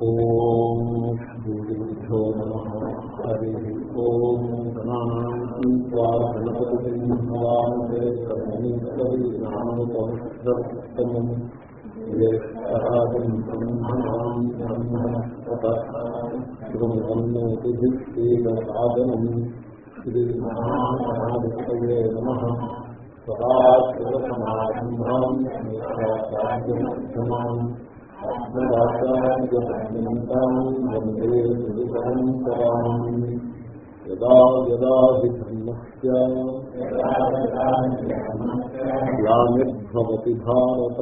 ఓం గురుభ్యో నమ హరి ఓం గణానాంత్వా జ్యేష్ఠరాజం బ్రహ్మణాం బ్రహ్మణోతిభిక్షీలసాదనం శ్రీమహాగణాధిపతయే నమ. సదాశివసమారంభాం. ఆత్మరాచార్యంతాం వందే గురుపరంపరాం యదా యదా హి ధర్మస్య గ్లానిర్భవతి భారత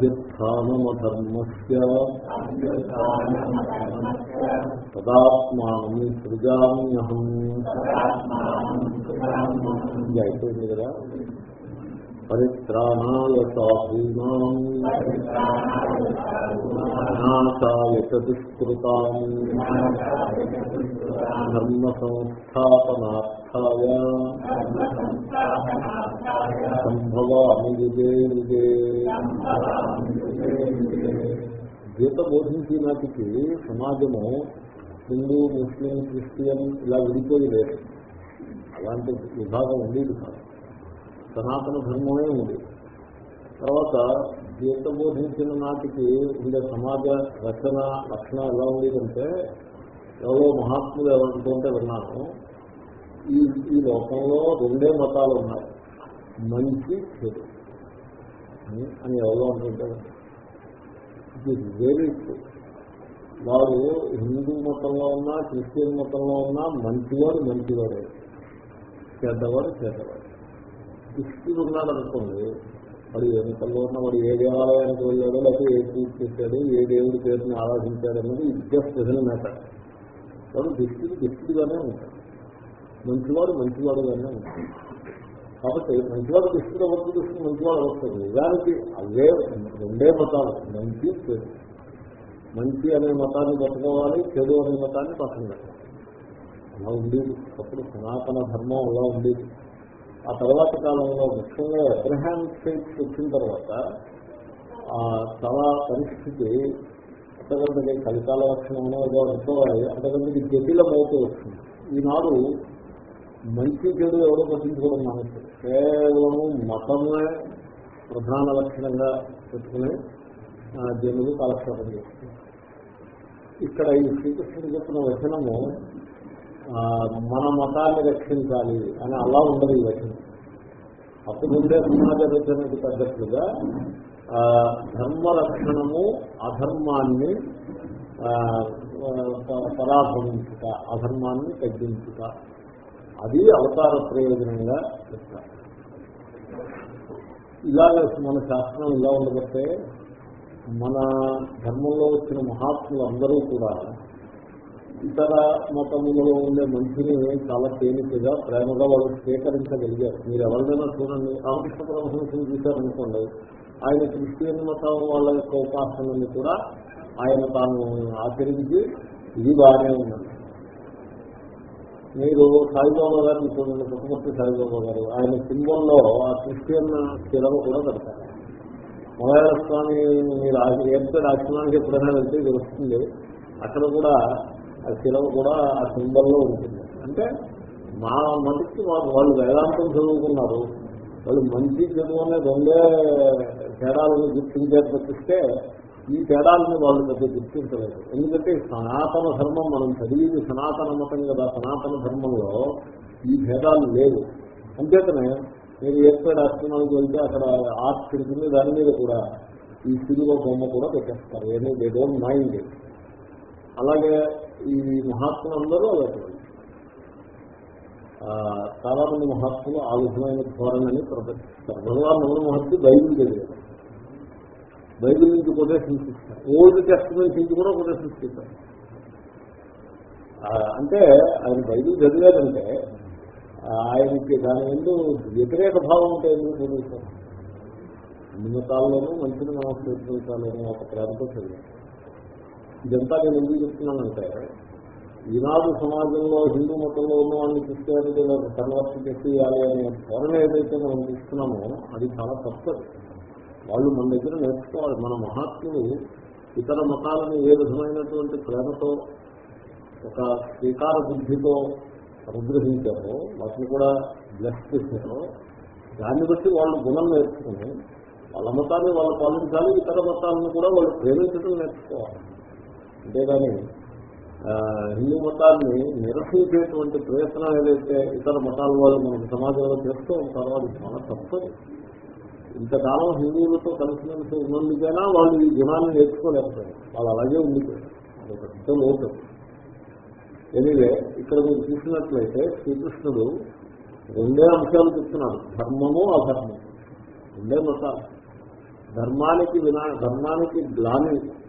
వ్యుత్నమధర్మస్య తదాత్మానం సృజామ్యహం ఇది అయిపోయింది కదా పరిత్రాణాయ సాధూనాం వినాశాయ దుష్కృతాం ధర్మ సంస్థాపనార్థాయ సంభవామి యుగే యుగే గీత బోధించే సమాజము హిందూ ముస్లిం క్రిస్టియన్ ఇలా విడిపోయి లేదు అలాంటి విభాగం ఉండేది కాదు. సనాతన ధర్మమే ఉంది. తర్వాత గీత బోధించిన నాటికి ఉండే సమాజ రచన లక్షణం ఎలా ఉండేదంటే ఎవరో మహాత్ములు ఎవరంటుంటే విన్నాను. ఈ ఈ లోకంలో రెండే మతాలు ఉన్నాయి. మంచి చెడు. అని ఎవరో అంటుంటారు. ఇట్ ఈస్ వెరీ వారు హిందూ మతంలో ఉన్నా క్రిస్టియన్ మతంలో ఉన్నా మంచివాడు మంచివాడే చెడ్డవాడు చెడ్డవాడు క్రిస్టియన్ ఉన్నాడనుకోండి వాడు ఏ ఉన్న వాడు ఏ దేవాలయానికి వెళ్ళాడో లేకపోతే ఏ పూజ చేశాడు ఏ దేవుడి పేరుని ఆరాధించాడు అన్నది జస్ట్ ప్రజల మ్యాటర్ వాడు దిష్టిని దిష్టిగానే ఉంటాడు. మంచివాడు మంచివాడుగానే ఉంటాడు. కాబట్టి మంచివాడు దిష్టిలో వరకు దృష్టి మంచివాడు వస్తుంది నిజానికి అవే రెండే మతాలు. మంచి చెడు. మంచి అనే మతాన్ని పట్టుకోవాలి చెడు అనే మతాన్ని పక్కన పెట్టాలి. అలా ఉండేది. అప్పుడు సనాతన ధర్మం అలా ఉండేది. ఆ తర్వాత కాలంలో ముఖ్యంగా అబ్రహాం స్టేట్స్ వచ్చిన తర్వాత చాలా పరిస్థితి అంతకంటే కలికాల లక్షణం ఏదో అనుకోవాలి అంతకంటే జటిలమవుతూ వస్తుంది ఈనాడు మంచి చెడు ఎవరో పట్టించుకోవడం మానేస్తారు కేవలం మతమే ప్రధాన లక్షణంగా పెట్టుకునే జనులు కాలక్షేపం చేస్తుంది ఇక్కడ ఈ శ్రీకృష్ణుడు చెప్పిన వచనము మన మతాన్ని రక్షించాలి అని అలా ఉండదు ఈ వచనం అప్పుడు ఉండే సమాజ రచనకు తగ్గట్లుగా ధర్మరక్షణము అధర్మాన్ని పరాభవించుట అధర్మాన్ని తగ్గించుట. అది అవతార ప్రయోజనంగా చెప్తారు ఇలాగ మన శాస్త్రం ఇలా ఉండబట్టే మన ధర్మంలో వచ్చిన మహాత్ములు అందరూ కూడా ఇతర మతములలో ఉండే మనిషిని చాలా తేలికగా ప్రేమగా వాళ్ళు స్వీకరించగలిగారు. మీరు ఎవరిదైనా చూడండి. రామకృష్ణ పరమహంసం చూశారనుకోండి. ఆయన క్రిస్టియన్ మతం వాళ్ళ యొక్క ఉపాసనని కూడా ఆయన తాను ఆచరించి ఇది బాగానే ఉన్నది. మీరు సాయిబాబా గారిని చూడండి. పుట్టమూర్తి సాయిబాబా గారు. ఆయన సింబల్లో ఆ క్రిస్టియన్ శిలవ కూడా పెడతారు. మొదలైన స్వామి మీరు ఏర్పడి ఆశ్రమానికి ఎప్పుడైనా వెళ్తే ఇది వస్తుంది. అక్కడ కూడా ఆ శిలవ కూడా ఆ సింబల్లో ఉంటుంది. అంటే మా మటుకి వాళ్ళు వేదాంతం చదువుకున్నారు. వాళ్ళు మంచి చదువు అనే రెండే తేడాలను గుర్తించే తప్పిస్తే ఈ తేడాలని వాళ్ళు పెద్ద గుర్తించలేదు. ఎందుకంటే సనాతన ధర్మం మనం చదివింది సనాతన మతం కదా. సనాతన ధర్మంలో ఈ భేదాలు లేవు. అంచేతనే మీరు ఏర్పడి ఆశ్రమానికి వెళ్తే అక్కడ ఆర్ట్ పెడుతుంది దాని మీద కూడా ఈ సినిమా బొమ్మ కూడా పెట్టేస్తారు. ఏమీ దే డోంట్ మైండ్ అలాగే ఈ మహాత్ములు అందరూ అలాంటి చాలా మంది మహాత్ములు ఆ విధమైన ధోరణిని ప్రదర్శిస్తారు భగవాన్ నమ్మ మహర్షి బైబిల్ చదివారు. బైబిల్ నుంచి కొటేషన్స్ ఇస్తారు ఓల్డ్ టెస్ట్మెంట్ నుంచి కూడా కొటేషన్స్ ఇస్తారు అంటే ఆయన బైబిల్ చదివారంటే ఆయనకి దాని ముందు వ్యతిరేక భావం ఉంటే ఎందుకు చదువుతారు అన్ని మతాల్లోనూ మంచిని మనం స్వీకరించాలని ఒక ప్రేమతో చదివారు. ఇదంతా నేను ఎందుకు చెప్తున్నానంటే ఈనాడు సమాజంలో హిందూ మతంలో ఉన్న వాళ్ళని క్రిస్టియానిటీ కన్వర్ట్ చేసేయాలి అనే ధోరణ ఏదైతే మనం చూస్తున్నామో అది చాలా తప్పదు. వాళ్ళు మన దగ్గర నేర్చుకోవాలి. మన మహాత్ములు ఇతర మతాలను ఏ విధమైనటువంటి ప్రేమతో ఒక స్వీకార బుద్ధితో అనుగ్రహించారో వాటిని కూడా బ్లెస్ చేశారో దాన్ని బట్టి వాళ్ళు గుణం నేర్చుకుని వాళ్ళ మతాన్ని వాళ్ళు పాలించాలి ఇతర మతాలను కూడా వాళ్ళు ప్రేమించడం నేర్చుకోవాలి. అంతేగాని హిందూ మతాన్ని నిరసించేటువంటి ప్రయత్నం ఏదైతే ఇతర మతాల వాళ్ళు మనకు సమాజంలో చేస్తూ ఉంటారో అది చాలా తప్పదు. ఇంతకాలం హిందువులతో కలిసిమెలిసి ఉన్నందుకైనా వాళ్ళు ఈ గుణాన్ని నేర్చుకోలేకపోయారు. వాళ్ళు అలాగే ఉండిపోయారు. అది ఒక పెద్ద లోటు. ఎనివే ఇక్కడ మీరు చూసినట్లయితే శ్రీకృష్ణుడు రెండే అంశాలు చెప్తున్నాడు. ధర్మము అధర్మము. రెండే మతాలు. ధర్మానికి వినా ధర్మానికి గ్లాని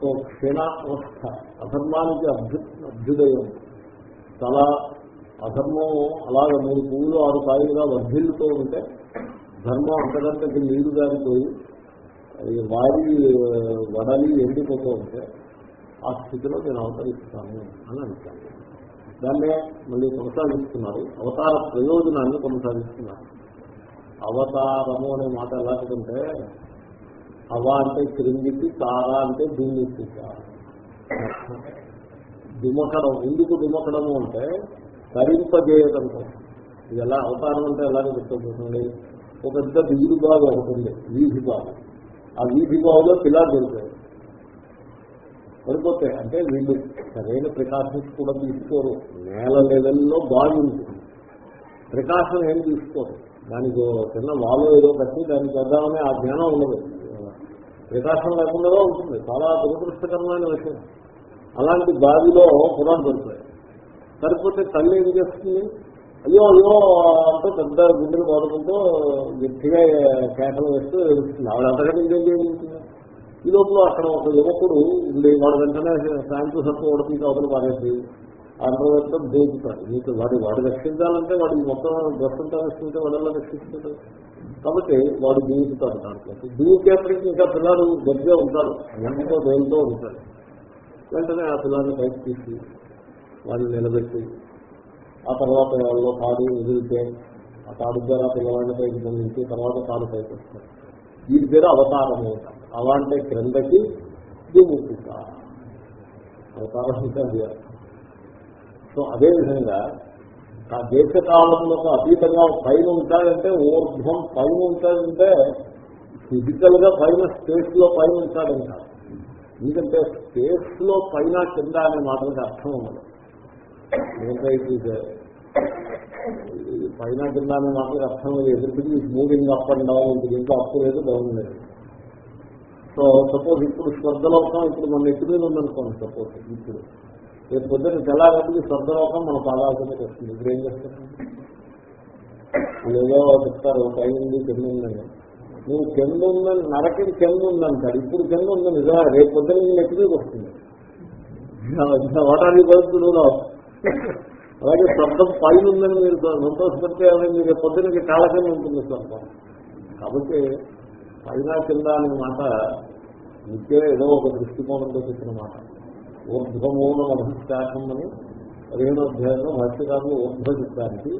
సో క్షీణావస్థ అధర్మానికి అభ్యు అభ్యుదయం. చాలా అధర్మం అలాగ మూడు పువ్వులు ఆరు కాయలుగా వర్ధిల్లుతూ ఉంటే ధర్మం అంతకంటే నీరు దారిపోయి వారి వడలి ఎండిపోతూ ఉంటే ఆ స్థితిలో నేను అవతరిస్తాను అని అంటాను దాన్నే మళ్ళీ కొనసాగిస్తున్నారు. అవతార ప్రయోజనాన్ని కొనసాగిస్తున్నారు. అవతారము అనే మాట ఎలాగంటే అవ అంటే క్రిందికి తార అంటే దుమ్మికి. దుమకడం ఎందుకు దుమకడము అంటే తరింపజేయడం కోసం ఇది ఎలా అవతారం అంటే ఎలాగ చెప్తుంది ఒక పెద్ద వీధి బాగు ఒకటి ఉంది వీధి బాగు ఆ వీధి బాగులో పిల్లలు దొరికాయి సరిపోతాయి అంటే వీళ్ళు సరైన ప్రికాషన్స్ కూడా తీసుకోరు. నేల లెవెల్లో బాగా ఉంటుంది. ప్రికాషన్ ఏం తీసుకోరు? దానికి చిన్న వాళ్ళు ఏదో కట్టి దానికి వద్దామని ఆ జ్ఞానం ఉండదు. ప్రకాశం లేకుండా ఉంటుంది. చాలా దురదృష్టకరమైన విషయం. అలాంటి బావిలో పురాణం దొరుకుతాయి. సరిపోతే తల్లి ఏం చేస్తుంది? అయ్యో అయ్యో అంటూ పెద్ద గుండెలు కోరుకుంటూ గట్టిగా కేటలు వేస్తూ ఎదుగుతుంది ఆవిడ అంతకంటే ఇంకేం చేయగలుగుతుంది? ఈ లోపల అక్కడ ఒక యువకుడు ఉండి వాడు వెంటనే శాంతి సత్తు ఉడపి అవతలు పారేసి అంతర్వేత్తో దూకుతాడు మీకు వాడు వాడు రక్షించాలంటే వాడు మొత్తం దర్శంతో రక్షించే వాడల్లా రక్షిస్తుంటాడు కాబట్టి వాడు దూకుతాడు దాంట్లో. జీవితేపటికి ఇంకా పిల్లలు గట్టిగా ఉంటారు. ఎంతో దేవులతో ఉంటారు. వెంటనే ఆ పిల్లల్ని బయట తీసి వాడిని నిలబెట్టి ఆ తర్వాత వాళ్ళు తాడు ఎదిరితే ఆ తాడు ద్వారా పిల్లవాడిని పైకి పొందించి తర్వాత తాడు పైకి వస్తారు వీటి పేరు అవతారం అవుతారు అలా అంటే క్రిందకి దిగుతుట అవతారం అంటే సో అదేవిధంగా ఆ దీర్ఘకాలంలో అతీతంగా పైన ఉంటాడంటే ఊర్ధ్వం పైన ఉంటాడంటే ఫిజికల్గా పైన స్పేస్లో పైన ఉంటాడని ఎందుకంటే స్పేస్లో పైన కింద అనే మాటలకు అర్థం ఉండదు. ఏంటంటే పైన కింద అనే మాటలకు అర్థం లేదు ఎదురుకి మూవింగ్ అప్ అండ్ డౌన్ ఉంటుంది ఇంకా అప్పు లేదు డౌన్ లేదు. సో సపోజ్ ఇప్పుడు స్వర్గలోకం ఇప్పుడు మన ఎత్తి మీద ఉందనుకోండి సపోజ్ ఇప్పుడు. రేపు పొద్దున్న తెల్లారికి స్వర్గలోకం మన పాదాలకి వస్తుంది ఇప్పుడు ఏం చేస్తారు ఏదో చెప్తారు పై ఉంది కింద ఉందని. నువ్వు కింద ఉందని నరకి కింద ఇప్పుడు కింద ఉంది నిజమే? రేపు పొద్దున నేను వస్తుంది. వాటానికి బదులు అలాగే స్వర్గం పైన ఉందని మీరు సంతోషపడితే మీరు రేపు కాలకం ఉంటుంది స్వర్గం. కాబట్టి పైన కింద అనే మాట నిత్యం ఏదో ఒక దృష్టికోణంతో చెప్పిన మాట. ఊర్ధ్వమూల మధుశాఖం అని పదిహేనో అధ్యాయంలో భాష్యకారులు ఊర్ధ్వచిత్తానికి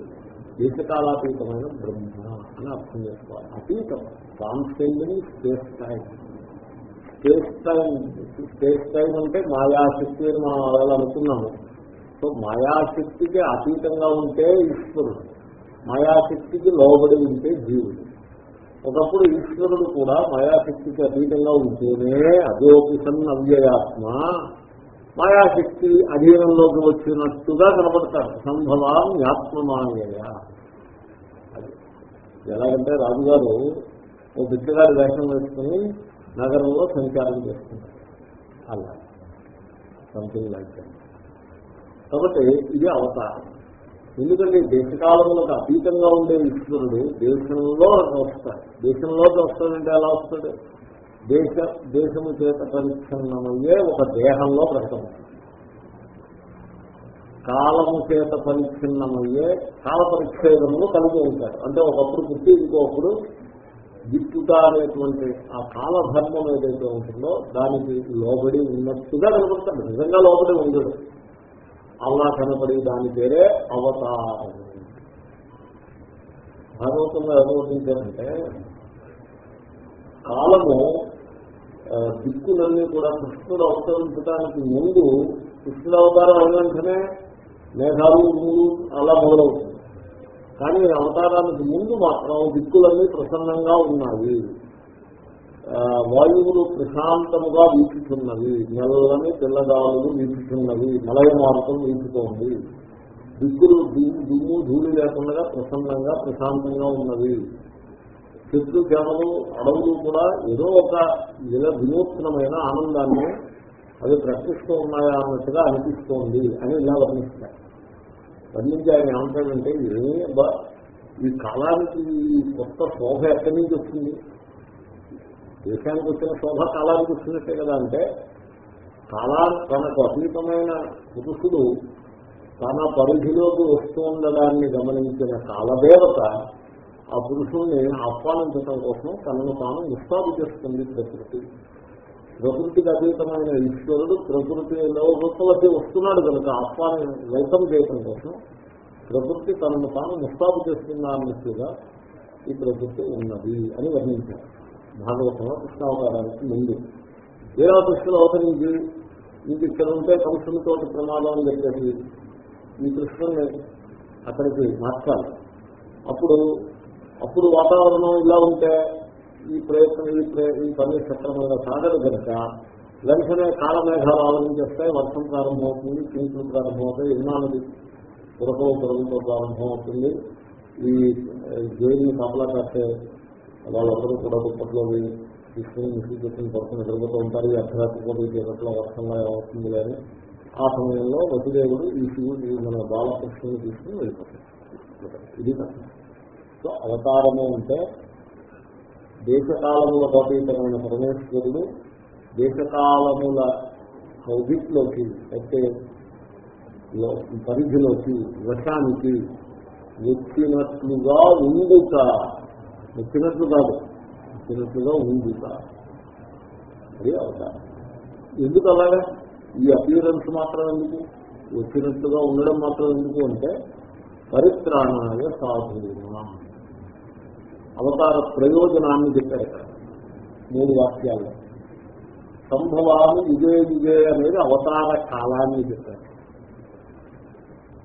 దేశకాలాతీతమైన బ్రహ్మ అని అర్థం చేసుకోవాలి. అతీతం transcending space time space time space time అంటే మాయాశక్తి అని మనం అలా అనుకున్నాము. సో మాయాశక్తికి అతీతంగా ఉంటే ఈశ్వరుడు మాయాశక్తికి లోబడి ఉంటే జీవుడు. ఒకప్పుడు ఈశ్వరుడు కూడా మాయాశక్తికి అతీతంగా ఉంటేనే అదోపిసన్ అవ్యయాత్మ మాయాశక్తి అధీనంలోకి వచ్చినట్టుగా కనపడతారు. సంభవాం ఆత్మమాయ ఎలాగంటే రాజుగారు ఓ బిచ్చగారి వేషం వేసుకుని నగరంలో సంచారం చేస్తున్నారు అలా. సంథింగ్ లైక్ కాబట్టి ఇది అవతారం. ఎందుకంటే దేశకాలంలో అతీతంగా ఉండే ఈశ్వరుడు దేశంలో వస్తాడు. దేశంలోకి వస్తాడంటే ఎలా వస్తాడు? దేశ దేశము చేత పరిచ్ఛిన్నమయ్యే ఒక దేహంలో ప్రకటన. కాలము చేత పరిచ్ఛిన్నమయ్యే కాల పరిచ్ఛేదములు కలిగి ఉంటారు. అంటే ఒకప్పుడు పుట్టి ఇంకొకప్పుడు దిక్కుట అనేటువంటి ఆ కాల ధర్మం ఏదైతే ఉంటుందో దానికి లోబడి ఉన్నట్టుగా కనపడతాడు. నిజంగా లోబడి ఉండడు. అలా కనపడి దాని పేరే అవతారం. భాగవతంలో ఏమవుతుందంటే కాలము దిక్కులన్నీ కూడా కృష్ణుడు అవతరించడానికి ముందు కృష్ణుడు అవతారం అయిన వెంటనే మేఘాలు ముందు అలా మొదలవుతుంది. కానీ అవతారానికి ముందు మాత్రం దిక్కులన్నీ ప్రసన్నంగా ఉన్నాయి. వాయువులు ప్రశాంతముగా వీక్షిస్తున్నవి. నెలని తెల్లదారులు వీక్షిస్తున్నవి. మలయ మార్గం వీక్షుతోంది దిక్కులు దుమ్ము దుమ్ము ధూళి లేకుండా ప్రసన్నంగా ప్రశాంతంగా ఉన్నవి. చెట్లు చేపలు అడవులు కూడా ఏదో ఒక వినూత్నమైన ఆనందాన్ని అవి ప్రకటిస్తూ ఉన్నాయా అన్నట్టుగా అనిపిస్తోంది అని ఇలా వర్ణిస్తారు. వర్ణించి ఆయన ఏమంటాడంటే ఏమీ ఈ కాలానికి ఈ కొత్త శోభ ఎక్కడి నుంచి వచ్చింది? దేశానికి వచ్చిన శోభ కాలానికి వచ్చినట్టే కదా అంటే కాలా తనకు అతీతమైన పురుషుడు తన పరిధిలోకి వస్తుండడాన్ని గమనించిన కాలదేవత ఆ పురుషుణ్ణి ఆహ్వానించడం కోసం తనను తాను ముస్తాబు చేస్తుంది ప్రకృతి ప్రకృతికి అతీతమైన ఈశ్వరుడు ప్రకృతిలో రూపవతి వస్తున్నాడు కనుక ఆహ్వానం వెల్కమ్ చేయడం కోసం ప్రకృతి తనను తాను ముస్తాబు చేస్తున్నా అన్నట్టుగా ఈ ప్రకృతి ఉన్నది అని వర్ణించారు. భాగవతంలో కృష్ణావతారానికి ముందు. వేరే కృష్ణులు అవతరించి మీకు ఇక్కడ ఉంటే కంసునితో ప్రమాదం అని చెప్పేసి ఈ కృష్ణుని అక్కడికి మార్చాలి. అప్పుడు అప్పుడు వాతావరణం ఇలా ఉంటే ఈ ప్రయత్నం ఈ ఈ పని సక్రమంగా సాగదు కనుక వెంటనే కాలమేఘాలు ఆవరించేస్తాయి వర్షం ప్రారంభమవుతుంది చింకులు ప్రారంభమవుతాయి యమునానది పురకం పొరుగుతో ప్రారంభమవుతుంది. ఈ జైలు కాపలా కాస్తే వాళ్ళందరూ కూడా దుప్పట్లో తీసుకుని మిషన్ తీసుకుని పడుకుని ఉంటారు. ఈ అర్ధరాత్రి కూడా ఈ వర్షంగా అవుతుంది కానీ ఆ సమయంలో వసుదేవుడు ఈ శివుడు మన బాలకృష్ణుని తీసుకుని వెళ్ళిపోతాడు. ఇది కష్టం సో అవతారము అంటే దేశకాలముల అతీతమైన పరమేశ్వరుడు దేశకాలముల కౌగిట్లోకి అయితే పరిధిలోకి వశానికి వచ్చినట్లుగా ఉండుట. వచ్చినట్లు కాదు వచ్చినట్లుగా ఉండుట. అది అవతారం. ఎందుకు అలాగా? ఈ అపీరెన్స్ మాత్రం ఎందుకు? వచ్చినట్లుగా ఉండడం మాత్రం ఎందుకు అంటే పరిత్రాణాయ సాధువునా అవతార ప్రయోజనాన్ని చెప్పారు ఇక్కడ. మూడు వాక్యాల్లో సంభవాలు ఇదే ఇదే అనేది అవతార కాలాన్ని చెప్పారు.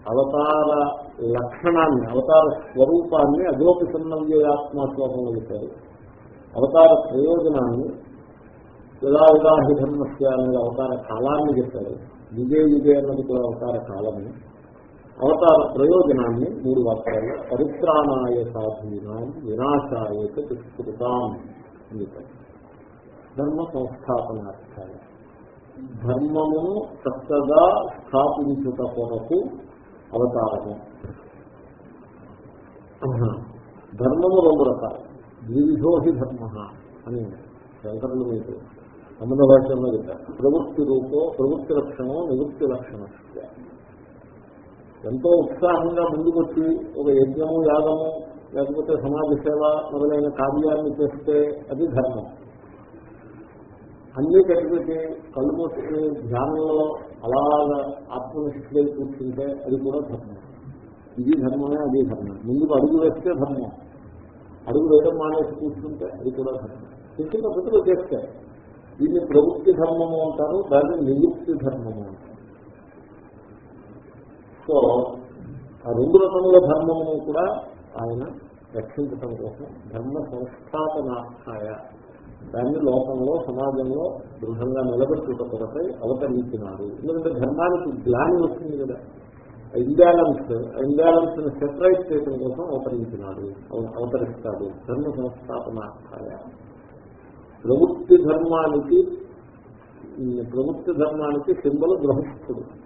అవతార లక్షణాన్ని అవతార స్వరూపాన్ని అదోపి సన్నవ్యయాత్మ చెప్పారు. అవతార ప్రయోజనాన్ని యదా విదాహి ధర్మస్య అనేది అవతార కాలాన్ని చెప్పారు. విజయ విజయ అన్నది కూడా అవతార కాలమే. అవతార ప్రయోజనాన్ని మూడు వాక్యాలు. పరిత్రాణాయ సాధునాం వినాశాయ దుష్కృతాం ధర్మ సంస్థాపనార్థాయ ధర్మమును చక్కగా స్థాపించుట కొరకు అవతారము. ధర్మము రెండు రకాలు. ద్విధోహి ధర్మ అని శంకరులు మీకు సంబంధ భాషలో చెప్పారు. ప్రవృత్తి రూపో ప్రవృత్తి లక్షణం నివృత్తి లక్షణం ఎంతో ఉత్సాహంగా ముందుకొచ్చి ఒక యజ్ఞము యాగము లేకపోతే సమాజ సేవ మొదలైన కార్యాన్ని చేస్తే అది ధర్మం. అన్ని కట్టిపెట్టి కళ్ళు మూసుకుని ధ్యానంలో అలాగా ఆత్మనిష్ఠులై కూర్చుంటే అది కూడా ధర్మం. ఇది ధర్మమే అది ధర్మం. ముందుకు అడుగు వేస్తే ధర్మం. అడుగు వేయడం మానేసి కూర్చుంటే అది కూడా ధర్మం. చిన్న ప్రతిలో చేస్తే దీన్ని ప్రవృత్తి ధర్మము అంటారు దాన్ని నివృత్తి ధర్మము అంటారు. సో ఆ రెండు రకముల ధర్మమును కూడా ఆయన రక్షించటం కోసం ధర్మ సంస్థాపనార్థాయ దాన్ని లోకంలో సమాజంలో దృఢంగా నిలబెట్టుట కొరకై అవతరించినాడు. ఎందుకంటే ధర్మానికి గ్లాని వస్తుంది కదా. ఇంబ్యాలెన్స్ ఇంబ్యాలెన్స్ని సెపరేట్ చేయడం కోసం అవతరించినాడు అవతరిస్తాడు ధర్మ సంస్థాపనార్థాయ. ప్రవృత్తి ధర్మానికి ఈ ప్రవృత్తి ధర్మానికి సింబల్ గృహస్థుడు.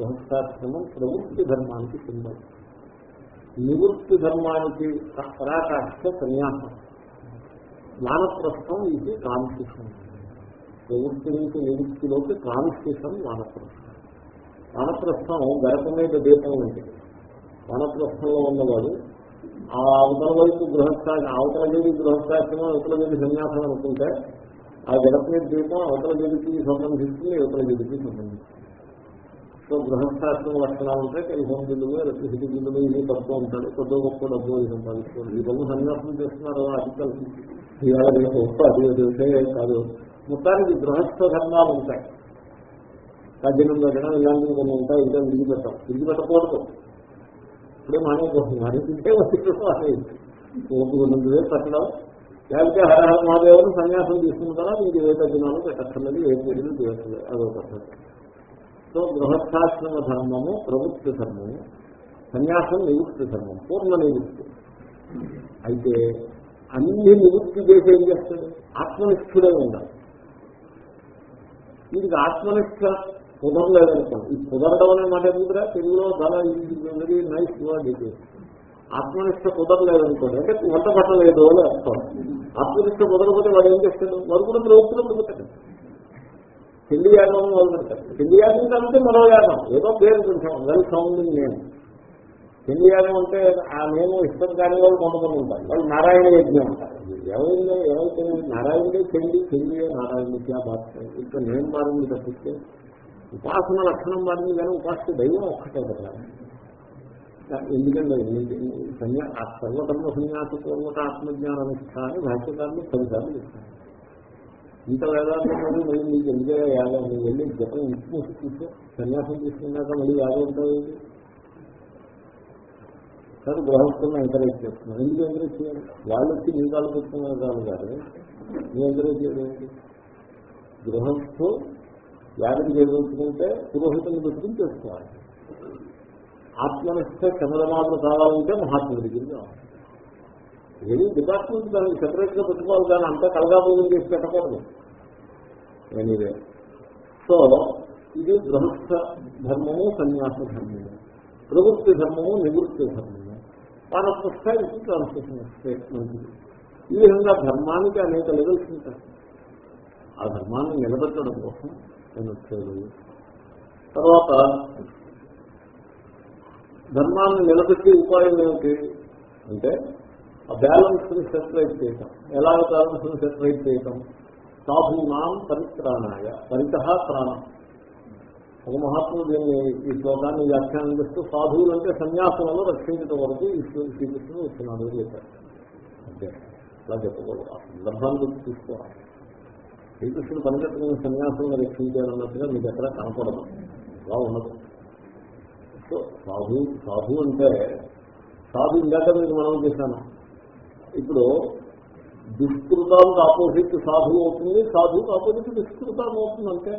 గృహస్థాశ్రమం ప్రవృత్తి ధర్మానికి సింబల్ నివృత్తి ధర్మానికి పరాకాష్ట సన్యాసం. వానప్రస్థం ఇది ట్రాన్సిషన్ ప్రవృత్తి నుంచి నివృత్తిలోకి ట్రాన్సిషన్ వానప్రస్థం వానప్రస్థం గరప మీద దీపం ఉంటుంది వానప్రస్థంలో ఉన్నవాడు ఆ అవతల వైపు గృహస్థా అవతల గది గృహస్థాశ్రమం అవతల గది సన్యాసం అనుకుంటే ఆ గడప మీద దీపం అవతల గదికి సంబంధిస్తుంది అవతల గదికి సంబంధిస్తుంది సో గృహస్థాశ్రమ లక్షణాలు ఉంటాయి. టెలిఫోన్ బిల్లులు ఎలక్ట్రిసిటీ బిల్లులు ఇవి తక్కువ ఉంటాడు కొద్ది గొప్ప డబ్బు అది సంపాదించుకోండి. ఈ రోజు సన్యాసం చేస్తున్నారు అధికల్ ఇవాళ రేపు గొప్ప అది విషయం కాదు. మొత్తానికి గృహస్థ ధర్మాలు ఉంటాయి. తగ్గినం పెట్టడం ఇలాంటివి కొన్ని ఉంటాయి. ఇంకా విడిచిపెట్టాం. విడిచిపెట్టకూడదు. ఇప్పుడే మానేకోసం మానేకుంటే వచ్చి ఓపిక పెట్టడం లేకపోతే హరహర మహాదేవుడు సన్యాసం తీసుకున్న తర్వాత మీకు ఏ తగ్గినాలో పెట్టక్కర్లేదు ఏ పూజలు చేయట్లేదు అదొక పద్ధతి. సో గృహస్థాశ్రమ ధర్మము ప్రవృత్తి ధర్మము సన్యాసం నివృత్తి ధర్మం పూర్ణ నివృత్తి. అయితే అన్ని నివృత్తి చేసి ఏం చేస్తాడు? ఆత్మనిష్ఠుడే ఉండాలి. వీడికి ఆత్మనిష్ట కుదరలేదనుకోండి ఈ కుదరడం అనే మాట ఎందుకురా? తెలుగులో చాలా వెరీ నైస్ వర్డ్ ఇది ఆత్మనిష్ట కుదరలేదనుకోండి అంటే వంట పట్టలేదు అని అర్థం. ఆత్మనిష్ట కుదరకపోతే వాడు ఏం చేస్తాడు? వరకు కూడా ప్రవృత్తిలో పొందుతాడు పెళ్ళి యాగం మొదలు పెడతారు పెళ్ళి యాగం కంటే మరో యాగం. ఏదో పేరు కొంచెం వెల్ సౌండింగ్ నేమ్ పెళ్ళి యాగం అంటే ఆ నేను ఇష్టం కాని వాళ్ళు కొంతమంది ఉంటారు. వాళ్ళు నారాయణ యజ్ఞం అంటారు. ఎవరైనా ఎవరైతే నారాయణుడే పెళ్ళి పెళ్ళి నారాయణకి ఆ బాధ. ఇంకా నేను మారింది తప్పిస్తే ఉపాసన లక్షణం మారింది కానీ ఉపాసన దైవం ఒక్కటే కదా. ఎందుకంటే సన్యా సర్వకర్మ సన్యాస పూర్వక ఆత్మజ్ఞాన నిష్ఠ అని భాష్యకారులు పదిసార్లు చెప్తారు. ఇంత వేదాంతం మళ్ళీ నీకు ఎందుకే యాగం? నువ్వు వెళ్ళి జపం ఇంటి తీసుకో సన్యాసం తీసుకున్నాక మళ్ళీ యాగం ఉంటావు సరే గృహస్థులను ఎంకరేజ్ చేస్తున్నారు. ఎందుకు ఎంకరేజ్ చేయాలి వాళ్ళు వచ్చి నీ కాలు పెట్టుకున్నారు కాదు కాదు నువ్వు ఎంకరేజ్ చేయడం గృహస్థు యాగం చేయదలుచుకుంటే పురోహితులను పెట్టుకుని చేసుకోవాలి ఆత్మనిష్ట చంద్రమాటలు కావాలంటే మహాత్ముడి దగ్గరికి ఏది డిపార్ట్మెంట్ దానికి సెపరేట్గా పెట్టుకోవాలి కానీ అంతా కలగాభోగం చేసి పెట్టకూడదు. ఎనీవే. సో ఇది గృహస్థ ధర్మము సన్యాస ధర్మము. ప్రవృత్తి ధర్మము నివృత్తి ధర్మము. వానస్థ ఇది ట్రాన్స్లేషన్ స్టేట్మెంట్. ఈ విధంగా ధర్మానికి అనేక లెవెల్స్ ఉంటాయి. ఆ ధర్మాన్ని నిలబెట్టడం కోసం నేను వచ్చేది తర్వాత ధర్మాన్ని నిలబెట్టి ఉపాయం ఏమిటి? అంటే ఆ బ్యాలెన్స్ని సెపరేట్ చేయటం. ఎలా బ్యాలెన్స్ని సెపరేట్ చేయటం? సాధూనాం పరిత్రాణాయ పరిత ప్రాణం. ఒక మహాత్ముడు దీన్ని ఈ శ్లోకాన్ని వ్యాఖ్యానం చేస్తూ సాధువులు అంటే సన్యాసంలో రక్షించడం వరకు ఈశ్వరుడు శ్రీకృష్ణుడు వచ్చినాడు అని చెప్పారు. అంతే అలా చెప్పకూడదు. ఆ సందర్భాన్ని గుర్తు తీసుకోవాలి. శ్రీకృష్ణుడు పనిచేస్తున్న సన్యాసంలో రక్షించాలన్నట్టుగా మీకు ఎక్కడ కనపడదు. అలా ఉండదు. సో సాధు సాధు అంటే సాధు ఇందాక మీకు మనం చేశాను. ఇప్పుడు దుష్కృతానికి ఆపోజిట్ సాధువు అవుతుంది సాధువుకి ఆపోజిట్ దుష్కృతం అవుతుంది అంటే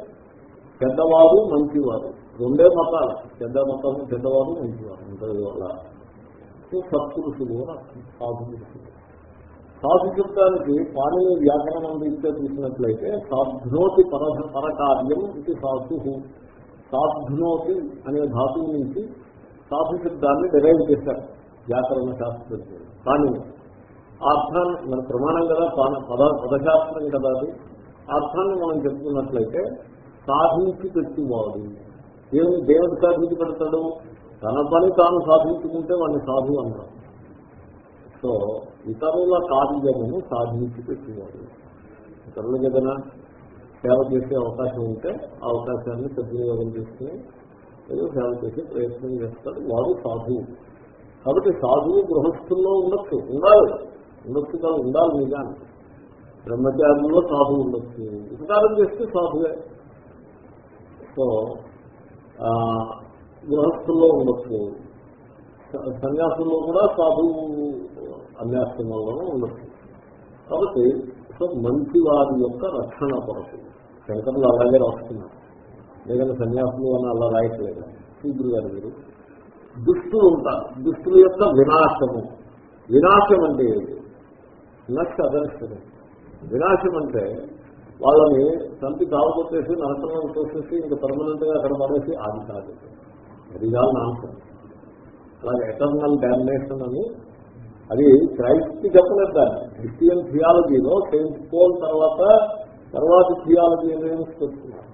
పెద్దవారు మంచివారు రెండే మతాలు. పెద్ద మతం పెద్దవారు మంచివారు ఉంటుంది వల్ల సత్పురుషులు సాధుపురుషులు సాధు పురుషులు సాధు శబ్దానికి వ్యాకరణం రీత్యా చూసినట్లయితే సాధునోతి పర పరకార్యం ఇది సాధు సాధునోతి అనే ధాతువు నుంచి సాధు శబ్దాన్ని డిరైవ్ చేశారు వ్యాకరణ శాస్త్రజ్ఞులు. కానీ అర్థాన్ని మన ప్రమాణం కదా పద పదశాస్త్రం కదా అది. అర్థాన్ని మనం చెప్పుకున్నట్లయితే సాధించి పెట్టివాడు. దేవుని దేవుడు సాధించి పెడతాడు? తన పని తాను సాధించుకుంటే వాడిని సాధు అంటారు. సో ఇతరుల కార్యమును సాధించి పెట్టివాడు. ఇతరులకు ఏదైనా సేవ చేసే అవకాశం ఉంటే ఆ అవకాశాన్ని సద్వినియోగం చేసుకుని ఏదో సేవ చేసే ప్రయత్నం చేస్తాడు. వాడు సాధువు. కాబట్టి సాధువు గృహస్థుల్లో ఉండొచ్చు ఉండాలి. ఉండొచ్చుగా ఉండాలి నిజానికి బ్రహ్మచారంలో సాధు ఉండొచ్చు. ఉపకారం చేస్తే సాధువే సో గృహస్థుల్లో ఉండొచ్చు. సన్యాసంలో కూడా సాధు అన్యాశ్రమంలోనూ ఉండొచ్చు. కాబట్టి సో మంచి వారి యొక్క రక్షణ కొరకు. శంకరులు అలాగే రాస్తున్నారు. లేదంటే సన్యాసులు అని అలా రాయట్లేదు. శీఘ్రు గారు మీరు. దుష్టులు ఉంటారు. దుష్టుల యొక్క వినాశము. వినాశం అంటే ఏది నష్ట అదర్శనం వినాశం అంటే వాళ్ళని చంపి కావకొట్టేసి నరకంలో చూసేసి ఇంకా పర్మనెంట్గా అక్కడ పడేసి అది కాదు. అది కాదు నాశనం అలాగే ఎటర్నల్ డామినేషన్ అని అది క్రైస్ట్ చెప్పలేదు దాన్ని. క్రిస్టియన్ థియాలజీలో సెయింట్ పోల్ తర్వాత తర్వాత థియాలజీ అనేది పెడుతున్నారు.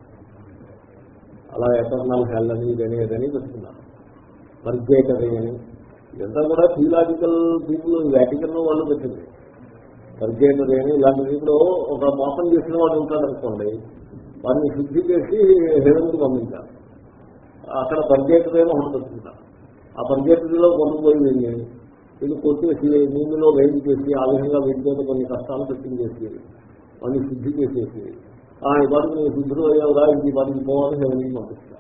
అలా ఎటర్నల్ హెల్ అని ఇదని ఇదని పెడుతున్నారు. పర్జేటరీ అని. ఇదంతా కూడా థియలాజికల్ పీపుల్ వ్యాటికల్లో వాళ్ళు పెట్టింది. పర్జేటరీ అని ఇలాంటి ఇప్పుడు ఒక మోసం చేసిన వాడు ఉంటాడు అనుకోండి వాడిని శుద్ధి చేసి హెవెన్కి పంపించాలి. అక్కడ పరిగెత్తదేమో ఒకటి ఆ పరిగెత్తదిలో కొనుక్కోయి వెళ్ళి ఇది కొట్టేసి నీళ్ళలో వేడి చేసి ఆ విధంగా వెళ్ళిపోతే కొన్ని కష్టాలు పెట్టించేసి వాడిని శుద్ధి చేసేసి ఆ ఈ నేను శుద్ధులు అయ్యావురా ఇది వాడికి పోవాలని హెవెన్కి పంపిస్తాను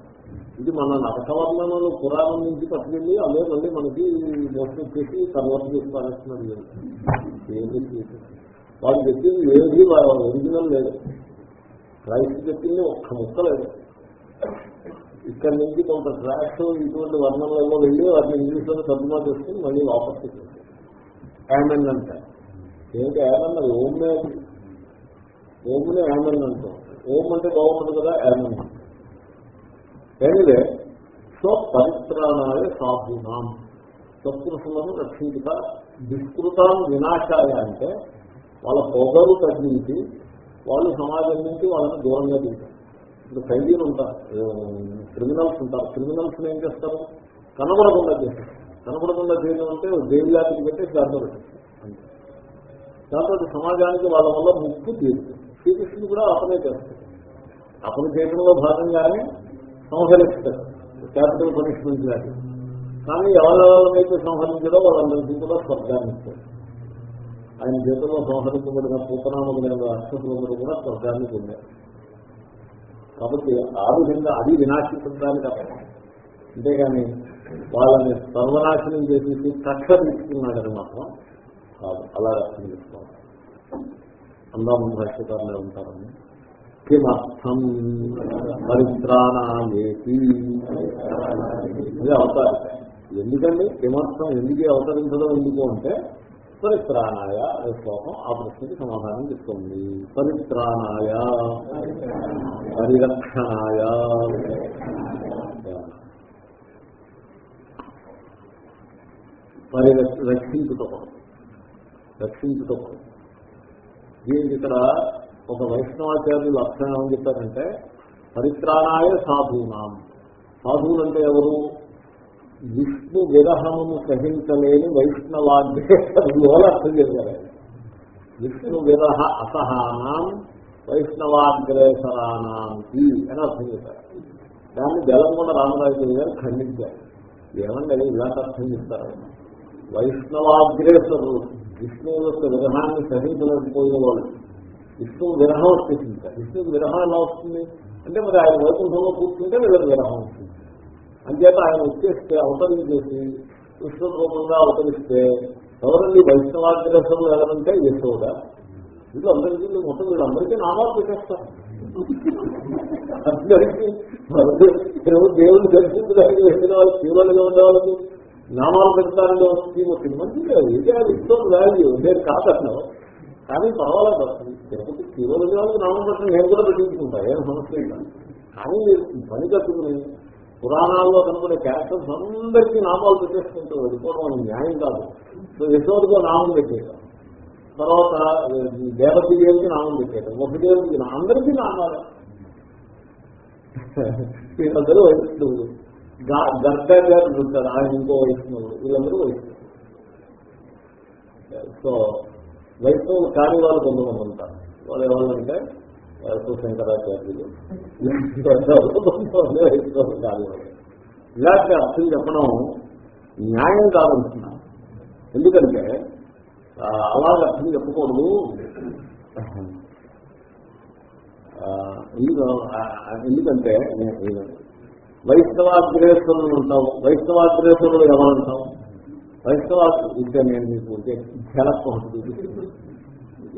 ఇది మన నరకవర్ణంలో పురాణం నుంచి పట్టుకెళ్ళి అదే మళ్ళీ మనకి మోసం చేసి తర్వాత చేసి పారేస్తున్నారు ఏది వాళ్ళు చెప్పింది ఏది వాళ్ళ ఒరిజినల్ లేదు. క్రైస్ట్ చెప్పింది ఒక్క ముక్క లేదు. ఇక్కడ నుంచి కొంత ట్రాక్స్ ఇటువంటి వర్ణంలో వెళ్ళి వాటిని ఇంగ్లీష్లో తర్జుమా చేసుకుని మళ్ళీ వాపస్ చేసేది యామెన్ అంటే. ఏంటి యామెన్ అది ఓమ్నే ఓమ్నే యామెన్ అంటాం. ఓం అంటే బాగుంటుంది కదా యామెన్ ఎనివే సో పరిత్రాణాలే సాధునాం. సత్పురుషులను రక్షించుట విస్తృతం వినాశాయ అంటే వాళ్ళ పొగరు తగ్గించి వాళ్ళు సమాజం నుంచి వాళ్ళని దూరంగా దిగుతారు ఇప్పుడు ఖైదీలు ఉంటారు క్రిమినల్స్ ఉంటారు. క్రిమినల్స్ ఏం చేస్తారు? కనబడకుండా చేస్తారు. కనబడకుండా చేయడం అంటే జైలు లాంటికి పెట్టి దాంట్లో పెట్టేస్తారు దాంతో సమాజానికి వాళ్ళ వల్ల ముక్కు తీరుతుంది. శ్రీకృష్ణుడు కూడా అతనే చేస్తారు అతను చేయడంలో భాగంగానే సంహరిస్తారు క్యాపిటల్ పనిష్మెంట్ లాంటి కానీ ఎవరెవరైతే సంహరించడో వాళ్ళందరికీ కూడా స్వర్గాన్ని ఇస్తారు ఆయన జీవితంలో సంహరించబడిన పూతనామమైన అక్షతులందరూ కూడా స్వర్గాన్ని పొందారు కాబట్టి ఆ విధంగా అది వినాశించడానికి అర్థం అంతేగాని వాళ్ళని సర్వనాశనం చేసేసి కక్ష తీసుకున్నాడని మాత్రం కాదు. అలా అర్థం చేసుకోవాలి అందాము భాష్యకారులే ఉంటారని. కిమర్థం పరిత్రాణాలేపి. ఇది అవతారం. ఎందుకండి? విమర్శనం ఎందుకు అవతరించడం ఎందుకు అంటే పరిత్రాణాయ అనే శ్లోకం ఆ ప్రశ్నకి సమాధానం చెప్తుంది. పరిత్రాణాయ. పరిరక్షణాయ. పరిరక్ష రక్షించుటం రక్షించుటం దీనికి ఇక్కడ ఒక వైష్ణవాచార్యులు లక్షణం ఏమని చెప్పారంటే పరిత్రాణాయ సాధూనాం. సాధువులు అంటే ఎవరు? విష్ణు విరహమును సహించలేని వైష్ణవాగ్రేసరులో అర్థం చెప్పారు. విష్ణు విరహ అసహానాం వైష్ణవాగ్రేసరానాంకి అని అర్థం చేశారు దాన్ని బెలంకొండ రామరాజు గారు ఖండించారు. ఏమంటే ఇలాంటి అర్థం చేస్తారు వైష్ణవాగ్రేసరులు విష్ణువు యొక్క విరహాన్ని సహించలేకపోయిన వాళ్ళు విష్ణువు విరహం వచ్చేసింది విష్ణువు విరహం ఎలా వస్తుంది? అంటే మరి ఆయన వైకుంఠంలో కూర్చుంటే వీళ్ళకి విరహం వస్తుంది. అంచేత ఆయన వచ్చేస్తే అవతరించేసి విష్ణు రూపంగా అవతరిస్తే ఎవరండి వైష్ణవాగ్రసంలో ఎవరంటే యశోద? ఇది అందరికీ మొత్తం వీళ్ళందరికీ నామాలు పెట్టేస్తారు. అందరికీ దేవుడు దర్శించడానికి వెళ్ళిన వాళ్ళు తీవ్రంగా ఉండేవాళ్ళకి నామాలు పెడతారని వచ్చింది. మంచిది కాదు ఇది అది ఇష్టం వాల్యూ నేను కాదన్నా. కానీ పర్వాలేదు తిరుపతి తీవ్రంగా నామం పెట్టడం నేను కూడా పెట్టించుకుంటా ఏం సమస్య లేదు. కానీ పని కట్టుకుని పురాణాల్లో కనుకునే క్యారెక్టర్స్ అందరికీ నామాలు పెట్టేసుకుంటూ వెళ్ళిపోవడం న్యాయం కాదు. సో నామం పెట్టేయడం. తర్వాత దేవతి దేవుడికి నామం పెట్టేయడం. ఒక దేవుడికి అందరికీ నామాలు. వీళ్ళందరూ వైష్ణవుడు గర్భ గారు ఉంటారు. ఆయన ఇంకో వైష్ణవుడు. వీళ్ళందరూ వైష్ణవుడు సో వైష్ణవులు కాని వాళ్ళు కొంతమంది ఉంటారు. వాళ్ళు ఎవరంటే శంకరాచార్యులు ఇలాంటి అర్థం చెప్పడం న్యాయం కాదంటున్నా. ఎందుకంటే అలాగే అర్థం చెప్పకూడదు. ఎందుకంటే వైష్ణవాగ్రేశ్వరులు ఉంటాం వైష్ణవాగ్రేశ్వరులు ఎవరంటావు వైష్ణవా ఇంకా నేను మీకు ఝలక్కోటి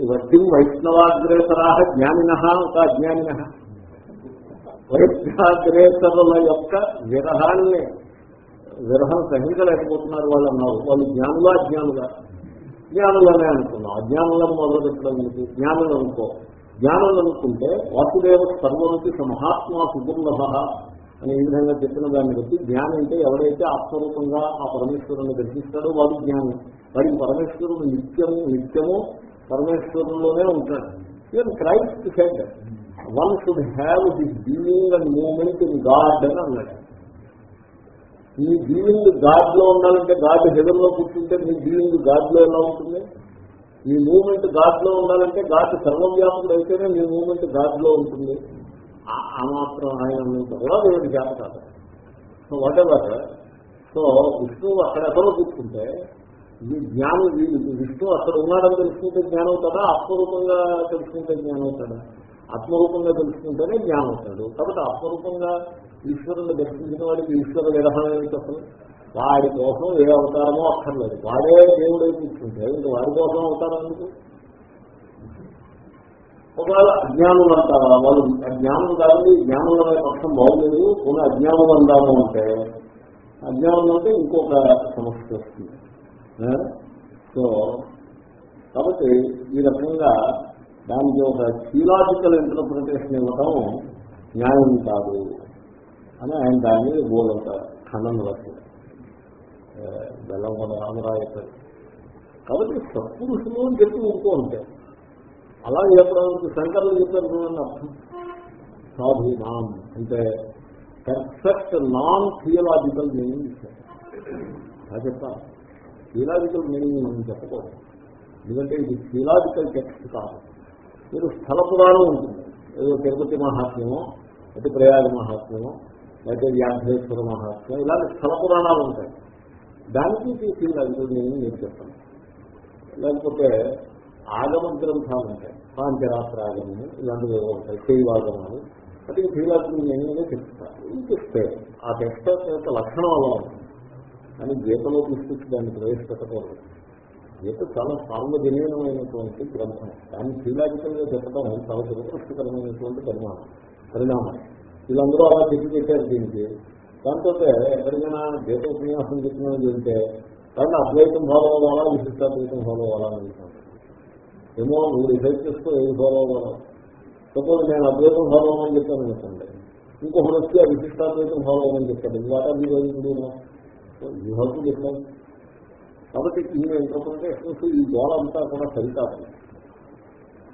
వడ్డీ వైష్ణవాగ్రేసరా జ్ఞానిన ఒక అజ్ఞానిన. వైష్ణవాగ్రేసరుల యొక్క విరహాన్ని విరహం సహించలేకపోతున్నారు వాళ్ళు అన్నారు వాళ్ళు జ్ఞానులా అజ్ఞానులా. జ్ఞానులనే అనుకున్నాం. అజ్ఞానులను మొదలుపెట్టడం ఎందుకు? జ్ఞానులు అనుకో. జ్ఞానులు అనుకుంటే వాసుదేవ సర్వమతి మహాత్మా సుదుర్లభ అని ఈ విధంగా చెప్పిన దాన్ని బట్టి జ్ఞానం అంటే ఎవరైతే ఆత్మరూపంగా ఆ పరమేశ్వరుని దర్శిస్తాడో వాడు జ్ఞానం. వాడికి పరమేశ్వరుడు నిత్యము నిత్యము పరమేశ్వరుల్లోనే ఉంటాడు even Christ said one should have the being and moment in God అని అన్నాడు. నీ బీయింగ్ గాడ్లో ఉండాలంటే గాడ్ హెదర్లో కూర్చుంటే నీ బీయింగ్ గాడ్లో ఎలా ఉంటుంది? నీ మూమెంట్ గాడ్లో ఉండాలంటే గాడ్ సర్వవ్యాపకుడు అయితేనే నీ మూమెంట్ గాడ్లో ఉంటుంది. ఆ మాత్రం ఆయన కూడా దేవుడి చేత సో వాటెవర్ సో విష్ణువు అక్కడెక్కడో కూర్చుంటే ఈ జ్ఞానం వీడు విష్ణు అక్కడ ఉన్నాడని తెలుసుకుంటే జ్ఞానం అవుతాడా ఆత్మరూపంగా తెలుసుకుంటే జ్ఞానం అవుతాడా ఆత్మరూపంగా తెలుసుకుంటేనే జ్ఞానం అవుతాడు. కాబట్టి ఆత్మరూపంగా ఈశ్వరుని దర్శించిన వాడికి ఈశ్వర విరహణ ఏమిటి అసలు? వాడి కోసం ఏ అవతారమో అక్కర్లేదు వాడే దేవుడే కూర్చుంటే ఇంకా వాడి కోసం అవతారం ఎందుకు? ఒకవేళ అజ్ఞానం అంటారా? వాళ్ళు అజ్ఞానం కాదు జ్ఞానం అనే పక్షం బాగులేదు కొన్ని అజ్ఞానం అందాము అంటే అజ్ఞానం అంటే ఇంకొక సమస్య వస్తుంది. సో కాబట్టి ఈ రకంగా దానికి ఒక థియలాజికల్ ఇంటర్ప్రిటేషన్ ఇవ్వటం న్యాయం కాదు అని ఆయన దాన్ని బోలంట ఖండన రాశారు బెల్లం రామరాయతారు కాబట్టి సత్పురుషులు అని చెప్పి ఊరుకో ఉంటాయి అలా చెప్పడానికి శంకర్లు చెప్పారు అర్థం సాధు సాధునాం అంటే పెర్ఫెక్ట్ నాన్ థియలాజికల్ మీనింగ్ ఇచ్చారు చెప్తాను థియలాజికల్ మీనింగ్ మనం చెప్పకూడదు. ఎందుకంటే ఇది థియలాజికల్ టెక్స్ట్ కాదు. మీరు స్థల పురాణం ఉంటుంది. ఏదో తిరుపతి మహాత్మ్యమో అటు ప్రయాగ మహాత్మ్యమో లేకపోతే వ్యాఘ్రేశ్వర మహాత్మ్యం ఇలాంటి స్థల పురాణాలు ఉంటాయి. దానికి థియలాజికల్ మీనింగ్ నేను చెప్తాను లేకపోతే ఆగమ గ్రంథాలు ఉంటాయి. పాంచరాత్ర ఆగమము ఇలాంటివి ఏవో ఉంటాయి. శైవాగమాలు అది థియలాజికల్ మీనింగ్ చెప్తారు. ఇది చెప్తే ఆ టెక్స్ట్ యొక్క లక్షణం అలా ఉంటుంది. కానీ గీతలో తీసుకొచ్చి దాన్ని ప్రవేశపెట్టకూడదు. గీత చాలా సార్వజనీయమైనటువంటి గ్రంథం. దాన్ని థియలాజికల్గా చెప్పడం చాలా దురదృష్టకరమైనటువంటి పరిమాణం పరిణామం. వీళ్ళందరూ అలా చెప్పి పెట్టారు దీనికి. దాంతో ఎక్కడికైనా గీత ఉపన్యాసం చెప్పిన చెప్తే దాంట్లో అద్వైతం ఫాలో అవ్వాలా విశిష్టాద్వైతం ఫాలో అవ్వాలా అని అనుకుంటాను. ఏమో నువ్వు డిసైడ్ చేసుకో ఏది ఫాలో అవ్వాలా సపోజ్ నేను అద్వైతం ఫాలో అవ్వమని చెప్పాను అనుకోండి. ఇంకొకటి వచ్చి ఆ విశిష్టాద్వైతం ఫాలో అవ్వమని చెప్తాడు వాటా మీరు you you have to difference కాబట్టి ఈ ఇంటర్ప్రిటేషన్స్ ఈ గోళ అంతా కూడా సరికాదు.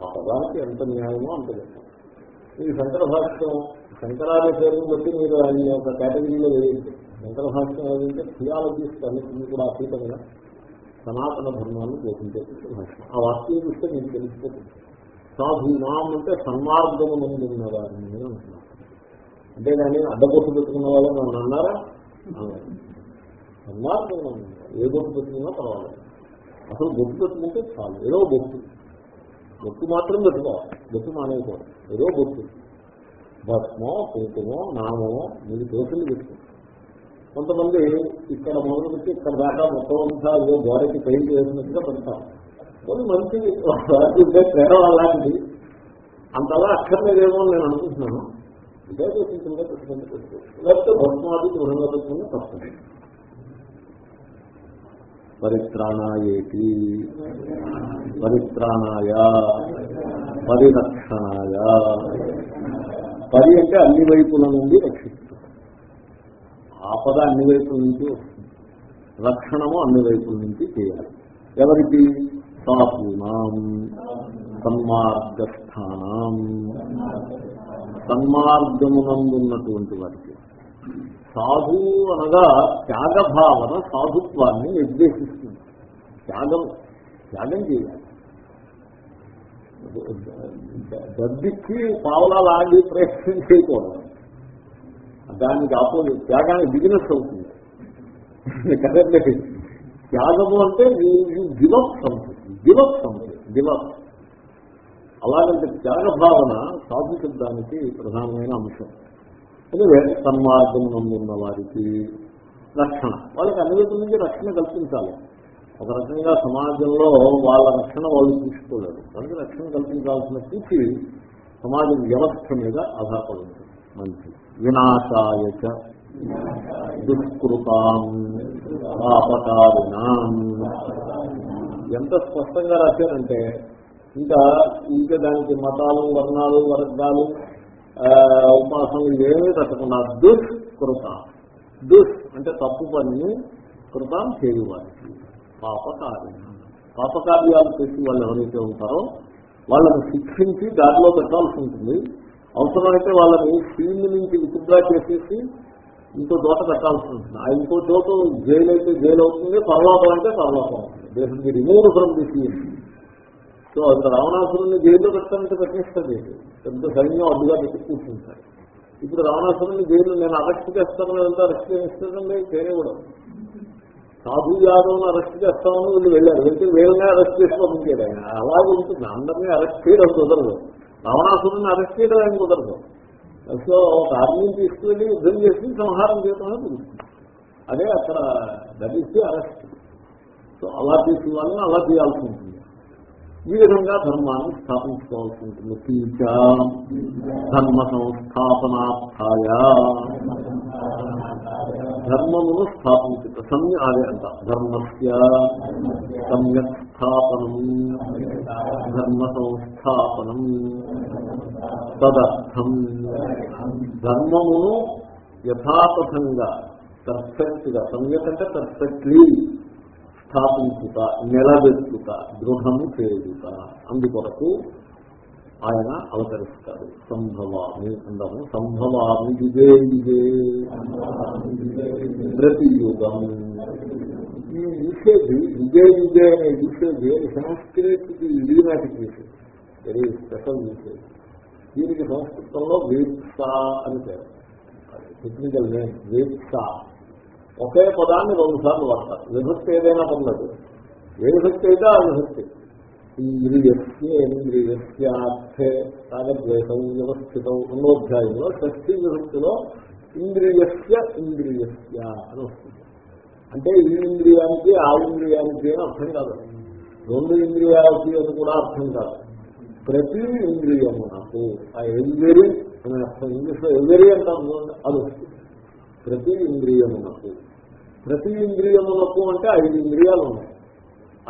ఆ పదానికి ఎంత న్యాయమో అంత చెప్తాం. ఈ శంకర భాష్యం. శంకరాల పేరుని బట్టి మీరు ఆయన యొక్క కేటగిరీలో వేయండి. శంకర భాష్యం ఏదంటే థియాలజిస్ట్ అన్నింటినీ కూడా అతీతంగా సనాతన ధర్మాన్ని పోషించే భాష ఆ వాక్యం చూస్తే మీకు తెలిసిపోతుంది. సాధునాం అంటే సన్మార్గము నుండి ఉన్నదాన్ని అంటున్నారు. అంటే దాన్ని అడ్డబొట్టు పెట్టుకున్న వాళ్ళని నన్ను అన్నారా? అనలేదు. ఏ బొట్టు పెట్టుకున్నా పర్వాలేదు. అసలు బొట్టు పెట్టుకుంటే చాలు. ఏదో బొట్టు. బొట్టు మాత్రం పెట్టుకోవాలి. బొట్టు మానేయకూడదు. ఏదో బొట్టు. భస్మో కుంకుమో నామో మీరు దోషులు పెట్టుకుంటారు కొంతమంది ఇక్కడ మొదలు పెట్టి ఇక్కడ దాకా మొత్తం అంతా ఏదో గోడకి పెయింట్ వేసినట్టుగా పెడతారు. కొన్ని మంచిది ఉంటే అలాంటిది అంతలా అక్కర్లేదేమో నేను అనుకుంటున్నాను. ఇదే సింపుల్గా పెట్టుకుంటే పెట్టుకోవచ్చు. లేకపోతే భస్మాది దృఢంగా పెట్టుకుంటే తప్పదు. పరిత్రాణాయేతి పరిత్రాణాయ పరిరక్షణాయ. పరి అంటే అన్ని వైపుల నుండి రక్షిస్తుంది. ఆపద అన్ని వైపుల నుంచి వస్తుంది. రక్షణము అన్ని వైపుల నుంచి చేయాలి. ఎవరికి? సాధూనాం సన్మార్గస్థానం. సన్మార్గమునందున్నటువంటి వారికి. సాధు అనగా త్యాగ భావన సాధుత్వాన్ని నిర్దేశిస్తుంది. త్యాగం త్యాగం చేయాలి. దద్దిచ్చి పావులా లాగి ప్రయత్నం చేయకూడదు. దానికి ఆపోజిట్ త్యాగానికి బిజినెస్ అవుతుంది. కదండి? త్యాగము అంటే give up something give up something give up అలాగంటే త్యాగ భావన సాధు శబ్దానికి ప్రధానమైన అంశం. అదే సన్మార్గం ఉన్న వారికి రక్షణ. వాళ్ళకి అన్ని వైపుల నుంచి రక్షణ కల్పించాలి. ఒక రకంగా సమాజంలో వాళ్ళ రక్షణ వాళ్ళు తీసుకోలేరు. వాళ్ళకి రక్షణ కల్పించాల్సిన స్థితి సమాజ వ్యవస్థ మీద ఆధారపడి ఉంటుంది మంచి వినాశాయ దుష్కృతాం పాపకారిణాం. ఎంత స్పష్టంగా రాశారంటే ఇంకా ఇంకా దానికి మతాలు వర్ణాలు వర్గాలు ఉపాసన ఏమీ ఇవేమీ పెట్టకుండా దుష్కృత దుష్ అంటే తప్పు పని కృతం చేయవారికి పాపకార్యం. పాపకార్యాలు చేసి వాళ్ళు ఎవరైతే ఉంటారో వాళ్ళని శిక్షించి దారిలో పెట్టాల్సి ఉంటుంది. అవసరమైతే వాళ్ళని ఫీల్డ్ నుంచి విత్డ్రా చేసేసి ఇంకో దోట పెట్టాల్సి ఉంటుంది. ఆ ఇంకో చోట జైలు అయితే జైలు అవుతుంది పర్వాపం అంటే పర్వాపం అవుతుంది. దేశం రిమూవ్ ఫ్రమ్ ది సో అంత రావణాసురుణ్ణి జైల్లో పెట్టాలంటే పెట్టేస్తుంది పెద్ద సైన్యం అడ్డుగా పెట్టి కూర్చుంటారు. ఇప్పుడు రావణాసురుణ్ణి జైలు నేను అరెస్ట్ చేస్తాను ఎంత అరెస్ట్ చేస్తానండి చేయకూడదు సాధు యాదవ్ని అరెస్ట్ చేస్తామని వీళ్ళు వెళ్ళారు. వెళ్తే వీళ్ళనే అరెస్ట్ చేసి పంపించాడు ఆయన అలాగే ఉంటుంది. అందరినీ అరెస్ట్ చేయడం కుదరదు. రావణాసురుని అరెస్ట్ చేయడం ఆయన కుదరదు. సో ఒక ఆర్మీని తీసుకువెళ్ళి యుద్ధం చేసి సంహారం చేయడం అనేది అదే అక్కడ that is the arrest so అలా తీసుకోవాలని అలా చేయాల్సి ఉంటుంది. ఈ విధంగా ధర్మాన్ని స్థాపించుకోవాల్సి ఉంటుంది. పీచ ధర్మ సంస్థాపనార్థాయ. ధర్మమును స్థాపించుట. సమ్య అదే అంట. ధర్మస్య సమ్యక్ స్థాపనం. ధర్మ సంస్థాపనం. తదర్థం. ధర్మమును యథాతథంగా పర్ఫెక్ట్గా సమ్యక్ అంటే పర్ఫెక్ట్లీ స్థాపించుట నిలబెట్టుట దృఢము చేయుట అందుకొరకు ఆయన అవతరిస్తారు సంభవామి అందాము సంభవామి ఇదే ఇదే. ప్రతి యుగం ఈ యూసేజ్ ఇదే ఇదే అనే యూసేజ్ సంస్కృతికి idiomatic usage very special usage దీనికి సంస్కృతంలో వేత్స అని పేరు. Technical name వేత్స. ఒకే పదాన్ని రెండు సార్లు వాడతారు. విభక్తి ఏదైనా పర్లేదు. ఏ విభక్తి అయితే ఆ విభక్తి ఇంద్రియస్య రాగద్వేషం వ్యవస్థితం రెండోధ్యాయంలో షష్ఠి విభక్తిలో ఇంద్రియస్య ఇంద్రియస్య అని వస్తుంది. అంటే ఈ ఇంద్రియానికి ఆ ఇంద్రియానికి అని అర్థం కాదు. రెండు ఇంద్రియాలకి అని కూడా అర్థం కాదు. ప్రతి ఇంద్రియమునకు ఆ ఎవరి అని అర్థం ఇంగ్లీష్లో ఎవరి అంటారు అది వస్తుంది. ప్రతి ఇంద్రియమునకు. ప్రతి ఇంద్రియమునకు అంటే ఐదు ఇంద్రియాలు ఉన్నాయి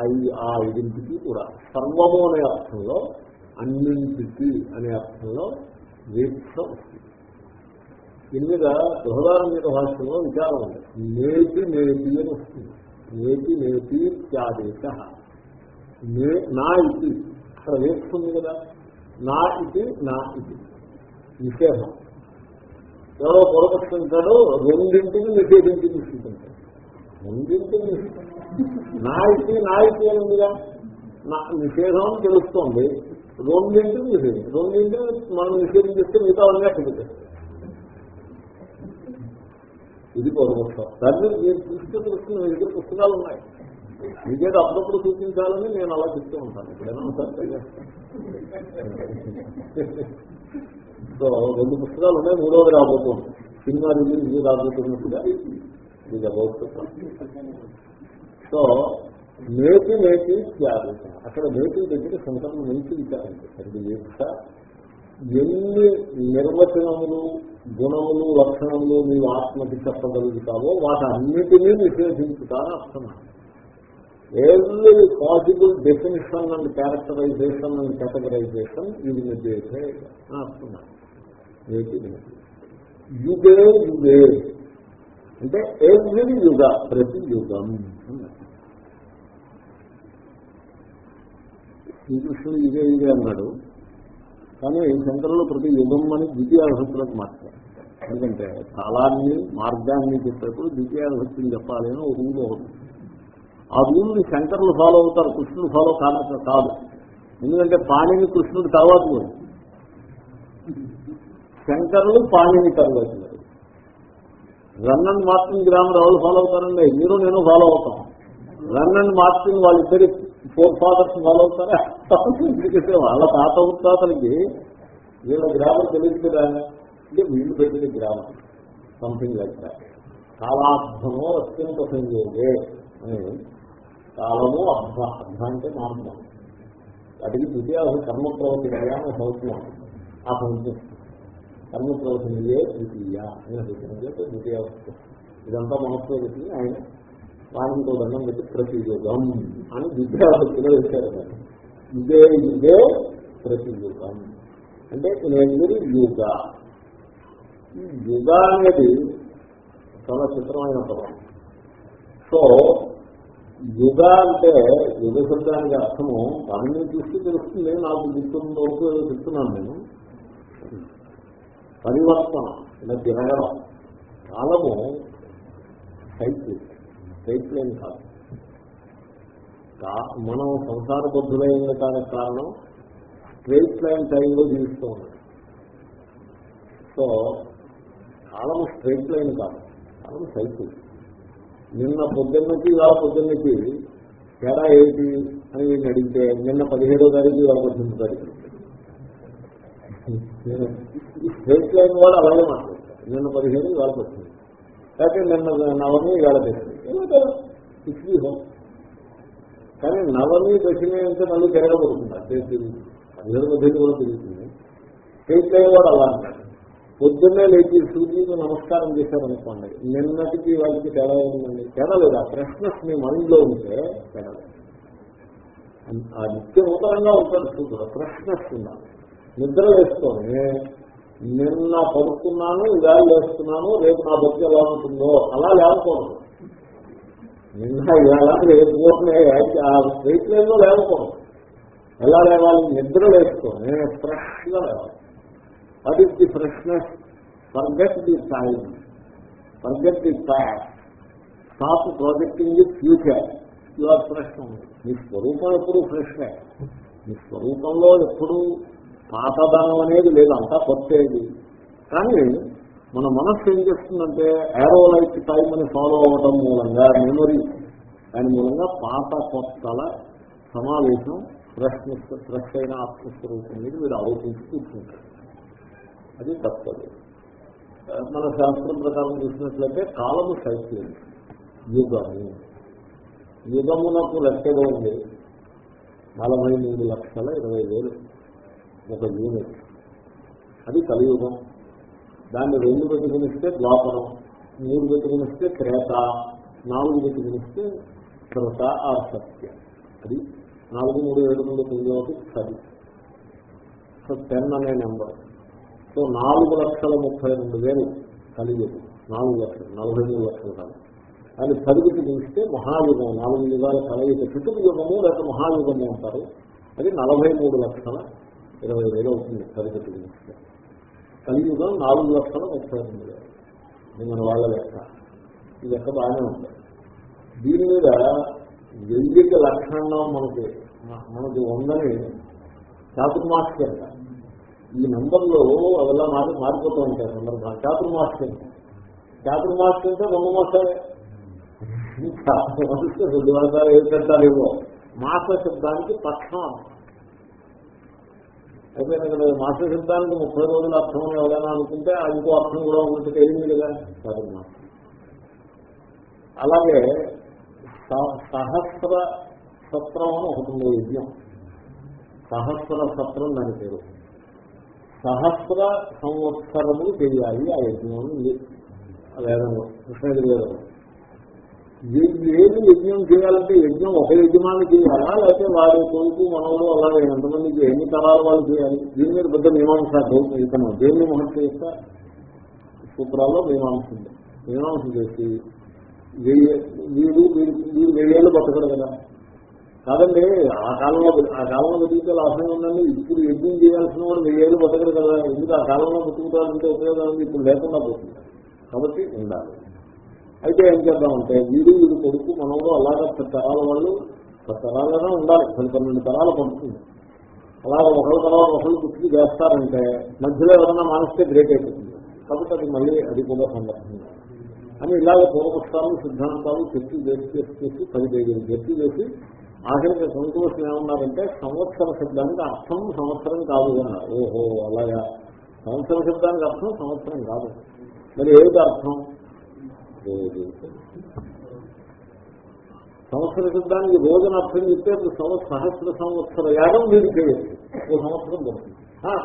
ఐదు ఆ ఐదింటికి కూడా. సర్వము అనే అర్థంలో అన్నింటికి అనే అర్థంలో వీక్ష వస్తుంది. దీని మీద బృహదారం భాషలో విచారం ఉంది. నేతి నేతి అని వస్తుంది. నేతి నేతి ఇత్యాదేశ నా ఇది. అక్కడ వేస్తుంది కదా. నా ఇది నా ఇది. నిషేధం. ఎవరో పొరపక్షించాడు రెండింటిని నిషేధించి తీసుకుంటాడు. రెండింటిని నాయకి ఇది అని ఉందిగా నా నిషేధం తెలుస్తోంది. రెండింటిని నిషేధం రెండింటిని మనం నిషేధించేస్తే మిగతా వాళ్ళని అక్కడ ఇది పూర్వపక్షం దాన్ని మీరు చూస్తే తెలుస్తుంది మీ దగ్గర పుస్తకాలు ఉన్నాయి. మీకేదో అప్పుడప్పుడు సూచించాలని నేను అలా చెప్తూ ఉంటాను. ఇప్పుడైనా ఒకసారి సో రెండు పుస్తకాలు ఉన్నాయి మూడోది రాబోతుంది సినిమా రిలీజ్ ఇది రాబోతున్నట్టుగా ఇది సో నేతి నేతి త్యాగం అక్కడ నేతి దగ్గర శంకరం నేతి విచారించారు అది దీక్ష ఎన్ని నిర్వచనములు గుణములు లక్షణములు నీవు ఆత్మకి చెప్పగలుగుతావో వాటన్నిటినీ నిషేధించుతా అర్థం every possible definition and characterisation and categorisation ఇది నిర్దేశే నేటి యుగే యుగే. అంటే ఎవ్రీ యుగ ప్రతి యుగం శ్రీకృష్ణుడు యుగే యుగే అన్నాడు. కానీ శంకరులు ప్రతి యుగం అని ద్వితీయాభక్తులకు మార్చారు. ఎందుకంటే కాలాన్ని మార్గాన్ని చెప్పేప్పుడు ద్వితీయాభక్తిని చెప్పాలి అని ఒక రూల్ ఒకటి. ఆ రూల్ని శంకరులు ఫాలో అవుతారు కృష్ణుడు ఫాలో కాదు కాదు. ఎందుకంటే పాణిని కృష్ణుడు తర్వాత శంకరులు పాణిని తర్వాత రన్ అండ్ మార్టిన్ గ్రామర్ ఎవరు ఫాలో అవుతారండి. మీరు నేను ఫాలో అవుతాం. రన్ అండ్ మార్టిన్ వాళ్ళిద్దరి ఫోర్ ఫాదర్స్ ఫాలో అవుతారా? వాళ్ళ తాత ఉత్తాతలకి వీళ్ళ గ్రామర్ తెలియదు కదా. అంటే వీళ్ళు పెట్టిన గ్రామర్ సంథింగ్ లైక్ దాట్ కాలార్థమో అత్యంత సంయోగే అని కాలము అర్థ అర్థ అంటే మార్గం. వాటికి ద్వితీయ కర్మ ప్రవర్తి అని సంవత్సరం ఆ సంవత్సరం కర్మ ప్రవచనయే ద్వితీయ అని చెప్పిన ద్వితీయ ఇదంతా మనసులో పెట్టి ఆయన. వారంతో దండం పెట్టి ప్రతియుగం అని విద్యార్థులు వేశారు ఇదే ఇదే ప్రతియుగం. అంటే నేను యుగ. ఈ యుగ అనేది చాలా చిత్రమైన పదం. సో యుగ అంటే యుగ శబ్దానికి అర్థము దాన్ని చూస్తే తెలుస్తుంది. నాకు గుర్తుందో చెప్తున్నాను నేను. పరివర్తన ఇలా తిరగడం కాలము సైకిల్ సైకిల్ ఏం కాదు. మనం సంసార బుద్ధులైన దానికి కారణం స్ట్రైట్ లైన్ టైంలో జీవిస్తూ ఉన్నాం. సో కాలం స్ట్రైట్ లైన్ కాదు కాలం సైకిల్ నిన్న పొద్దున్నకి ఇలా పొద్దున్నకి తేడా ఏంటి అని నేను అడిగితే నిన్న పదిహేడో తారీఖు ఇలా పద్దెనిమిది తారీఖు. నేను ఈ స్ట్రైట్ లైన్ వాడు అలాగే మాట్లాడతారు నిన్న పదిహేను ఇవాళ పద్దెనిమిది లేకపోతే నిన్న నవమి ఇవాళ దశమి ఇచ్చి కానీ నవమి దశమి అంటే మళ్ళీ తిరగబడుతుంది అదే తిరిగి పదిహేడు పద్దెనిమిది కూడా తిరుగుతుంది స్ట్రైట్ లైన్ వాడు అలా అంటాడు పొద్దున్నే లేచి సూర్యుడికి నమస్కారం చేశారనుకోండి నిన్నటికి వాళ్ళకి తేడా ఉందండి తేడా లేదు ఆ ఫ్రెష్నెస్ మీ మైండ్లో ఉంటే తేడా లేదు ఆ నిత్య నూతనంగా ఉంటాడు సూర్యుడు ఫ్రెష్నెస్ ఉండాలి. నిద్ర వేసుకొని నిన్న పడుకున్నాను ఇలా లేస్తున్నాను రేపు నా బతి ఎలా ఉంటుందో అలా లేకపోవడం నిన్న ఇవాళ రేపు ఆ స్ట్రైట్ లైన్లో లేకపోవడం ఎలా లేవాలి? నిద్ర వేసుకొని ఫ్రెష్గా లేవాలి what is the freshness forget the time forget the pack stop projecting the future you are fresh మీ స్వరూపం ఎప్పుడు ఫ్రెష్నే మీ స్వరూపంలో ఎప్పుడు పాతదనం అనేది లేదు అంతా కొత్తది. కానీ మన మనస్సు ఏం చేస్తుందంటే ఏరో లైఫ్ టైం అని ఫాలో అవ్వడం మూలంగా మెమొరీ దాని మూలంగా పాత కొత్తల సమావేశం ఫ్రెష్నెస్ ఫ్రెష్ అయిన ఆత్మస్వరూపం మీద మీరు ఆలోచించి కూర్చుంటారు. అది తప్పదు. మన శాస్త్రం ప్రకారం చూసినట్లయితే కాలము సైకిల్ యుగము. యుగమునకు లెక్కగా ఉంది. నలభై మూడు లక్షల ఇరవై వేలు. ఒక యూనిట్. అది కలియుగం. దాన్ని రెండు పెట్టుకునిస్తే ద్వాపరం మూడు పెట్టుకునిస్తే త్రేత నాలుగు పెట్టుకునిస్తే శ్రత ఆ సత్య. అది నాలుగు మూడు ఏడు మూడు తొమ్మిది ఒకటి పది. సో టెన్ అనే నెంబర్. సో నాలుగు లక్షల ముప్పై రెండు వేలు కలియుగం. నాలుగు లక్షలు నలభై మూడు లక్షలు కాదు. దాన్ని పదికి చూస్తే మహాయుగం. నాలుగు యుగాల కలయిక చుట్టుకు యుగము లేక మహాయుగము అంటారు. అది నలభై మూడు లక్షల ఇరవై వేలు అవుతుంది సరికట్టు కలియుగం నాలుగు లక్షల ముప్పై ఎనిమిది వేలు. మన వాళ్ళ లెక్క. ఈ లెక్క బాగానే ఉంది. దీని మీద వెయ్యిక లక్షణం మనకి మనకి ఉందని చాతుర్మాస్కి ఈ నెంబర్లో అదెల్లా మారి మారిపోతూ ఉంటాయి సందర్భాలు. చాతుర్మాస్కి అంట. అంటే రెండు మాసాలే. రెండు మాసాలు ఇవ్వ మాస శబ్దానికి పక్షం అయిపోయినా కదా మాస శబ్దానికి ముప్పై రోజుల అర్థం అని ఎవరైనా అనుకుంటే ఇంకో అర్థం కూడా ఉంటే తెలియదు కదా చాతుర్మాసం అలాగే సహస్ర సత్రం అని ఒకటి ఉంది యజ్ఞం. సహస్ర సత్రం దాని పేరు. సహస్ర సంవత్సరములు చేయాలి ఆ యజ్ఞం వేదంలో. కృష్ణగిరి వేదంలో. ఏది యజ్ఞం చేయాలంటే యజ్ఞం ఒక యజమాని చేయాలా? లేకపోతే వారి కొడుకు మనవలు అలాగే ఎంతమందికి ఎన్ని తరాల వాళ్ళు చేయాలి? దీని మీద పెద్ద మీమాంస ఇతను. దేన్ని మహర్షి చేస్తా సూత్రాల్లో మీమాంస ఉంది. మీమాంస చేసి వెయ్యి వీడు వీడు వెయ్యేళ్ళు బతకడు కదా. కాదండి ఆ కాలంలో ఆ కాలంలో బతికితే లాభం ఉందండి. ఇప్పుడు యజ్ఞం చేయాల్సిన వాడు వెయ్యేళ్ళు బతకడు కదా. ఎందుకు ఆ కాలంలో బతుకుతారంటే ఉపయోగం ఇప్పుడు లేకుండా పోతుంది. కాబట్టి ఉండాలి. అయితే ఏం చేద్దామంటే వీడు వీడు కొడుకు మనలో అలాగే తరాల వాళ్ళు పది తరాలనే ఉండాలి. పది పన్నెండు తరాలు పంపుతుంది. అలాగే ఒకరి తర్వాత ఒకరు గుర్తు చేస్తారంటే మధ్యలో ఎవరన్నా మానిస్తే బ్రేక్ అయిపోతుంది. కాబట్టి అది మళ్ళీ అది కూడా సందర్భం. అని ఇలాగ పూర్వపక్షాలు సిద్ధాంతాలు చర్చ చేసి చేసి చేసి పది పేజీలు చర్చ చేసి ఆఖరికి సంతోషం ఏమన్నారంటే సంవత్సర శబ్దానికి అర్థం సంవత్సరం కాదు అన్నారు. ఓహో అలాగా. సంవత్సర శబ్దానికి అర్థం సంవత్సరం కాదు. మరి ఏమిటి అర్థం? సంవత్సర శబ్దానికి రోజున అర్థం చెప్తే ఇప్పుడు సహస్ర సంవత్సర యాగం మీరు చేయొచ్చు ఓ సంవత్సరం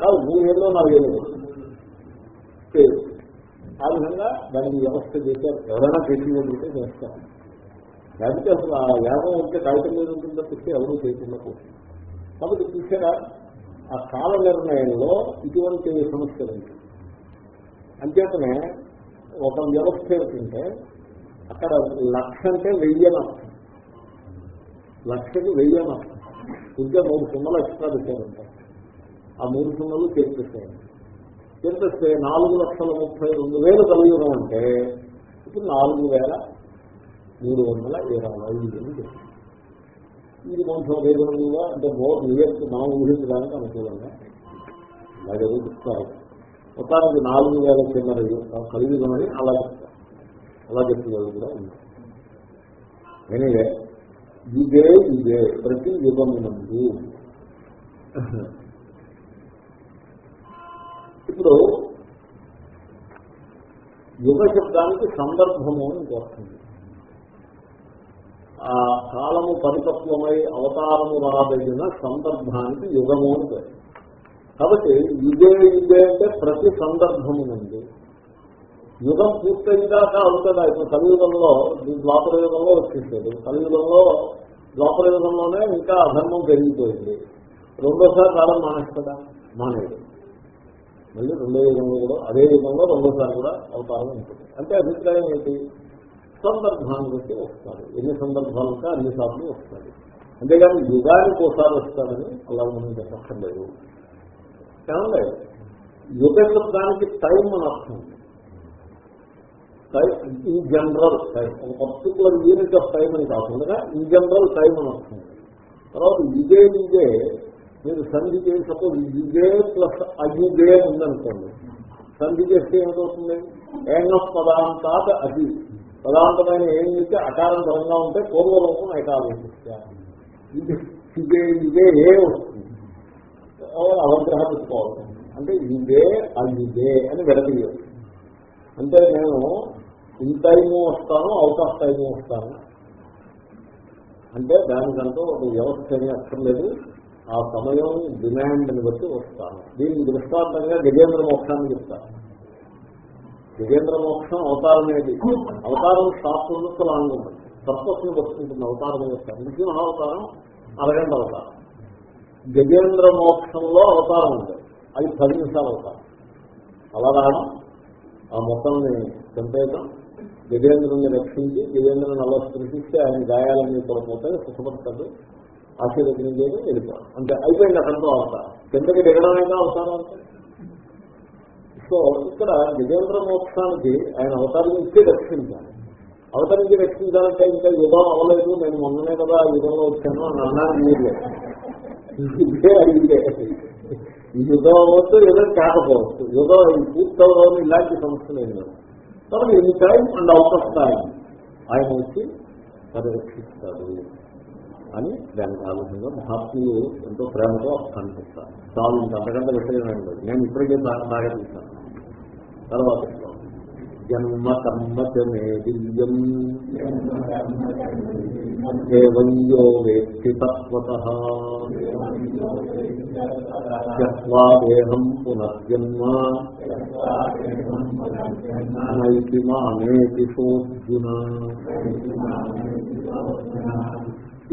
కాదు మూడు ఏళ్ళు నాలుగేళ్ళు చేయొచ్చు ఆ విధంగా దానికి వ్యవస్థ చేశారు. ఎవరైనా చేసేదంటే చేస్తారు. లేకపోతే అసలు ఆ యాగం ఉంటే కాగితం మీద ఉంటుందో చెప్తే ఎవరూ చేయకుండా పోతుంది. కాబట్టి చూసారా ఆ కాల నిర్ణయంలో ఇటువంటి సమస్యలు ఉంటాయి. అంచేతనే ఒక వ్యవస్థ ఏమిటంటే అక్కడ లక్ష అంటే వెయ్యనర్థం లక్షకి వెయ్యనర్థం ఇంకా మూడు సున్నలు ఎక్స్ట్రా పెట్టారంట ఆ మూడు సున్నలు చేర్పిస్తాయి చేర్పిస్తే నాలుగు లక్షల ముప్పై రెండు వేలు కలియుగం అంటే ఇప్పుడు నాలుగు వేల మూడు వందల ఇరవై ఐదు ఇది కొంచెం రీజనబుల్గా అంటే మోర్ నియర్ మనం ఊహించడానికి అనుకూలంగా ఇలా చెప్తారు. మొత్తానికి నాలుగు వేల కింద కలియుగం అలా చెప్తారు అలా చెప్పేవాళ్ళు కూడా ఉన్నారు. ఎనివే ఇదే ఇదే ప్రతి యుగమునందు ఇప్పుడు యుగ శబ్దానికి సందర్భము అని వస్తుంది ఆ కాలము పరిపక్వమై అవతారము రాబడిన సందర్భానికి యుగము అని పేరు. కాబట్టి ఇదే ఇదే అంటే ప్రతి సందర్భము నుండి. యుగం పూర్తయిందాక అవుతుందా? ఇప్పుడు కలియుగంలో ద్వాపర యుగంలో వచ్చేసేది. కలియుగంలో ద్వాపర యుగంలోనే ఇంకా అధర్మం పెరిగిపోయింది. రెండోసారి కాలం మానేస్తుందా మానేది మళ్ళీ రెండో యుగంలో కూడా అదే యుగంలో రెండోసారి కూడా అవతారం ఉంటుంది. అంటే అభిప్రాయం ఏంటి? సందర్భాన్ని బట్టి వస్తారు ఎన్ని సందర్భాలు ఉంటే అన్ని సార్లు వస్తాడు. అంతేగాని యుగానికి ఒకసారి వస్తాడని అలా మనం చెప్పక్కర్లేదు. ఏమంటే యుగ శబ్దానికి టైం అని అర్థం. In general time. ఒక పర్టికులర్ యూనిట్ ఆఫ్ టైం అని కాకుండా ఇన్ జనరల్ టైం అని వస్తుంది తర్వాత ఇదే ఇదే మీరు సంధి చేసినప్పుడు ఇదే ప్లస్ అయుదే ఉందనుకోండి. సంధి చేస్తే ఏమిటవుతుంది ఏం పదాంతాత అది. పదాంతమైన ఏం చేస్తే అకారం పరంగా ఉంటే పూర్వలోకం ఏకాలం ఇదే ఇదే ఏ వస్తుంది? అవగ్రహం పెట్టుకోవాలి. అంటే ఇదే అదిదే అని విడతీయాలి అంటే నేను ఇన్ టైము వస్తాను అవుట్ ఆఫ్ టైము వస్తాను. అంటే దానికంటూ ఒక వ్యవస్థ ఏమీ అక్కర్లేదు. ఆ సమయం డిమాండ్ని బట్టి వస్తాను. దీనికి దృష్టాంతంగా గజేంద్ర మోక్షాన్ని చెప్తాను. గజేంద్ర మోక్షం అవతారం అనేది అవతారం శాస్త్రంతో లాంగ్ ఉంటుంది తత్వస్ని అవతారం యొక్క నిజం అవతారం అరగంట అవతారం. గజేంద్ర మోక్షంలో అవతారం ఉంటుంది అది పది నిమిషాలు అవతారం. అలా రావడం ఆ మొత్తాన్ని చంపేయడం గజేంద్రుని రక్షించి గజేంద్రుని అలా స్పృశిస్తే ఆయన గాయాలన్నీ పడిపోతాయి సుఖపడతాడు ఆశీర్వదించేది వెళ్ళిపోవడం. అంటే అయిపోయింది అక్కడితో అవతారం. కిందకి దిగడమైనా అవతారం అంటే? సో ఇక్కడ గజేంద్ర మోక్షానికి ఆయన అవతారం ఇచ్చి రక్షించాలి. అవతరించి రక్షించాలంటే ఇంకా యుగం అవ్వలేదు నేను మొన్ననే కదా ఆ యుగంలో వచ్చాను అని అన్నాను మీరు. ఇదే అడిగితే ఈ యుగం అవ్వచ్చు యుగం కాకపోవచ్చు యుగం పూర్తవడం ఇలాంటి సమస్యలు ఏం లేదు కాబట్టి ఎన్ని time and out of time ఆయన వచ్చి పరిరక్షిస్తారు అని దానికి ఆలోచనగా మహాత్ములు ఎంతో ప్రేమతో అర్థాన్ని చాలు అంతకంటే విషయం నేను ఇప్పటికే బాగా చూశాను తర్వాత జన్మ కర్మచమే దివ్యం ఏవంయో వేత్తి తత్వత. దేహం పునర్జన్మ. నైతి మానేతి సోర్జున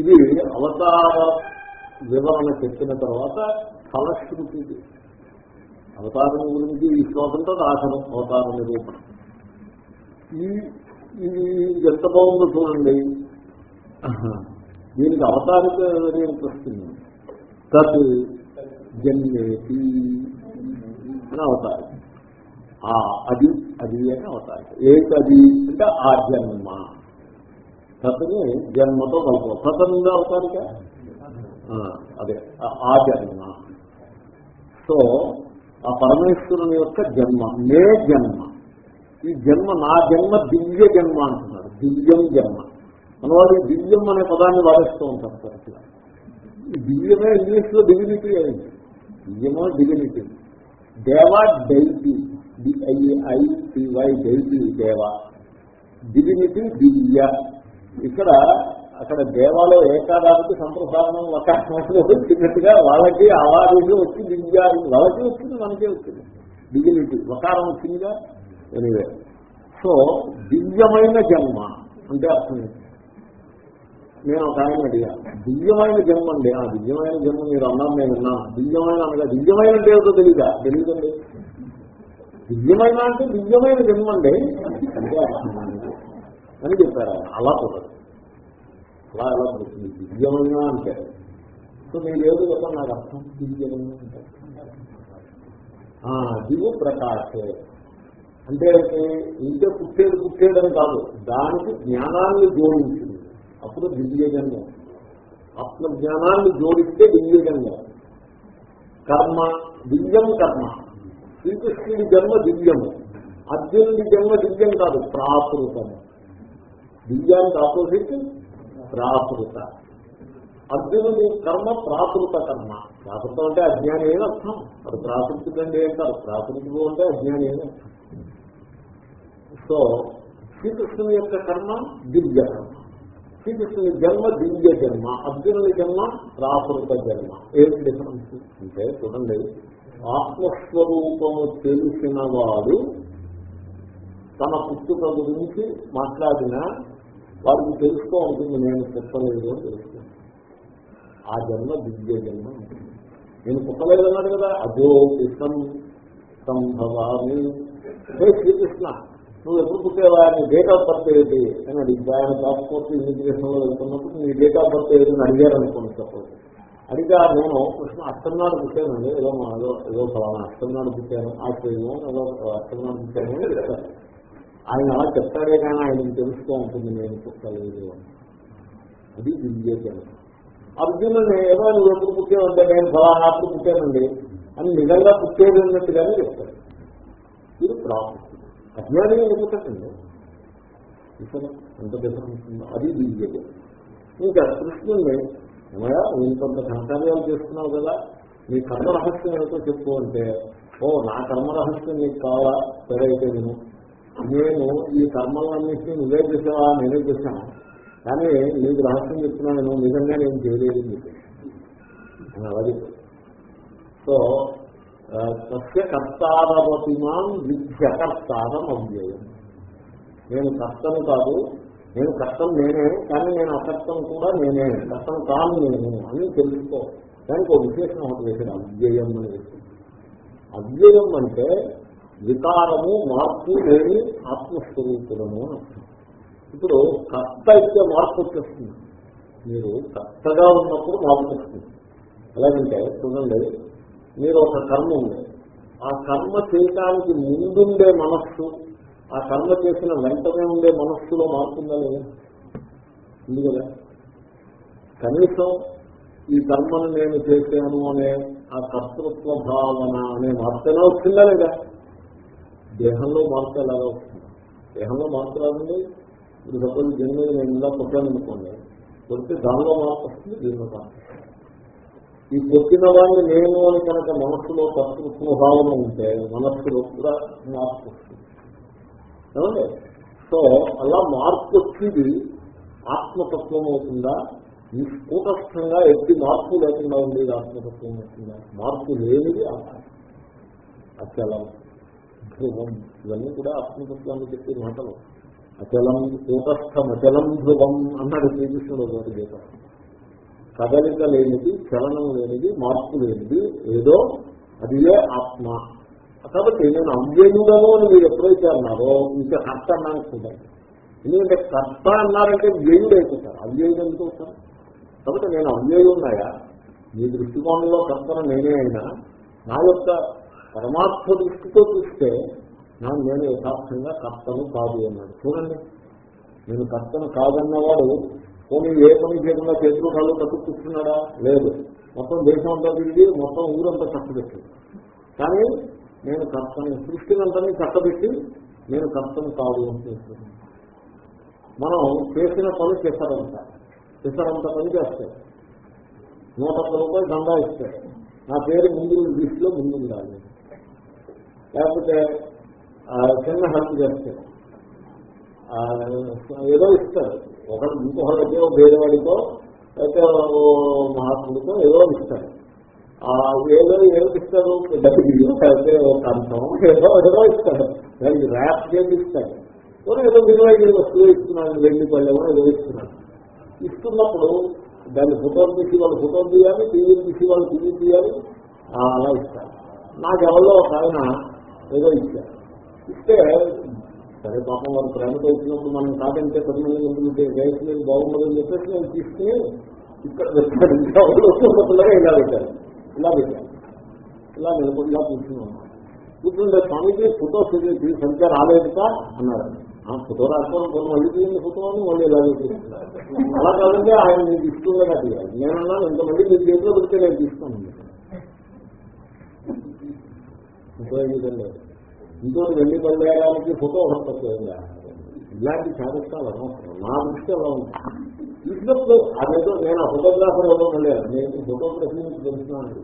ఇది అవతార వివరణ చెప్పిన తర్వాత ఫలశ్రుతి అవతారం గురించి ఈ శ్లోకంతో ఆఖరం అవతార నిరూపణ. ఈ ఇది ఎంత బాగుందో చూడండి. దీనికి అవతారిక వస్తుంది. తత్ జన్మేతి అని అవతారం ఆ అది అది అని అవతారిక. ఏకది అంటే ఆ జన్మ. తత్ని జన్మతో కలుపు తతనుందా అవతారిక? అదే. ఆ జన్మ. సో ఆ పరమేశ్వరుని యొక్క జన్మ. నే జన్మ. ఈ జన్మ నా జన్మ దివ్య జన్మ అంటున్నాడు దివ్యం జన్మ. మనవాడు దివ్యం అనే పదాన్ని వాదిస్తూ ఉంటారు తరచుగా ఈ దివ్యమే ఇంగ్లీష్లో డివినిటీ అయింది దివ్యమో డివినిటీ దేవా deity. D I I T Y deity దేవా. డివినిటీ దివ్య. ఇక్కడ అక్కడ దేవాలయ ఏకాదానికి సంప్రసారణం వకాశంలో వచ్చినట్టుగా వాళ్ళకి అవారీలు వచ్చి దివ్య వాళ్ళకి వచ్చింది మనకే వచ్చింది. డివినిటీ వకారం వచ్చిందిగా. ఎనివే సో దివ్యమైన జన్మ అంటే అర్థం నేను ఒక ఆయన అడిగా దివ్యమైన జన్మ అండి ఆ దివ్యమైన జన్మ మీరు అన్నారు నేను విన్నాను దివ్యమైన అనగా దివ్యమైన అంటే ఏదో తెలియదా తెలియదండి దివ్యమైన అంటే దివ్యమైన జన్మ అండి. అంటే అర్థం అని చెప్పారు ఆయన. అలా కుదరదు. అలా ఎలా పడుతుంది దివ్యమైన అంటే. సో మీరు ఏదో కదా నాకు అర్థం దివ్యమైన అంటే దివ్య ప్రకాశే అంటే ఇంకే పుట్టేది పుట్టేదని కాదు. దానికి జ్ఞానాన్ని జోడించింది. అప్పుడు దివ్యజన్యం ఆత్మ జ్ఞానాన్ని జోడిస్తే దివ్యజన్యం కర్మ దివ్యం కర్మ. శ్రీకృష్ణుడి జన్మ దివ్యము. అర్జునుడి జన్మ దివ్యం కాదు ప్రాకృతము. దివ్యానికి ఆపోజిట్ ప్రాకృత. అర్జునుడి కర్మ ప్రాకృత కర్మ. ప్రాకృతం అంటే అజ్ఞాని ఏమి అర్థం? అది ప్రాకృతికండి అంటారు ప్రాకృతికు అంటే అజ్ఞాని ఏమి అర్థం? సో శ్రీకృష్ణుని యొక్క కర్మ దివ్య కర్మ. శ్రీకృష్ణుని జన్మ దివ్య జన్మ అర్జునుని జన్మ ప్రాకృత జన్మ. ఏం డిఫరెన్స్ అంటే చూడండి ఆత్మస్వరూపము తెలిసిన వాడు తన పుట్టుక గురించి మాట్లాడినా వారికి తెలుస్తూ ఉంటుంది నేను పుట్టలేదు అని తెలుస్తుంది. ఆ జన్మ దివ్య జన్మ. నేను పుట్టలేదు అన్నాడు కదా అజో కృష్ణం సంభవామి. హే శ్రీకృష్ణ నువ్వు ఎప్పుడు పుట్టేవా? నీ డేట్ ఆఫ్ బర్త్ ఏది? అని అడిగి ఆయన పాస్పోర్ట్ ఇమిగ్రేషన్లో వెళ్తున్నప్పుడు నీ డేట్ ఆఫ్ బర్త్ ఏంటి అని అడిగారు అనుకోండి సపోజ్ అడిగా నేను కృష్ణ అష్టంనాడు పుట్టానండి ఏదో ఏదో ఏదో ఫలానా అష్టంనాడు పుట్టాను. ఆ ఆశ్చర్యం ఏదో అష్టంనాడు పుట్టాను. అని ఆయన అలా చెప్తాడే కానీ ఆయనకు తెలుస్తూ ఉంటుంది నేను పుట్టలేదు అది దివ్య అర్జునుడు ఏదో నువ్వు ఎప్పుడు పుట్టావంటే నేను ఫలానా అప్పుడు పుట్టానండి. అని నిజంగా పుట్టేది అన్నట్టుగానే చెప్తాడు ఇది ప్రాబ్లం. అజ్ఞాని ఎందుకంటే ఇప్పుడు ఎంత డిఫరెన్స్ ఉందో అది దివ్య ఇంకా కృష్ణుని ఏమయ్యా నేను కొంత ఘనకార్యాలు చేస్తున్నావు కదా నీ కర్మ రహస్యం ఏమిటో చెప్పు అంటే ఓ నా కర్మ రహస్యం నీకు కావాలా? సరే అయితే నేను నేను ఈ కర్మలన్నింటినీ నువ్వే చేసావా? నేనే చేశాను కానీ నీకు రహస్యం చెప్తున్నాను నిజంగా నేను చేయలేదు నీకు. అలాగే సో ఆ, సస్య కర్తారవతిమాం విద్యకర్తారం అవ్యయం నేను కర్తను కాదు నేను కష్టం నేనే కానీ నేను అకర్తం కూడా నేనే కష్టం కాను నేను అని తెలుసుకో. దానికి ఒక విశేషం ఒకటి వేసాడు అవ్యయం అని వేసింది అవ్యయం అంటే వికారము మార్పు లేని ఆత్మస్వరూపులము ఇప్పుడు కర్త అయితే మార్పు వచ్చేస్తుంది. మీరు కర్తగా ఉన్నప్పుడు మార్పు వస్తుంది. ఎలాగంటే చూడండి మీరు ఒక కర్మ ఉంది. ఆ కర్మ చేయటానికి ముందుండే మనస్సు ఆ కర్మ చేసిన వెంటనే ఉండే మనస్సులో మారుతుందని ఉంది కదా? కనీసం ఈ కర్మను నేను చేశాను అనే ఆ కర్తృత్వ భావన అనే మార్పునే వచ్చిందా లేదా? దేహంలో మార్పు ఎలాగా వస్తుంది? దేహంలో మార్పు రాదండి. ఇప్పుడు సపోజ్ దీని నేను ఇలా కొట్టాను అనుకోండి కొడితే దానిలో మార్పు వస్తుంది దీనిలో మార్పు వస్తుంది. ఈ కొట్టిన వాడిని నేను అని కనుక మనస్సులో కర్తృత్వ ఉంటే మనస్సులో కూడా మార్పు వస్తుంది. ఏమండి? సో అలా మార్పు వచ్చేది ఆత్మతత్వం అవుతుందా? ఈ కూటస్థంగా ఎట్టి మార్పు లేకుండా ఉండేది ఆత్మతత్వం అవుతుందా? మార్పు లేనిది అచలం ధ్రువం ఇవన్నీ కూడా ఆత్మతత్వాన్ని చెప్పే మాటలు. అచలం కూటస్థం అచలం ధ్రువం అన్నాడు శ్రీకృష్ణుడు ఒకటి గీత. కదలిక లేనిది చలనం లేనిది మార్పు లేనిది ఏదో అదియే ఆత్మ. కాబట్టి నేను అవ్యయుడను అని మీరు ఎప్పుడైతే అన్నారో ఇంకా కర్త అన్నానుకుంటాను ఎందుకంటే కర్త అన్నారంటే వ్యయుడు అయిపోతారు అవ్యయుడు ఎందుకు సార్ కాబట్టి నేను అవ్యయున్నాయా మీ దృష్టికోణంలో కర్తను నేనే అయినా నా యొక్క పరమాత్మ దృష్టితో చూస్తే నా నేను యథార్థంగా కర్తను కాదు అన్నాడు. చూడండి. నేను కర్తను కాదన్నవాడు పోనీ ఏ పని చేయకుండా చేతులు కాళ్ళు కట్టు కూర్చున్నాడా లేదు. మొత్తం దేశం అంతా తిరిగి మొత్తం ఊరంతా కట్టబెట్టింది. కానీ నేను కర్తని సృష్టినంతని కట్టబెట్టి నేను కర్తను కాదు అని చేస్తున్నాను మనం చేసిన పని చేస్తారంట చేస్తారంత పని చేస్తాడు నూట ఒక్క రూపాయలు దండా ఇస్తాడు నా పేరు ముందు లిస్టులో ముందు ఉండాలి. లేకపోతే చిన్న హెల్ప్ చేస్తాడు ఏదో ఇస్తారు. ఒకరు ఇంకొకరికి పేదవాడికో అయితే ఓ మహాత్ముడికో ఏదో ఇస్తారు. ఆ ఏదో ఏదో ఇస్తారు. డబ్బులు అయితే ఒక ఏదో ఏదో ఇస్తారు. దానికి ర్యాప్ చేసి ఇస్తారు. ఏదో విలువైన వస్తువు ఇస్తున్నాను వెండి పళ్ళేమో ఏదో ఇస్తున్నాను ఇస్తున్నప్పుడు దాన్ని ఫోటోలు తీసి వాళ్ళు ఫోటోలు తీయాలి టీవీలు తీసి వాళ్ళు టీవీ తీయాలి అలా ఇస్తారు. నాకు ఎవరో ఒక ఆయన ఏదో ఇచ్చారు. ఇస్తే సరే పాపం వారు ప్రేమతో వచ్చినప్పుడు మనం కాదంటే పది మంది ఉంటుంటే వయసు మీద బాగుండదని చెప్పేసి నేను తీసుకుని ఇక్కడ పెట్టాను ఇలా పెట్టారు. ఇలా పెట్టారు. ఇలా నిలబడి కూర్చున్నాను కూర్చుంటే స్వామికి ఫోటో తీసి సంఖ్య రాలేదుగా అన్నారు. ఆ ఫోటో రాసుకోవడం కొన్ని మళ్ళీ తీయండి ఫోటో అని మళ్ళీ ఇలాగే తీసుకున్నారు అలా కాదంటే ఆయన మీకు ఇష్టంగా తీయాలి నేనన్నా ఇంతమంది మీ చేతిలో పెడితే నేను తీసుకున్నాను. ఉపయోగించడం లేదు ఇంకో వెళ్ళి పడేయడానికి ఫోటో పడుతుందా ఇలాంటి చారిత్రాలు అనవసరం నా దృష్టి అలా ఉంది? ఇంట్లో అదేదో నేను ఫోటోగ్రాఫర్ ఎవరో వెళ్ళాను నేను ఫోటోగ్రఫీ నుంచి తెలుస్తున్నాను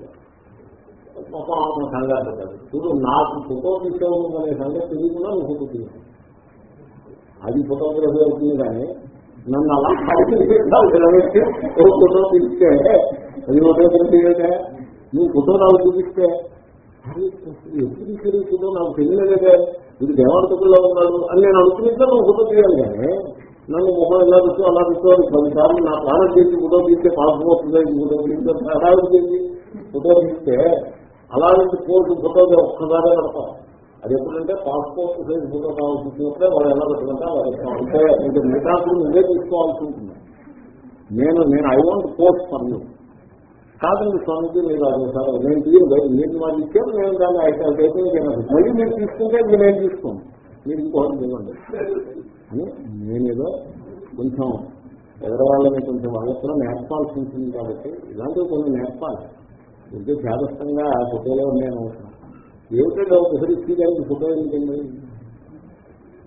మొత్తం ఆత్మ కంగారు చూడు నాకు ఫోటో తీసేవాళ్ళు అనే సంగతి తెలియకుండా నువ్వు ఫోటో తీయాలి అది ఫోటోగ్రఫీ అవుతుంది కానీ నన్ను అలా నిలబెట్టి ఫోటో తీస్తే అది ఫోటోగ్రఫీ అయితే నువ్వు ఫోటో నాకు చూపిస్తే ఎందుకు ఎప్పుడు నాకు తెలియలేదే ఇది దేవార్థకుల్లో ఉన్నాడు అని నేను అనుకునిస్తే నువ్వు ఫోటో తీయాలి కానీ నన్ను ముఖం ఎలా పెట్టు అలా పెట్టు అని పదిసార్లు నా ప్రాణం చేసి ఫోటో తీస్తే పాల్గొతుంది ఫోటో తీస్తే హడావిడి చేసి ఫోటో తీస్తే అలాంటి కోర్టు ఫోటో ఒక్కసారే పెడతాం. అది ఎప్పుడంటే పాస్పోర్ట్ సైజ్ ఫోటో కావాల్సి వచ్చినప్పుడే వాళ్ళు ఎలా పెట్టుకుంటా వాళ్ళు అంటే ఇంకా మిగతా నువ్వే తీసుకోవాల్సి ఉంటుంది. నేను నేను ఐ వాంట్ పోస్ట్ ఫర్ కాదండి స్వామికి మీరు అది సార్ నేను తీయదు మీరు మాకు ఇచ్చారు నేను దాన్ని అయితే మళ్ళీ మీరు తీసుకుంటే మీరు నేను తీసుకోండి? మీరు ఇంకోటి ఇవ్వండి. అని నేనేదో కొంచెం ఎదరవాళ్ళని కొంచెం వాళ్ళకి కూడా నేర్పాల్సి ఉంటుంది కాబట్టి ఇలాంటివి కొన్ని నేర్పాలి. ఇంకే జాగ్రత్తగా ఆ ఫోటోలో నేను అవసరం ఏమిటంటే ఒకసారి ఇచ్చేదానికి ఫోటో ఏంటండి?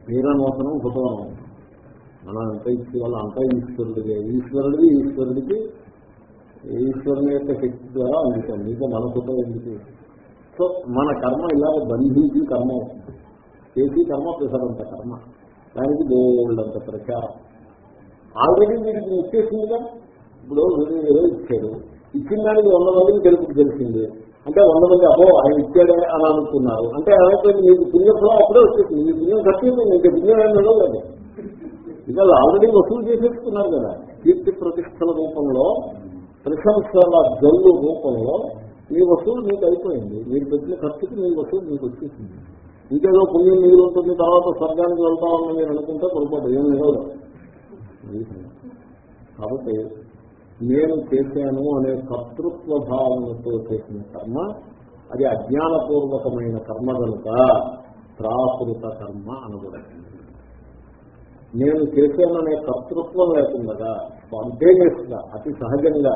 మీరు అనవసరం ఫోటో అనవసరం. మనం అంత ఇచ్చే వాళ్ళు అంతా ఈశ్వరుడికి. ఈశ్వరుడికి ఈశ్వరుడికి ఈశ్వరుని యొక్క శక్తి ద్వారా అందుతాం మీకు మనసుతో ఎందుకు? సో మన కర్మ ఇలా బంధించి కర్మ అవుతుంది. చేసి కర్మ ప్రసాదంత కర్మ. దానికి దేవుళ్ళంత ప్రచారం. ఆల్రెడీ వీరికి ఇచ్చేసిందిగా ఇప్పుడు వీడు ఏదో ఇచ్చాడు ఇచ్చిన దానికి వంద మందికి తెలుపు తెలిసింది. అంటే వంద మంది అబ్బో ఆయన ఇచ్చాడే అని అనుకున్నారు. అంటే ఏమైపోయింది మీకు పుణ్యఫలం అప్పుడే వచ్చేసింది. మీ పుణ్యం కట్టింది మీకు పుణ్యం ఏం ఇక ఆల్రెడీ వసూలు చేసేస్తున్నారు కదా. కీర్తి ప్రతిష్టల రూపంలో ప్రశంసల జల్లు రూపంలో మీ వసూలు మీకు అయిపోయింది. మీరు పెట్టిన ఖర్చుకి మీ వసూలు మీకు వచ్చేసింది. ఇంకేదో పుణ్యం మీరు ఉంటుంది తర్వాత స్వర్గానికి వెళ్తామని మీరు అనుకుంటే పొరపాటు ఏం లేదు కాబట్టి నేను చేశాను అనే కర్తృత్వ భావనతో చేసిన కర్మ అది అజ్ఞానపూర్వకమైన కర్మ కనుక ప్రాకృత కర్మ అనబడింది. నేను చేశాననే కర్తృత్వం లేకుండా స్పాంటేనియస్ అతి సహజంగా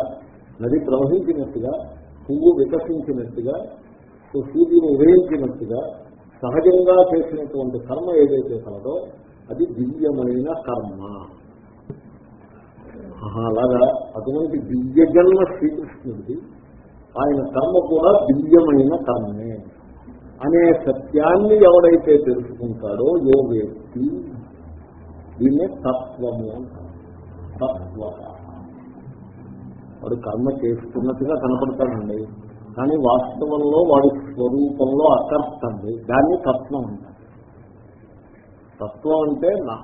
నది ప్రవహించినట్టుగా పువ్వు వికసించినట్టుగా సూర్యుని ఉదయించినట్టుగా సహజంగా చేసినటువంటి కర్మ ఏదైతే కలదో అది దివ్యమైన కర్మ. అలాగా. అటువంటి దివ్య జన్మ శ్రీకృష్ణుడిది ఆయన కర్మ కూడా దివ్యమైన కర్మే. అనే సత్యాన్ని ఎవడైతే తెలుసుకుంటాడో యో వ్యక్తి దీన్నే తత్వము అంటారు. భగవత వాడు కర్మ చేస్తున్నట్టుగా కనపడతాడండి. కానీ వాస్తవంలో వాడి స్వరూపంలో అకర్తండి దాన్ని తత్వం అంటారు. తత్వం అంటే నా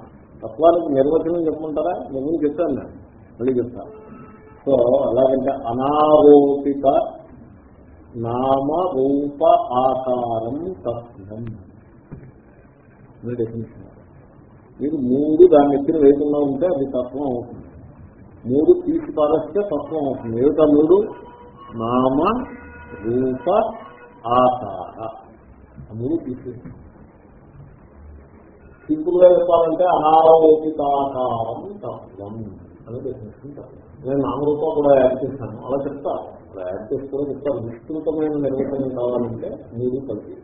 తత్వానికి నిర్వచనం చెప్పమంటారా? నేను చెప్తాను నేను మళ్ళీ చెప్తాను సో అలాగంటే అనారోపిత నామ రూప ఆకారం తత్వం. మీరు మూడు దాన్ని ఎత్తిన వేయకుండా ఉంటే అది తత్వం అవుతుంది. మూడు తీసి పారేస్తే తత్వం అవుతుంది. ఏమిటా మూడు? నామ రూప ఆకార. మూడు తీసి సింపుల్గా చెప్పాలంటే అనారోపితాకారం తత్వం. అని డెఫినేషన్ నేను నామరూపం కూడా యాడ్ చేస్తాను అలా చెప్తా. అలా యాడ్ చేసి కూడా చెప్తారు విస్తృతమైన నిర్వచనం కావాలంటే మీరు కలిపి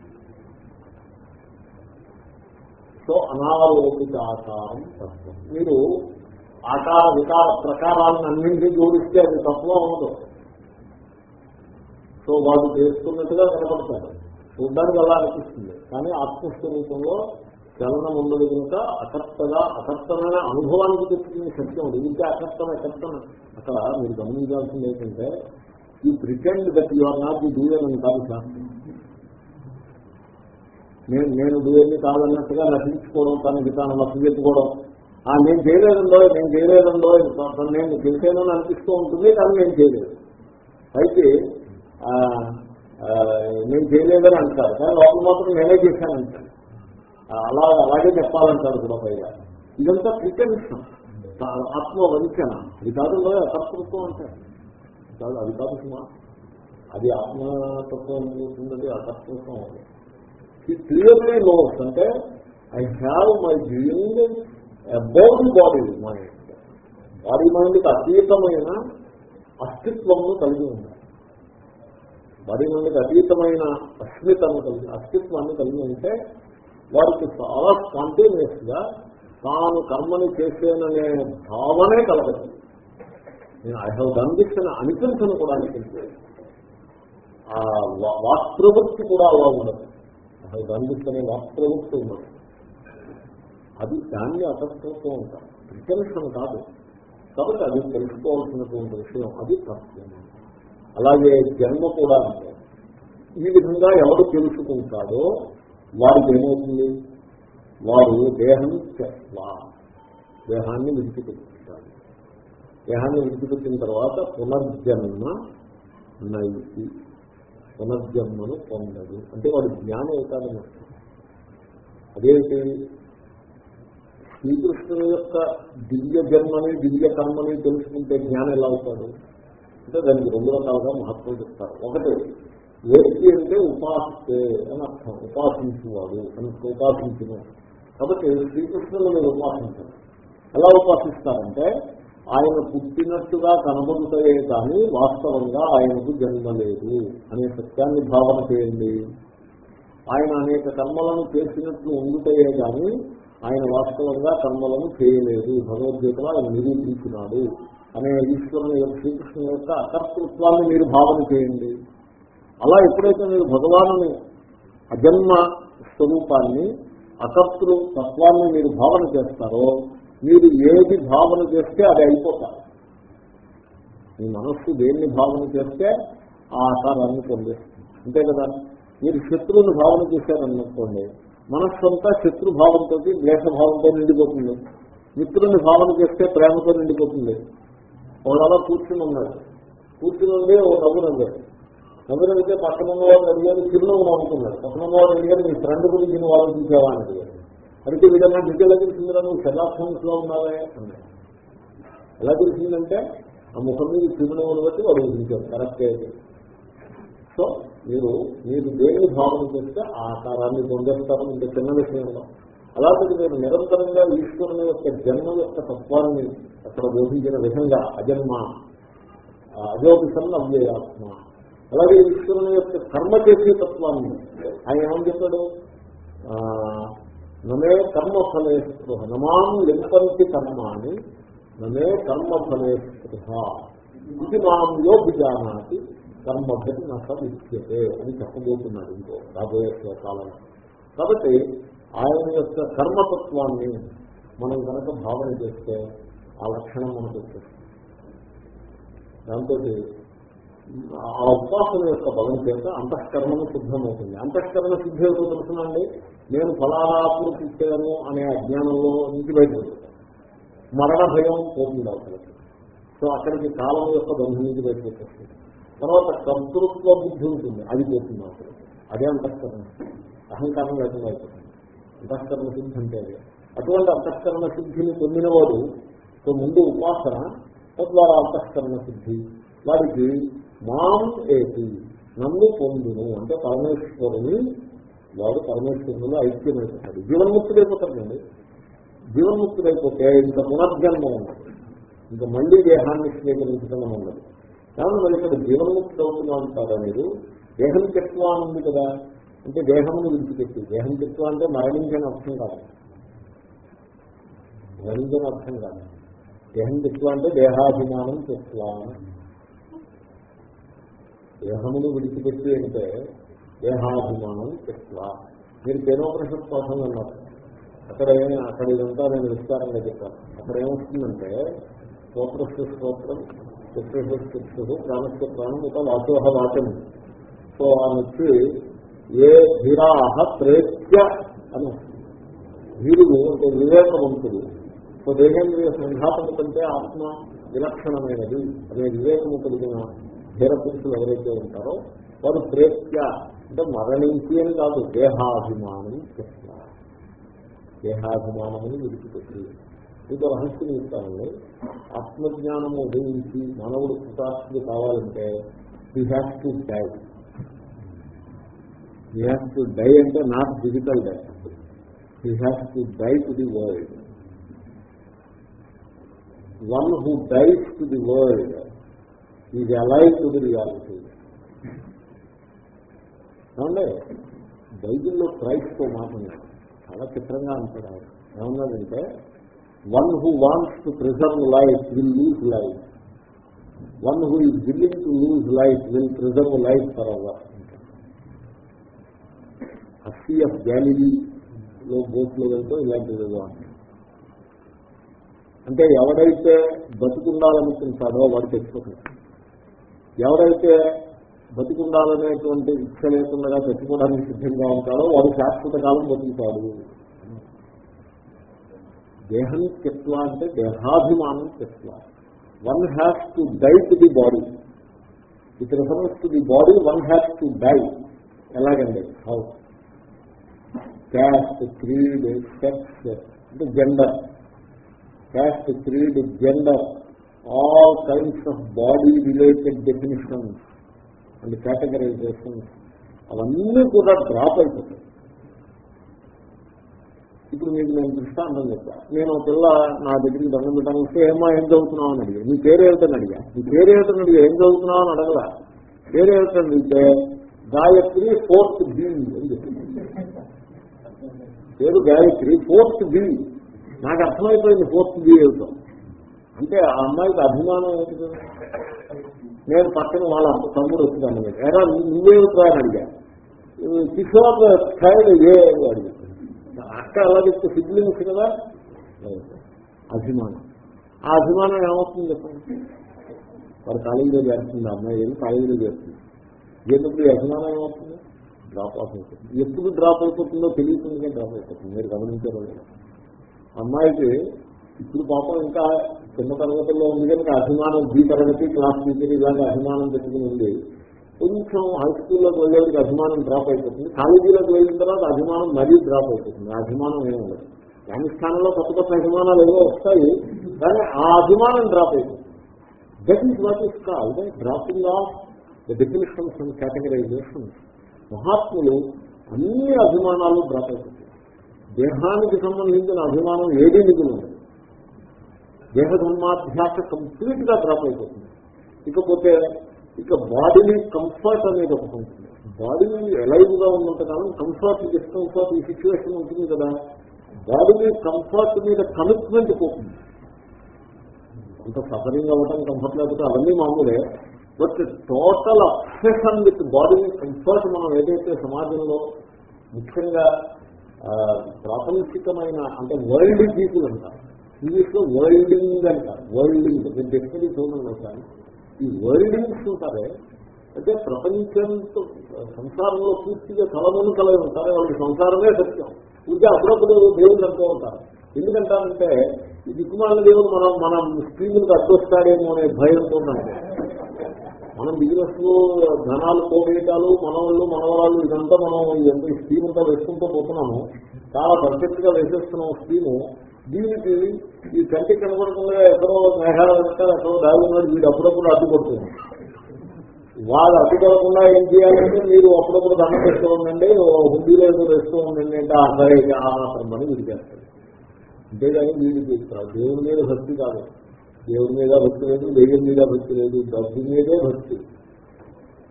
సో అనారోపిత ఆకారం తత్వం. మీరు ఆకార వికార ప్రకారాలను అన్నింటినీ జోడిస్తే అది తత్వం ఉండదు. సో వాళ్ళు చేస్తున్నట్టుగా కనపడతారు. చూడ్డానికి అలా అనిపిస్తుంది. కానీ ఆత్మస్వరూపంలో చలనం ఉండదు కనుక అకర్తగా అకర్తమైన అనుభవానికి తెచ్చుకునే సత్యం ఉంది ఇంకా అకర్తం అకర్తం అక్కడ మీరు గమనించాల్సింది ఏంటంటే ఈ pretend that you are not doer అని కాదు శాస్త్రం నేను నేను డూయర్ని కాదన్నట్టుగా నటించుకోవడం తన విధానం నచ్చజెప్పుకోవడం నేను చేయలేదండో నేను చేయలేదండో నేను చేసేనని అనిపిస్తూ ఉంటుంది కానీ నేను చేయలేదు. అయితే నేను చేయలేదని అంటారు కానీ లోపల మాత్రం నేనే చేశానంటాను అలా అలాగే చెప్పాలంటారు కూడా పైగా ఇదంతా ప్రిటెన్షన్ ఆత్మవంచన. అది కాదు కర్తృత్వం అంటారు కాదు అది కాదు సుమా. అది ఆత్మతత్వం అవుతుంది అకర్తృత్వం అది క్లియర్లీ నోస్ అంటే I have my dream above body mind body మైండ్కి అతీతమైన అస్తిత్వమును కలిగి ఉంది బాడీ మైండ్కి అతీతమైన అస్మితను కలిగి అస్తిత్వాన్ని కలిగి ఉంటే వారికి చాలా స్పాంటేనియస్గా తాను కర్మని చేసేననే భావనే కలగదు. నేను ఐ హవ్ డన్ దిస్ అని అనిపించను కూడా అనిపించలేదు ఆ వా- వాక్ప్రవృత్తి కూడా అలా ఉండదు. ఐ హవ్ డన్ దిస్ అనే వాక్ప్రవృత్తి ఉండదు. అది దాన్ని అతత్వం ఉంటాం ప్రిటెన్షన్ కాదు. కాబట్టి అది తెలుసుకోవాల్సినటువంటి విషయం అది తత్వం అలాగే జన్మ కూడా అంటే ఈ విధంగా ఎవరు తెలుసుకుంటాడో వారికి ఏమవుతుంది? వారు దేహం చెట్లా దేహాన్ని విడిచిపెట్టుకుంటారు. దేహాన్ని విడిచిపెట్టిన తర్వాత పునర్జన్మ నైతి. పునర్జన్మను పొందదు. అంటే వాడు జ్ఞానం అవుతాడని అదేంటి శ్రీకృష్ణుని యొక్క దివ్య జన్మని దివ్య కర్మని తెలుసుకుంటే జ్ఞానం ఎలా అవుతాడు? అంటే దానికి రెండు రకాలుగా మహత్వం చెప్తారు. ఒకటి వ్యక్తి అంటే ఉపాస్తే అని అర్థం. ఉపాసించేవాడు అని ఉపాసించిన. కాబట్టి శ్రీకృష్ణుని మీరు ఉపాసించారు. ఎలా ఉపాసిస్తారంటే ఆయన పుట్టినట్టుగా కనబడుతాయే కానీ వాస్తవంగా ఆయనకు జన్మ లేదు అనే సత్యాన్ని భావన చేయండి. ఆయన అనేక కర్మలను చేసినట్లు ఉండుతాయే కానీ ఆయన వాస్తవంగా కర్మలను చేయలేదు. భగవద్గీతలో ఆయన నిరూపించినాడు అనే ఈశ్వరుని యొక్క శ్రీకృష్ణుని యొక్క అకర్తృత్వాన్ని మీరు భావన చేయండి. అలా ఎప్పుడైతే మీరు భగవాను అజన్మ స్వరూపాన్ని అకర్తృ తత్వాన్ని మీరు భావన చేస్తారో మీరు ఏది భావన చేస్తే అది అయిపోతారు. మీ మనస్సు దేన్ని భావన చేస్తే ఆ ఆకారాన్ని పొందేస్తుంది. అంతే కదా? మీరు శత్రువుని భావన చేశారనుకోండి మనస్సంతా శత్రుభావంతో భావంతో ద్వేషభావంతో నిండిపోతుంది. మిత్రుని భావన చేస్తే ప్రేమతో నిండిపోతుంది. వాడు అలా కూర్చుని ఉన్నాడు కూర్చుని ఉండి ఓ నవ్వు నవ్వాడు నవ్వు నవ్వితే పక్కన ఉన్నవాడు అడిగారు చిరునవ్వు నవ్వుకున్నాడు పక్కన ఉన్నవాడు అడిగారు మీ ఫ్రెండ్ గురించి నువ్వు ఆలోచించావా అని అడిగారు అంటే వీళ్ళన్నా డీటెయిల్ తెలిసిందిరా నువ్వు షెలాఫోన్స్లో ఉన్నావే? అన్నాడు. ఎలా తెలిసిందంటే ఆ ముఖం మీద చిరునవ్వును బట్టి వాడు ఊహించారు కరెక్ట్. అయితే సో మీరు మీరు దేన్ని భావన చేస్తే ఆ ఆకారాన్ని పొందేస్తారు. ఇంత చిన్న విషయంలో అలాంటిది మీరు నిరంతరంగా ఈశ్వరుని యొక్క జన్మ యొక్క తత్వాన్ని అక్కడ బోధించిన విధంగా అజన్మ అజోపిసన్న అవ్యయాత్మ అలాగే ఈశ్వరుని యొక్క కర్మ చేసే తత్వాన్ని. ఆయన ఏమని చెప్పాడు? ఆ, నమే కర్మఫలే స్పృహ. నమాం లింపంతి కర్మాని నమే కర్మఫలే స్పృహ. ఇది మాం యోగిజానాతి కర్మభతి నష్టతే అని చెప్పబోతున్నాడు ఇంకో రాబోయే శ్లోకాలను కాబట్టి ఆయన యొక్క కర్మతత్వాన్ని మనం కనుక భావన చేస్తే ఆ లక్షణం మనకు వచ్చేస్తుంది దాంతో ఆ ఉపాసన యొక్క బలం చేత అంతఃకరణము సిద్ధమవుతుంది. అంతఃకరణ సిద్ధి ఏదో తెలుసునండి నేను ఫలాపులు ఇచ్చాను అనే అజ్ఞానంలో నుంచి బయటపడుతుంది మరణ భయం పోతుంది అవసరం సో అక్కడికి కాలం యొక్క బంధం నుంచి బయటపెట్టేస్తుంది తర్వాత కర్తృత్వ బుద్ధి ఉంటుంది. అది పోతుంది అవసరం అదే అంతఃకరణ. అహంకారం లేకుండా అయిపోతుంది. అంతఃకరణ సిద్ధి అంటే అదే. అటువంటి అంతఃకరణ సిద్ధిని పొందినవాడు సో ముందు ఉపాసన తద్వారా అంతఃకరణ సిద్ధి. వారికి మాం ఏటి నన్ను పొందును. అంటే పరమేశ్వరుని వాడు పరమేశ్వరులు ఐక్యమైపోతాడు. జీవన్ముక్తుడైపోతాడండి. జీవన్ముక్తుడైపోతే ఇంకా పునర్జన్మ ఉన్నది ఇంకా మళ్ళీ దేహాన్ని స్వీకరించడం ఉండదు. కాబట్టి మరి ఇక్కడ జీవన్ముక్తి అవుతున్నా అంటారా మీరు? దేహం చెట్వా అని ఉంది కదా. అంటే దేహమును విడిచిపెట్టి. దేహం చెట్వా అంటే మరణించని అర్థం కాదు. మరణించని అర్థం కాదు. దేహం చెట్వా అంటే దేహాభిమానం చెట్వా దేహమును విడిచిపెట్టి అంటే దేహాభిమానం చెట్వా మీరు కేనోపనిషత్ కోసం అన్నారు. అక్కడ ఏమి అక్కడ ఇదంతా నేను విస్తారంగా చెప్పాను. అక్కడ ఏమొస్తుందంటే స్తోత్రస్య స్తోత్రం. చిత్రస్య చిత్రుడు ప్రాణస్య ప్రాణం ఇక వాచోహ వాచం. సో ఆమె వచ్చి ఏ ధీరాహ ప్రేత్య అని వీరుడు అంటే వివేకవంతుడు. సో దేహేంద్రియ సంఘాతము కంటే ఆత్మ విలక్షణమైనది. అనే వివేకము కలిగిన ధీర పురుషులు ఎవరైతే ఉంటారో వారు ప్రేత్య అంటే మరణించి అని కాదు దేహాభిమానం చెప్తారు. దేహాభిమానమని విడిచిపెట్టి. మీకు రహస్యం ఇస్తానండి ఆత్మజ్ఞానము ఉదయించి మానవుడు కృతార్థులు కావాలంటే he has to die he has to die అంటే not physical die he has to die to the world one who dies to the world is alive to the reality ఏమంటే బైబిల్లో క్రైస్తో ఉన్నాడు చాలా చిత్రంగా అంటాడు ఆయన ఏమన్నాడంటే one who wants to preserve life will lose life one who is willing to lose life will preserve life for our Hussey of గ్యాలీలో బోట్లో వెళ్తూ ఇలాంటిది ఏదో అంటే ఎవడైతే బతుకుండాలనుకుంటాడో వాడు తెచ్చుకుంటాడు ఎవరైతే బతుకుండాలనేటువంటి ఇచ్చ లేకుండా తెచ్చుకోవడానికి సిద్ధంగా ఉంటాడో వాడు శాశ్వత కాలం బతుకుతాడు. దేహం తెత్వ అంటే దేహాభిమానం తెత్వ one has to die to the body with reference to the body one has to die ఎలాగండి? హౌ క్యాస్ట్ క్రీడ్ సెక్స్ అంటే gender caste creed gender all kinds of body related definitions and categorisations అవన్నీ కూడా drop అయిపోతాయి. ఇప్పుడు మీకు నేను దృష్టాంతం చెప్పాను నేను ఒక పిల్ల నా దగ్గరికి దండం పెట్టాను వస్తే ఏమో ఏం చదువుతున్నావు? అని అడిగా నీ పేరు ఏమిటని అడిగా. నీ పేరు ఏమిటని అడిగా ఏం చదువుతున్నావు? అని అడగలా. పేరు ఏమిటని అడిగితే గాయత్రి ఫోర్త్ బి అని చెప్పింది పేరు గాయత్రి ఫోర్త్ బి నాకు అర్థమైపోయింది ఫోర్త్ బి ఏమిటో. అంటే ఆ అమ్మాయికి అభిమానం ఏంటి నేను పక్కన వాళ్ళ తమ్ముడు వచ్చిందాన్ని ఎరా నువ్వేమిట్రా? అని అడిగా కిషోర్ స్థాయిలో ఏ అడిగా అక్క అలా చెప్తే సిబ్లింగ్స్ కదా? అభిమానం. ఆ అభిమానం ఏమవుతుంది చెప్పండి? వాడు కాలేజీలో చేస్తుంది అమ్మాయి వెళ్ళి కాలేజీలో చేస్తుంది. ఎందుకు అభిమానం ఏమవుతుంది? డ్రాప్ ఆఫ్ అయిపోతుంది. ఎప్పుడు డ్రాప్ అయిపోతుందో తెలియకుండా డ్రాప్ అయిపోతుంది. మీరు గమనించారు అమ్మాయికి ఇప్పుడు పాపం ఇంకా చిన్న తరగతుల్లో ఉంది కనుక అభిమానం బి తరగతి క్లాస్ టీచర్ ఇలాంటి అభిమానం పెట్టుకుని ఉంది. కొంచెం హై స్కూల్లోకి వెళ్ళేవాడికి అభిమానం డ్రాప్ అయిపోతుంది. కాలేజీలోకి వెళ్ళిన తర్వాత అభిమానం మరీ డ్రాప్ అయిపోతుంది. అభిమానం ఏమి ఉండదు. దాని స్థానంలో కొత్త కొత్త అభిమానాలు ఏవో వస్తాయి కానీ ఆ అభిమానం డ్రాప్ అయిపోతుంది. That is what is called dropping of the definitions and categorisations మహాత్ములు అన్ని అభిమానాలు డ్రాప్ అయిపోతాయి. దేహానికి సంబంధించిన అభిమానం ఏదీ మిగిలి దేహ ధర్మాధ్యాస కంప్లీట్గా డ్రాప్ అయిపోతుంది. ఇకపోతే ఇక బాడీని కంఫర్ట్ అనేది ఒకటి ఉంటుంది. బాడీని ఎలైవ్గా ఉన్నంత కాలం కంఫర్ట్ డిస్కంఫర్ట్ ఈ సిచ్యువేషన్ ఉంటుంది కదా. బాడీని కంఫర్ట్ మీద కమిట్మెంట్ పోతుంది. అంత సఫరింగ్ అవ్వటం కంఫర్ట్ లేకపోతే అవన్నీ మామూలే. బట్ టోటల్ అప్సెషన్ విత్ బాడీని కంఫర్ట్ మనం ఏదైతే సమాజంలో ముఖ్యంగా ప్రాపంచికమైన అంటే వరల్డ్ పీపుల్ అంటారు. ఇంగ్లీష్లో వరల్డింగ్ అంటారు. వరల్డింగ్ నేను డెఫినెట్లీ చూడండి ఒకసారి. ఈ వర్డింగ్స్ ఉంటారే అంటే ప్రపంచంతో సంసారంలో పూర్తిగా కలమును కలవి ఉంటారు వాళ్ళకి సంసారమే సత్యం. ఇంకా అప్పుడప్పుడు దేవుడు అంటూ ఉంటారు. ఎందుకంటారంటే ఈ దిక్కుమాల దేవుడు మనం మనం స్త్రీలకు అడ్డొస్తాడేమో అనే భయంతో మనం బిజినెస్ ధనాలు పోగేయటాలు మనవాళ్ళు మనవరాళ్ళు ఇదంతా మనం ఎంత స్కీమ్ అంతా వేసుకుంటూ పోతున్నాము చాలా పర్ఫెక్ట్గా వేసేస్తున్నాం స్కీము దీనికి ఈ కంటి కనబడకుండా ఎక్కడో మేఘాలు వెళ్తారు ఎక్కడో దాగున్నాడు వీడు అప్పుడప్పుడు అడ్డుపడుతుంది వాళ్ళు అడ్డుపడకుండా ఏం చేయాలంటే మీరు అప్పుడప్పుడు దండం పెడుతూ ఉండండి హుండీలో ఏదో వేస్తూ ఉండండి అంటే ఆ సరే ఆ మాత్రం పని వీడి అంతేగాని వీడు చేస్తారు దేవుడి మీద భక్తి కాదు. దేవుడి మీద భక్తి లేదు దేవుడి మీద భక్తి లేదు డబ్బు మీదే భక్తి.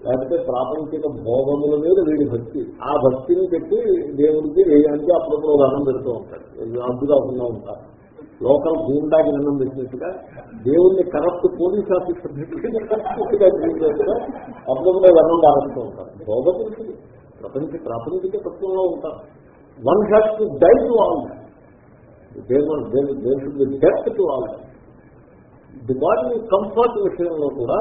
లేకపోతే ప్రాపంచిక భోగముల మీద వీడి భక్తి. ఆ భక్తిని పెట్టి దేవుడికి వేయడానికి అప్పుడప్పుడు దండం పెడుతూ ఉంటాడు. అడ్డు కాకుండా ఉంటారు లోకల్ గూండాకి దండం పెట్టినట్టుగా దేవుడిని కరప్ట్ పోలీస్ ఆఫీసర్ కరప్ట్గా చేసినట్టుగా అప్పుడప్పుడు దండం దారుతూ ఉంటారు భోగపురుషులు ప్రపంచ ప్రాపంచిక తత్వంలో ఉంటారు one has to die to all దేవుడు death to all the body comfort విషయంలో కూడా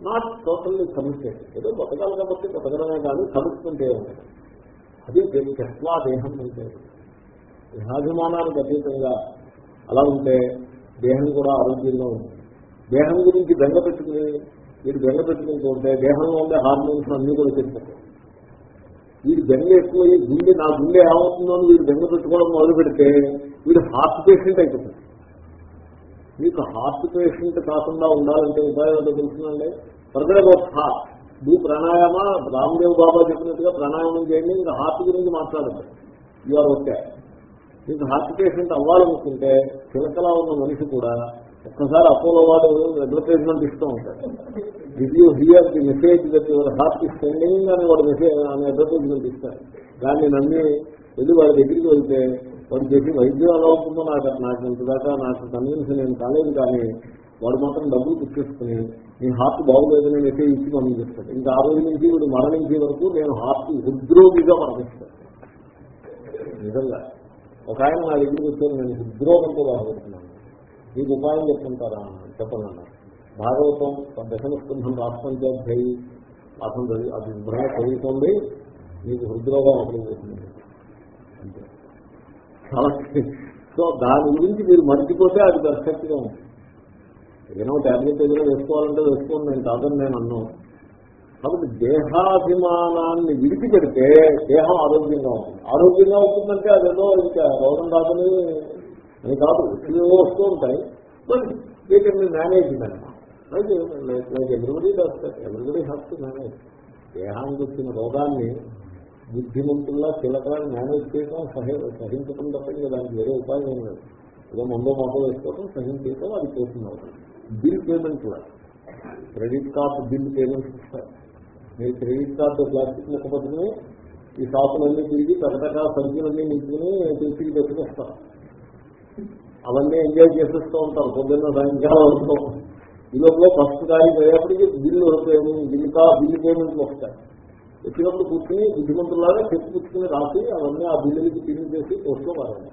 నాట్ టోటల్లీ కమిటెడ్. ఏదో బతకాలి కాబట్టి బతకడమే కానీ కమిట్మెంట్ అది దేనికి ఎట్లా దేహం అంటే. దేహాభిమానానికి అతీతంగా అలా ఉంటే దేహం కూడా ఆరోగ్యంగా ఉంటుంది దేహం గురించి బెంగ పెట్టుకుని వీడు బెంగ పెట్టుకుంటూ ఉంటే దేహంలో ఉండే హార్మోన్స్ అన్ని కూడా చెప్తారు వీడు బెంగ ఎక్కువ గుండె నా గుండె ఏమవుతుందో వీడు బెంగ పెట్టుకోవడం మొదలు పెడితే వీడు హార్ట్ పేషెంట్ అయిపోతుంది మీకు హార్ట్ పేషెంట్ కాకుండా ఉండాలంటే ఉపాయం తెలుసునండి తెలుస్తుందండి? ఫర్దర్ అబౌట్ హార్ట్ మీ ప్రాణాయామ రామ్దేవ్ బాబా చెప్పినట్టుగా ప్రాణాయామం చేయండి మీరు హార్ట్ గురించి మాట్లాడండి. You are okay. మీకు హార్ట్ పేషెంట్ అవ్వాలనుకుంటే చిలకలా ఉన్న మనిషి కూడా ఒక్కసారి అపోలో వాడు అడ్వర్టైజ్మెంట్ ఇస్తూ ఉంటాడు. Did you hear the message that your heart is sending అని వాడు మెసేజ్ అని అడ్వర్టైజ్మెంట్ ఇస్తారు దాన్ని నమ్మి వెళ్ళి వాడి దగ్గరికి వెళ్తే వాడు చేసి వైద్యం ఎలా ఉంటుందో నాకు నాకు ఇంతదాకా నాకు కన్విన్స్ నేను కాలేదు కానీ వాడు మాత్రం డబ్బులు తెచ్చేసుకుని నేను హార్ట్ బాగులేదని మెసేజ్ ఇచ్చి పంపించేస్తాడు ఇంకా ఆ రోజు నుంచి వీడు మరణించే వరకు నేను హార్ట్ హృద్రోగిగా మరణిస్తాను. నిజంగా. ఒక ఆయన నా దగ్గరికి వచ్చాను నేను హృద్రోగంతో బాధపడుతున్నాను. మీకు ఉపాయం చెప్తుంటారా? చెప్పండి అన్నారు. భాగవతం దశమస్కంధం రాష్ట్రంధ్యాయి అసలు అది శుభ్రంగా చదువుతుంది మీకు హృద్రోగం అప్పుడు పోతుంది అంతే. సో దాని గురించి మీరు మర్చిపోతే అది పర్ఫెక్ట్గా ఉంటుంది. ఏదైనా ట్యాబ్లెట్ ఏదైనా వేసుకోవాలంటే వేసుకోండి నేను కాదని నేను అన్నాను కాబట్టి దేహాభిమానాన్ని విడిచిపెడితే దేహం ఆరోగ్యంగా ఉంటుంది. ఆరోగ్యంగా ఉంటుందంటే అదేదో ఇంకా రోగం రాదని అని కాదు ఏవో వస్తూ ఉంటాయి. But we can manage like like everybody duster everybody has to manage దేహానికి వచ్చిన రోగాన్ని బుద్ధిమంతుల్లా చిలకలాన్ని మేనేజ్ చేయడం సహ సహించటం తప్ప ఇంకా దానికి వేరే ఉపాయం ఏం లేదు. ఏదో మందో మాటో వేసుకోవడం సహించడం అది చేస్తున్నారు bill payment credit card bill payment ఇస్తారు మీరు క్రెడిట్ కార్డు ప్లాస్టిక్ ముక్క ఈ షాపులన్నీ తిరిగి టకటకా సంఖ్యలన్నీ నింపుకుని తిరిగి తెచ్చుకొస్తారు అవన్నీ ఎంజాయ్ చేసేస్తూ ఉంటారు పొద్దున్న సాయంకాలం వస్తాం ఈ లోపల ఫస్ట్ తారీఖు అయ్యేప్పటికీ బిల్లు బిల్లు కా బిల్లు పేమెంట్లు వస్తాయి. వచ్చినప్పుడు కూర్చుని బుద్ధిమంతులాగా చెక్కు పుచ్చుకుని రాసి అవన్నీ ఆ బిల్లులకి పేమెంట్ చేసి పోస్ట్లో వారండి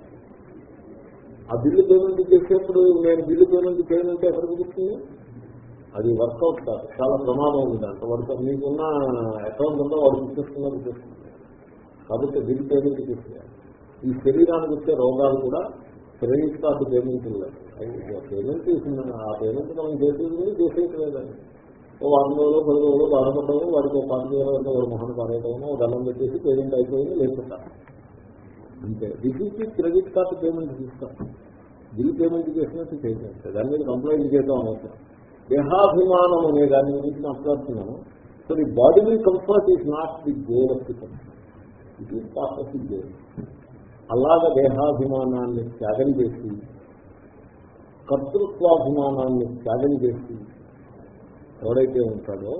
ఆ బిల్లు పేమెంట్ చేసేప్పుడు నేను బిల్లు పేమెంట్ చేయనంటే ఎక్కడికి కూర్చుంది అది వర్కౌట్ కాదు. చాలా ప్రమాదం ఉంది దాంట్లో. వాడితో మీకున్న అకౌంట్ ఉందో వాడు గుర్తిస్తున్నది చూస్తుంది కాబట్టి బిల్ పేమెంట్ చేసేయాలి ఈ శరీరానికి వచ్చే రోగాలు కూడా క్రెడిట్ కార్డు పేమెంట్ లేదు. పేమెంట్ చేసిందని ఆ పేమెంట్ మనం చేసేది చేసేయట్లేదండి ఓ వారం రోజులు పది రోజులు బాధపడ్డాము వాడికి ఒక పాతి వేల వరకు ఒక మొహన్ పారేయటము దండం పెట్టేసి పేమెంట్ అయిపోయింది లేకుంటారు అంతే. దిశకి క్రెడిట్ కార్డు పేమెంట్ తీస్తాం బిల్ పేమెంట్ చేసినట్టు చేసేది దాని మీద కంప్లైంట్ చేద్దాం అవసరం దేహాభిమానం అనే దాని గురించి మాట్లాడుతున్నాను. So the body comfort is not the goal of the it is part of the goal అలాగ దేహాభిమానాన్ని త్యాగం చేసి కర్తృత్వాభిమానాన్ని త్యాగం చేసి ఎవడైతే ఉంటాడో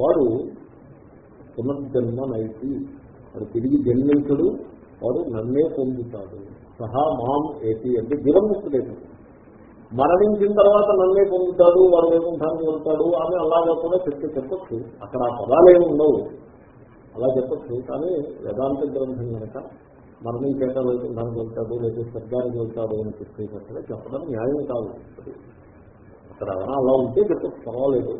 వాడు పునర్జన్మ నైతి. వాడు తిరిగి జన్మించడు వాడు నన్నే పొందుతాడు. సహా మాం ఏటి అంటే దివంముక్తుడైతే మరణించిన తర్వాత నన్నే పొందుతాడు వాడు వైకుంఠానికి వెళ్తాడు అని అలాగా కూడా చెప్తే చెప్పచ్చు. అక్కడ ఆ పదాలేమి ఉండవు. అలా చెప్పచ్చు. కానీ వేదాంత గ్రంథం కనుక మరణించేట వైకుంఠానికి వెళ్తాడు లేకపోతే శబ్దానికి వెళ్తాడు అని చెప్పేటట్టుగా చెప్పడం న్యాయం కాదు. అక్కడ అలా ఉంటే గత పర్వాలేదు.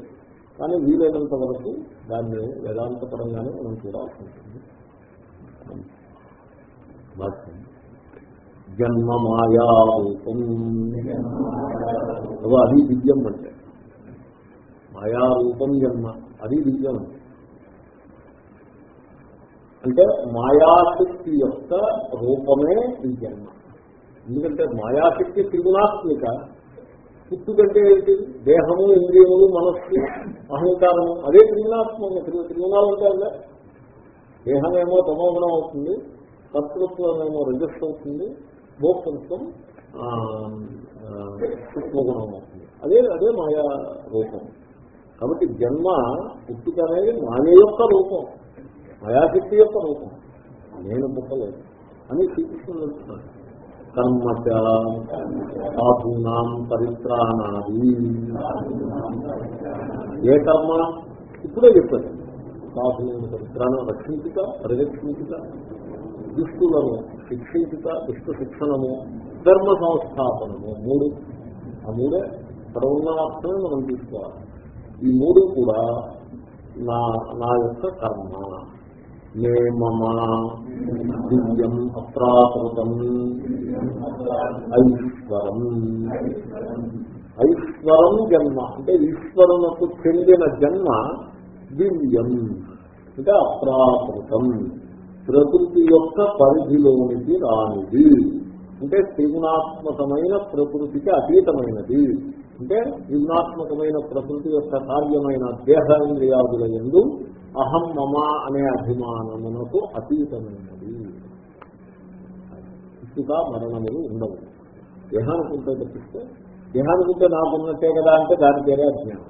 కానీ వీలైనంత వరకు దాన్ని వేదాంతపరంగానే మనం చూడాల్సి ఉంటుంది జన్మ మాయారూపం అది దివ్యం అంటే. మాయారూపం జన్మ అది దివ్యం అంటే అంటే మాయాశక్తి యొక్క రూపమే ఈ జన్మ. ఎందుకంటే మాయాశక్తి త్రిగుణాత్మిక. పుట్టుకంటే ఏంటి? దేహము ఇంద్రియములు మనస్సు అహంకారము అదే త్రిగుణాత్మక త్రిగుణాలు ఉంటాయి దేహమేమో తమోగుణం అవుతుంది కర్తృత్వమేమో రజస్సు అవుతుంది భోక్తృత్వం సూక్ష్మగుణం అవుతుంది. అదే అదే మాయా రూపం. కాబట్టి జన్మ పుట్టుక అనేది మాయ యొక్క రూపం. మాయాశక్తి యొక్క రూపం. నేను పుట్టలేదు అని శ్రీకృష్ణుడు చెప్తున్నాడు కర్మచ సాధూనాం పరిత్రాణాది ఏ కర్మ? ఇప్పుడే చెప్పాడు సాధువులను పరిత్రాణం రక్షించుట పరిరక్షించుట దుష్టులను శిక్షించుట దుష్ట శిక్షణము ధర్మ సంస్థాపనము మూడు. ఆ మూడే ఇక్కడ మనం తీసుకోవాలి. ఈ మూడు కూడా నా నా యొక్క కర్మ. మే మమ దివ్యం అప్రాకృతం ఐశ్వరం ఐశ్వరం జన్మ అంటే ఈశ్వరునకు చెందిన జన్మ దివ్యం అంటే అప్రాకృతం ప్రకృతి యొక్క పరిధిలోనికి రానిది అంటే త్రిగుణాత్మకమైన ప్రకృతికి అతీతమైనది. అంటే భిన్నాత్మకమైన ప్రకృతి యొక్క కార్యమైన దేహేంద్రియాదుల ఎందు అహం మమ అనే అభిమానమునకు అతీతమైనది. పుట్టుక మరణములు ఉండవు. దేహానికి ఉంటే తప్పిస్తే దేహానికి ఉంటే నాకు ఉన్నట్టే కదా అంటే దాని పేరే అజ్ఞానం.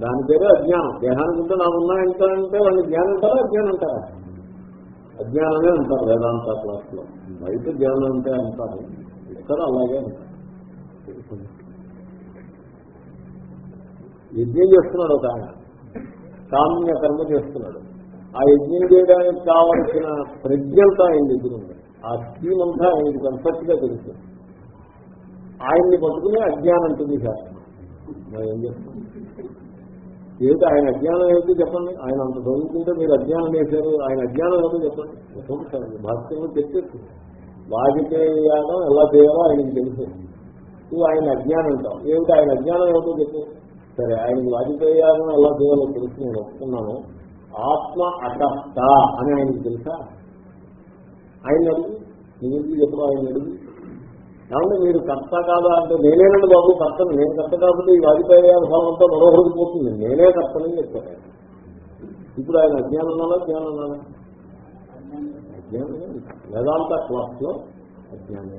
దాని పేరే అజ్ఞానం. దేహానికి ఉంటే నాకు ఉన్నా ఎంత అంటే వాళ్ళు జ్ఞానం అంటారా అజ్ఞానం అంటారా? అజ్ఞానమే అంటారు వేదాంత క్లాస్లో బయట జ్ఞానం అంటే అంటారు. ఇక్కడ అలాగే అంటారు. యజ్ఞం చేస్తున్నాడు ఒక ఆయన. కామ్య కర్మ చేస్తున్నాడు. ఆ యజ్ఞం చేయడానికి కావలసిన ప్రజ్ఞంతా ఆయన దగ్గర ఉంది ఆ స్కీమ్ అంతా ఆయనకి కన్సెప్ట్గా తెలుసు. ఆయన్ని పట్టుకుని అజ్ఞానం ఉంటుంది శాస్త్రం. మరి ఏం చేస్తాం? ఏమిటి ఆయన అజ్ఞానం ఏమిటి చెప్పండి? ఆయన అంత చదువుకుంటే మీరు అజ్ఞానం చేశారు. ఆయన అజ్ఞానం ఏమిటో చెప్పండి? ఒక్కొక్కసారి భాష్యంలో చెప్పేసి. వాజిపేయాగం ఎలా చేయాలో ఆయనకి తెలుసు. నువ్వు ఆయన అజ్ఞానం అంటావు. ఏమిటి ఆయన అజ్ఞానం ఏమిటో చెప్పేసి సరే ఆయన వాజిపేయాగం ఎలా చేయాలో తెలుసు నేను వస్తున్నాను ఆత్మ అకర్త అని ఆయనకు తెలుసా? ఆయన అడుగు. ఎప్పుడు ఆయన అడుగు. కాబట్టి మీరు కర్త కాదా అంటే నేనేనండి బాబు కర్తను నేను కర్త కాబట్టి ఈ వాజిపేయ ఫలం అంతా మరోహరికి పోతుంది. నేనే కర్తనని చెప్తాను ఇప్పుడు ఆయన అజ్ఞానం ఉన్నాడా? జ్ఞానం ఉన్నాడా? అజ్ఞానమే వేదాంత క్లాస్లో అజ్ఞానమే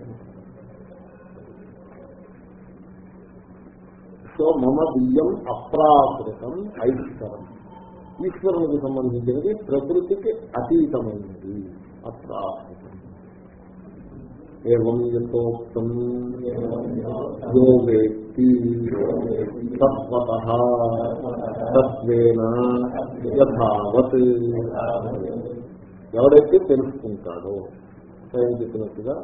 సో మమ బియ్యం అప్రాకృతం ఐశ్వరం. ఈశ్వరునికి సంబంధించినది ప్రకృతికి అతీతమైనది అప్రాకృతం. ఏం యథోక్తం యో వేత్తి తత్వత తత్వేన యథావత్. ఎవడైతే తెలుసుకుంటాడో స్వయం చెప్పినట్టుగా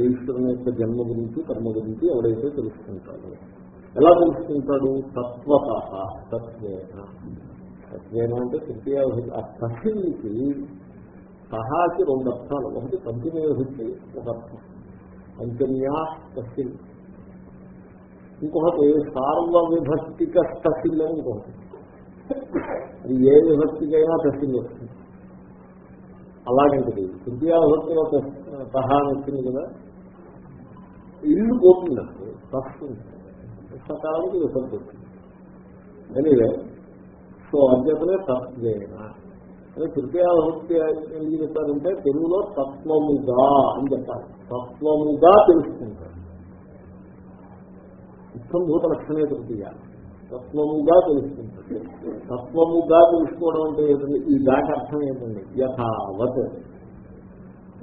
ఈశ్వరుని యొక్క జన్మ గురించి కర్మ గురించి ఎవడైతే తెలుసుకుంటాడో ఎలా తెలుసుకుంటాడు తత్వత తత్వేన. తత్వేన అంటే తృతీయ విభక్తి. ఆ తస్సుకి సహాకి రెండు అర్థాలు. ఒకటి పంచమీ విభక్తి ఒక అర్థం. పంచమ్యా తస్సిల్ ఇంకొకటి సార్వ విభక్తిక తస్సిల్ అని ఇంకొకటి. అది ఏ విభక్తికైనా తస్సిల్ వస్తుంది. అలాగంటది తృతీయ విభక్తిలో సహా వచ్చింది కదా. ఇల్లు పోతుందండి. తస్తుంది సకాలానికి విసర్జిస్తుంది వచ్చింది సో అధ్యతనే తత్వేన. అని తృతీయాభక్తి ఎందుకు చెప్పారంటే తెలుగులో తత్వముగా అని చెప్పాలి. తత్వముగా తెలుసుకుంటారు. ఇష్టంభూత లక్షణే తృతీయ. తత్వముగా తెలుసుకుంటారు. తత్వముగా తెలుసుకోవడం అంటే ఏంటంటే ఈ దాటి అర్థం ఏంటండి యథావత్.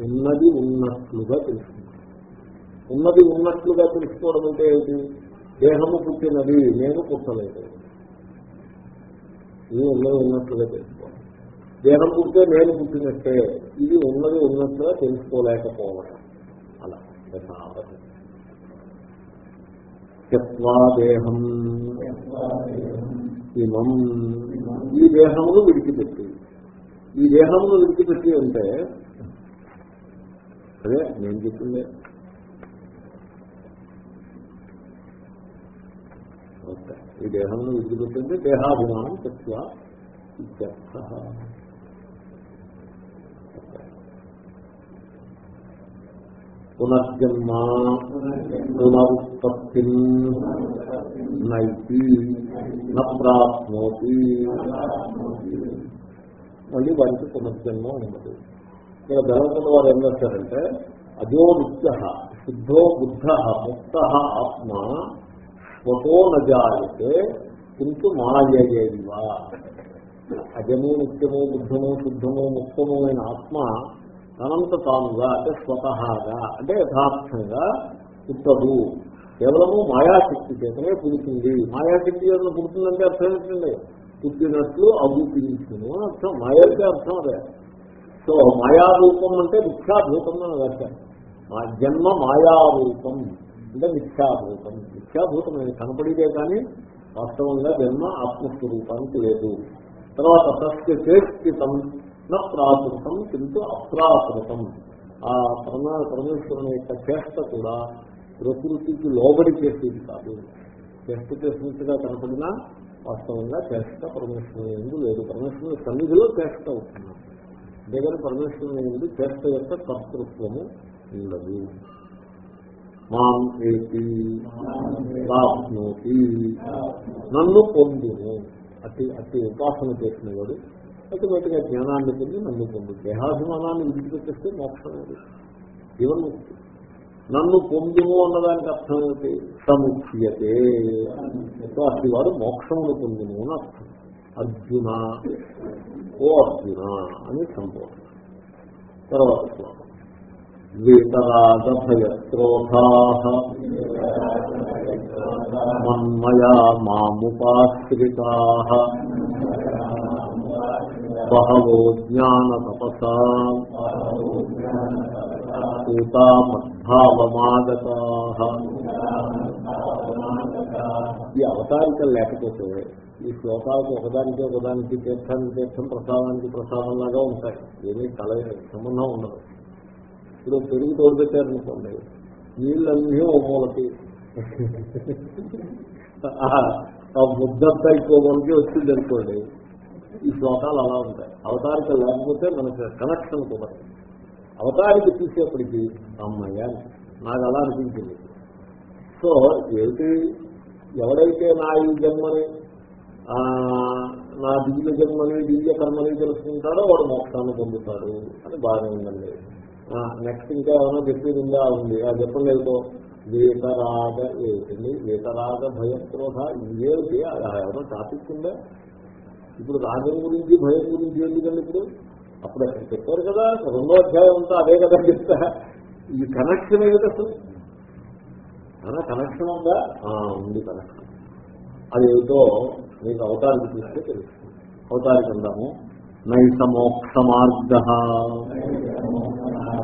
ఉన్నది ఉన్నట్లుగా తెలుసుకుంటారు. ఉన్నది ఉన్నట్లుగా తెలుసుకోవడం అంటే ఏంటి? దేహము పుట్టినది నేను పుట్టలేదు. ఇది ఉన్నది ఉన్నట్లుగా తెలుసుకోవాలి. దేహం పుట్టితే నేను పుట్టినట్టే ఇది ఉన్నది ఉన్నట్లుగా తెలుసుకోలేకపోవడం. అలా యథావత్. దేహం. ఇమం. ఈ దేహమును విడిచిపెట్టి. ఈ దేహమును విడిచిపెట్టి అంటే అదే నేను చెప్పిందే. ఓకే ఈ దేహమును విడిచిపెట్టింటే దేహాభిమానం తత్వ ఇత్యర్థ. పునర్జన్మ పునరుత్పత్తి నైతి నాప్నోతి మళ్ళీ వారికి పునర్జన్మ ఉన్నది. ఇక్కడ ధనవంతుల వారు ఏం చేస్తారంటే అజో నిత్య శుద్ధో బుద్ధ ముక్త ఆత్మ స్వతో నజాయితే కింటు మాయయేవా అజము నిత్యము బుద్ధము శుద్ధము ముక్తము అయిన ఆత్మ తనంత తానుగా అంటే స్వతహాగా అంటే యథార్థంగా పుట్టదు. కేవలము మాయాశక్తి చేతనే పుడుతుంది. మాయాశక్తి చేతన పుడుతుందంటే అర్థం ఏంటండి? పుట్టినట్లు అభూపించును అని అర్థం. మాయకి అర్థం అదే. సో మాయారూపం అంటే మిథ్యాభూతం అని అర్థం మా జన్మ మాయారూపం. అంటే మిథ్యాభూతం. మిథ్యాభూతం అనేది కానీ వాస్తవంగా జన్మ ఆత్మస్వరూపానికి లేదు. తర్వాత సస్య చేతం నా ప్రాకృతం కింద అప్రాకృతం. ఆ పరమ పరమేశ్వరుని యొక్క చేష్ట కూడా ప్రకృతికి లోబడి చేసేది కాదు. చేష్ట చేసినట్టుగా కనపడినా వాస్తవంగా చేష్ట పరమేశ్వరుని ఎందు లేదు. పరమేశ్వరుని సన్నిధిలో చేష్ట అవుతున్నాం. అంతేగాని పరమేశ్వరుని ఎందు చేష్ట యొక్క కర్తృత్వము ఉండదు. మాం ఏతి ప్రాప్నోతి నన్ను పొందును అతి అతి ఉపాసన చేసిన వాడు అల్టిమేట్గా జ్ఞానాన్ని పొంది నన్ను పొందు. దేహాభిమానాన్ని విడిచిపెట్టేస్తే మోక్షం లేదు జీవన్ముక్తి నన్ను పొందుము అన్నదానికి అర్థం ఏమిటి? సముఖ్యతే సో అసలు వాడు మోక్షమును పొందుము అని అర్థం. అర్జున ఓ అర్జున అని సంబోధన. తర్వాత శ్లోకం మన్మయా మాముపాశ్రితా బహవో జ్ఞాన తపసా మద్భావమాగతా ఈ అవతారికలు లేకపోతే ఈ శ్లోకాలకు ఒకదానికి ఒకదానికి తీర్థానికి తీర్థం ప్రసాదానికి ప్రసాదంలాగా ఉంటాయి. ఏమీ కల సంబంధం ఉండదు. ఇప్పుడు పెరుగు తోడు పెట్టారనుకోండి నీళ్ళన్నీ ఓ మూలకి. ఆ ముద్దంతా ఇంకో మూలకి వచ్చింది అనుకోండి ఈ శ్లోకాలు అలా ఉంటాయి. అవతారిక లేకపోతే మనకి కనెక్షన్ కుదరదు. అవతారిక చూసేప్పటికీ అమ్మయ్య నాకు అలా అనిపించింది. సో ఏమిటి? ఎవడైతే నా ఈ జన్మని నా దివ్య జన్మని దివ్య కర్మని తెలుసుకుంటాడో వాడు మోక్షాన్ని పొందుతాడు అని బాగానే ఉందండి. నెక్స్ట్ ఇంకా ఏమైనా చెప్పేది ఉందా? ఉంది. అది చెప్పలేదు వేతరాగ ఏంటండి వేతరాగ భయక్రోధ ఇదేమిటి? ఏమైనా టాపిక్ ఉందా? ఇప్పుడు రాగం గురించి భయం గురించి ఎందుకండి ఇప్పుడు? అప్పుడు అక్కడ చెప్పారు కదా రెండో అధ్యాయం అంతా అదే కదా చెప్తా. ఈ కనెక్షన్ ఏమిటి అసలు? కనెక్షన్ ఉందా? ఆ, ఉంది కనెక్షన్ అదేమిటో మీకు అవతారికి చూస్తే తెలుస్తుంది. అవతారికి అందాము. నైసమోక్ష మార్గ.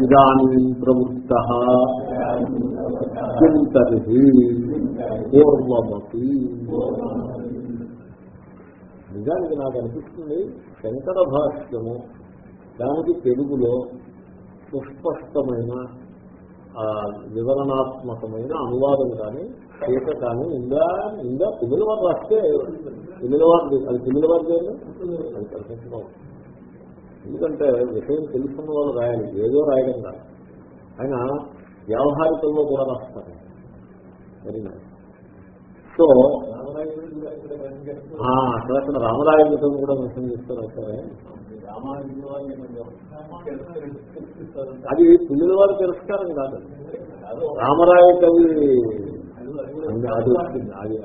ఇదానీ ప్రవృత్త చింతరి పూర్వమతి నిజానికి నాకు అనిపిస్తుంది శంకర భాష్యము దానికి తెలుగులో సుస్పష్టమైన వివరణాత్మకమైన అనువాదం కానీ చేత కానీ ఇందా ఇందా పిల్లల వారు రాస్తే పిల్లల వారు అది పిల్లల వారిది అది కల్పించడం ఎందుకంటే విషయం తెలుసుకున్న వాళ్ళు రాయాలి. ఏదో రాయడం కాదు ఆయన వ్యవహారికంలో కూడా రాస్తారు. వెరీ నైస్ సో అక్కడ అక్కడ రామరాయ కూడా మెన్షన్ చేస్తారు సరే అది పిల్లల వారి తిరస్కారం కాదు. రామరాయ కవి అది వచ్చింది అది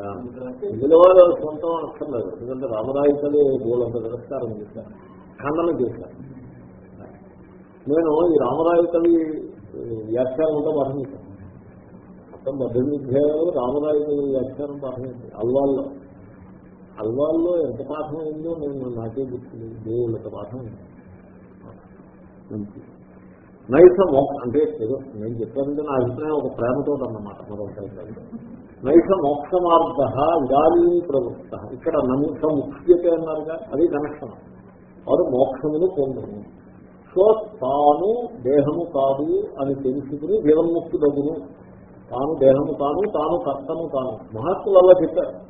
పిల్లల వారు సొంతం అక్కర్లేదు. ఎందుకంటే రామరాయ కవి గోలంత తిరస్కారం చేశారు. ఖండన చేశారు. నేను ఈ రామరాయ కవి వ్యాఖ్యానంతో ఉంటే మొత్తం పద్దెనిమిది అధ్యాయాలు రామరాయ కవి వ్యాఖ్యానం పాఠం అల్వాల్లో. అల్వాల్లో ఎంత పాఠం అయిందో నేను నాకే గుర్తుంది దేవుళ్ళకి పాఠం ఉంది నైస మోక్ష అంటే ఏదో నేను చెప్పానంటే నా అభిప్రాయం ఒక ప్రేమతో అన్నమాట. మరొకసారి నైస మోక్ష మార్గ విడాలి ప్రవృత్త. ఇక్కడ నమ్మ ముఖ్యత అన్నారుగా అది కనెక్షన్ వారు మోక్షమును పొందను. సో తాను దేహము కాదు అని తెలుసుకుని జీవన్ముక్తుడగును తాను దేహము తాను తాను కర్తను తాను మహాత్ములు అలా చెప్పారు.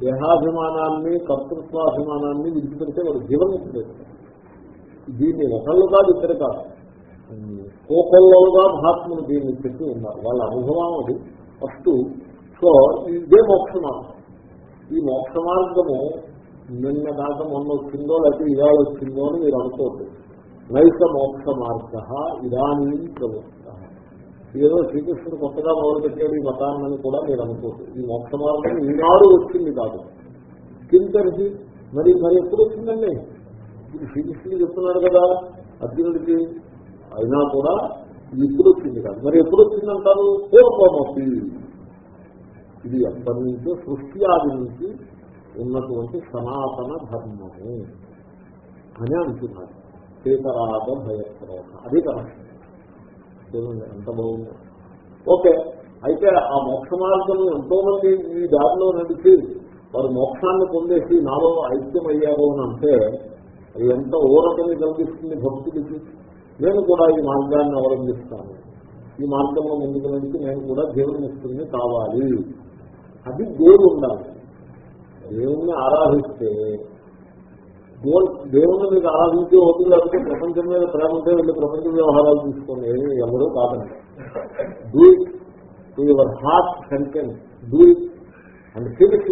దేహాభిమానాన్ని కర్తృత్వాభిమానాన్ని విడిచిపెడితే వాడు జీవన్ముక్తుడు దీన్ని ఒకళ్ళు కాదు ఇద్దరు కాదు. కోకొల్లలుగా మహాత్ములు దీన్ని చెప్పి ఉన్నారు. వాళ్ళ అనుభవం అది. ఫస్ట్ సో ఇదే మోక్ష మార్గం. ఈ మోక్ష మార్గము నిన్న దాకా మొన్న వచ్చిందో లేకపోతే ఇవాళ వచ్చిందో అని మీరు అనుకోవద్దు నైస మోక్ష మార్గ ఇదానీ ప్రవృత్త. ఏదో శ్రీకృష్ణుడు కొత్తగా మొదలుపెట్టాడు ఈ మతాన్ని కూడా మీరు అనుకోవద్దు ఈ మోక్ష మార్గం ఈనాడు వచ్చింది కాదు. కిందరిసి మరి మరి ఎప్పుడు వచ్చిందండి? ఇది శ్రీకృష్ణుడు చెప్తున్నాడు కదా అర్జునుడికి. అయినా కూడా ఇప్పుడు వచ్చింది కాదు. మరి ఎప్పుడు వచ్చిందంటారు? పూర్వమపి. ఇది ఎప్పటి నుంచో సృష్టి ఆది నుంచి ఉన్నటువంటి సనాతన ధర్మము అని అంటున్నారు. సీతరాగ భయక్రోధ అది కరెక్ట్ చూడండి ఎంత బాగుంది. ఓకే అయితే ఆ మోక్ష మార్గం ఎంతో మంది ఈ దారిలో నడిచి వారు మోక్షాన్ని పొందేసి నాలో ఐక్యం అయ్యారు అని అంటే అది ఎంత ఊరకని కలిగిస్తుంది భక్తుడికి. నేను కూడా ఈ మార్గాన్ని అవలంబిస్తాను. ఈ మార్గంలో ముందుకు నడిచి నేను కూడా జీవన్ముక్తుల్ని కావాలి. అది దేవుడు ఉండాలి. దేవుణ్ణి ఆరాధిస్తే గోల్ దేవుణ్ణి మీకు ఆరాధించే ఓపిక లేకపోతే ప్రపంచం మీద ప్రేమ ఉంటే వెళ్ళి ప్రపంచ వ్యవహారాలు తీసుకోండి ఏమి ఎవరూ కాదండి. Do it to your heart content do it and flick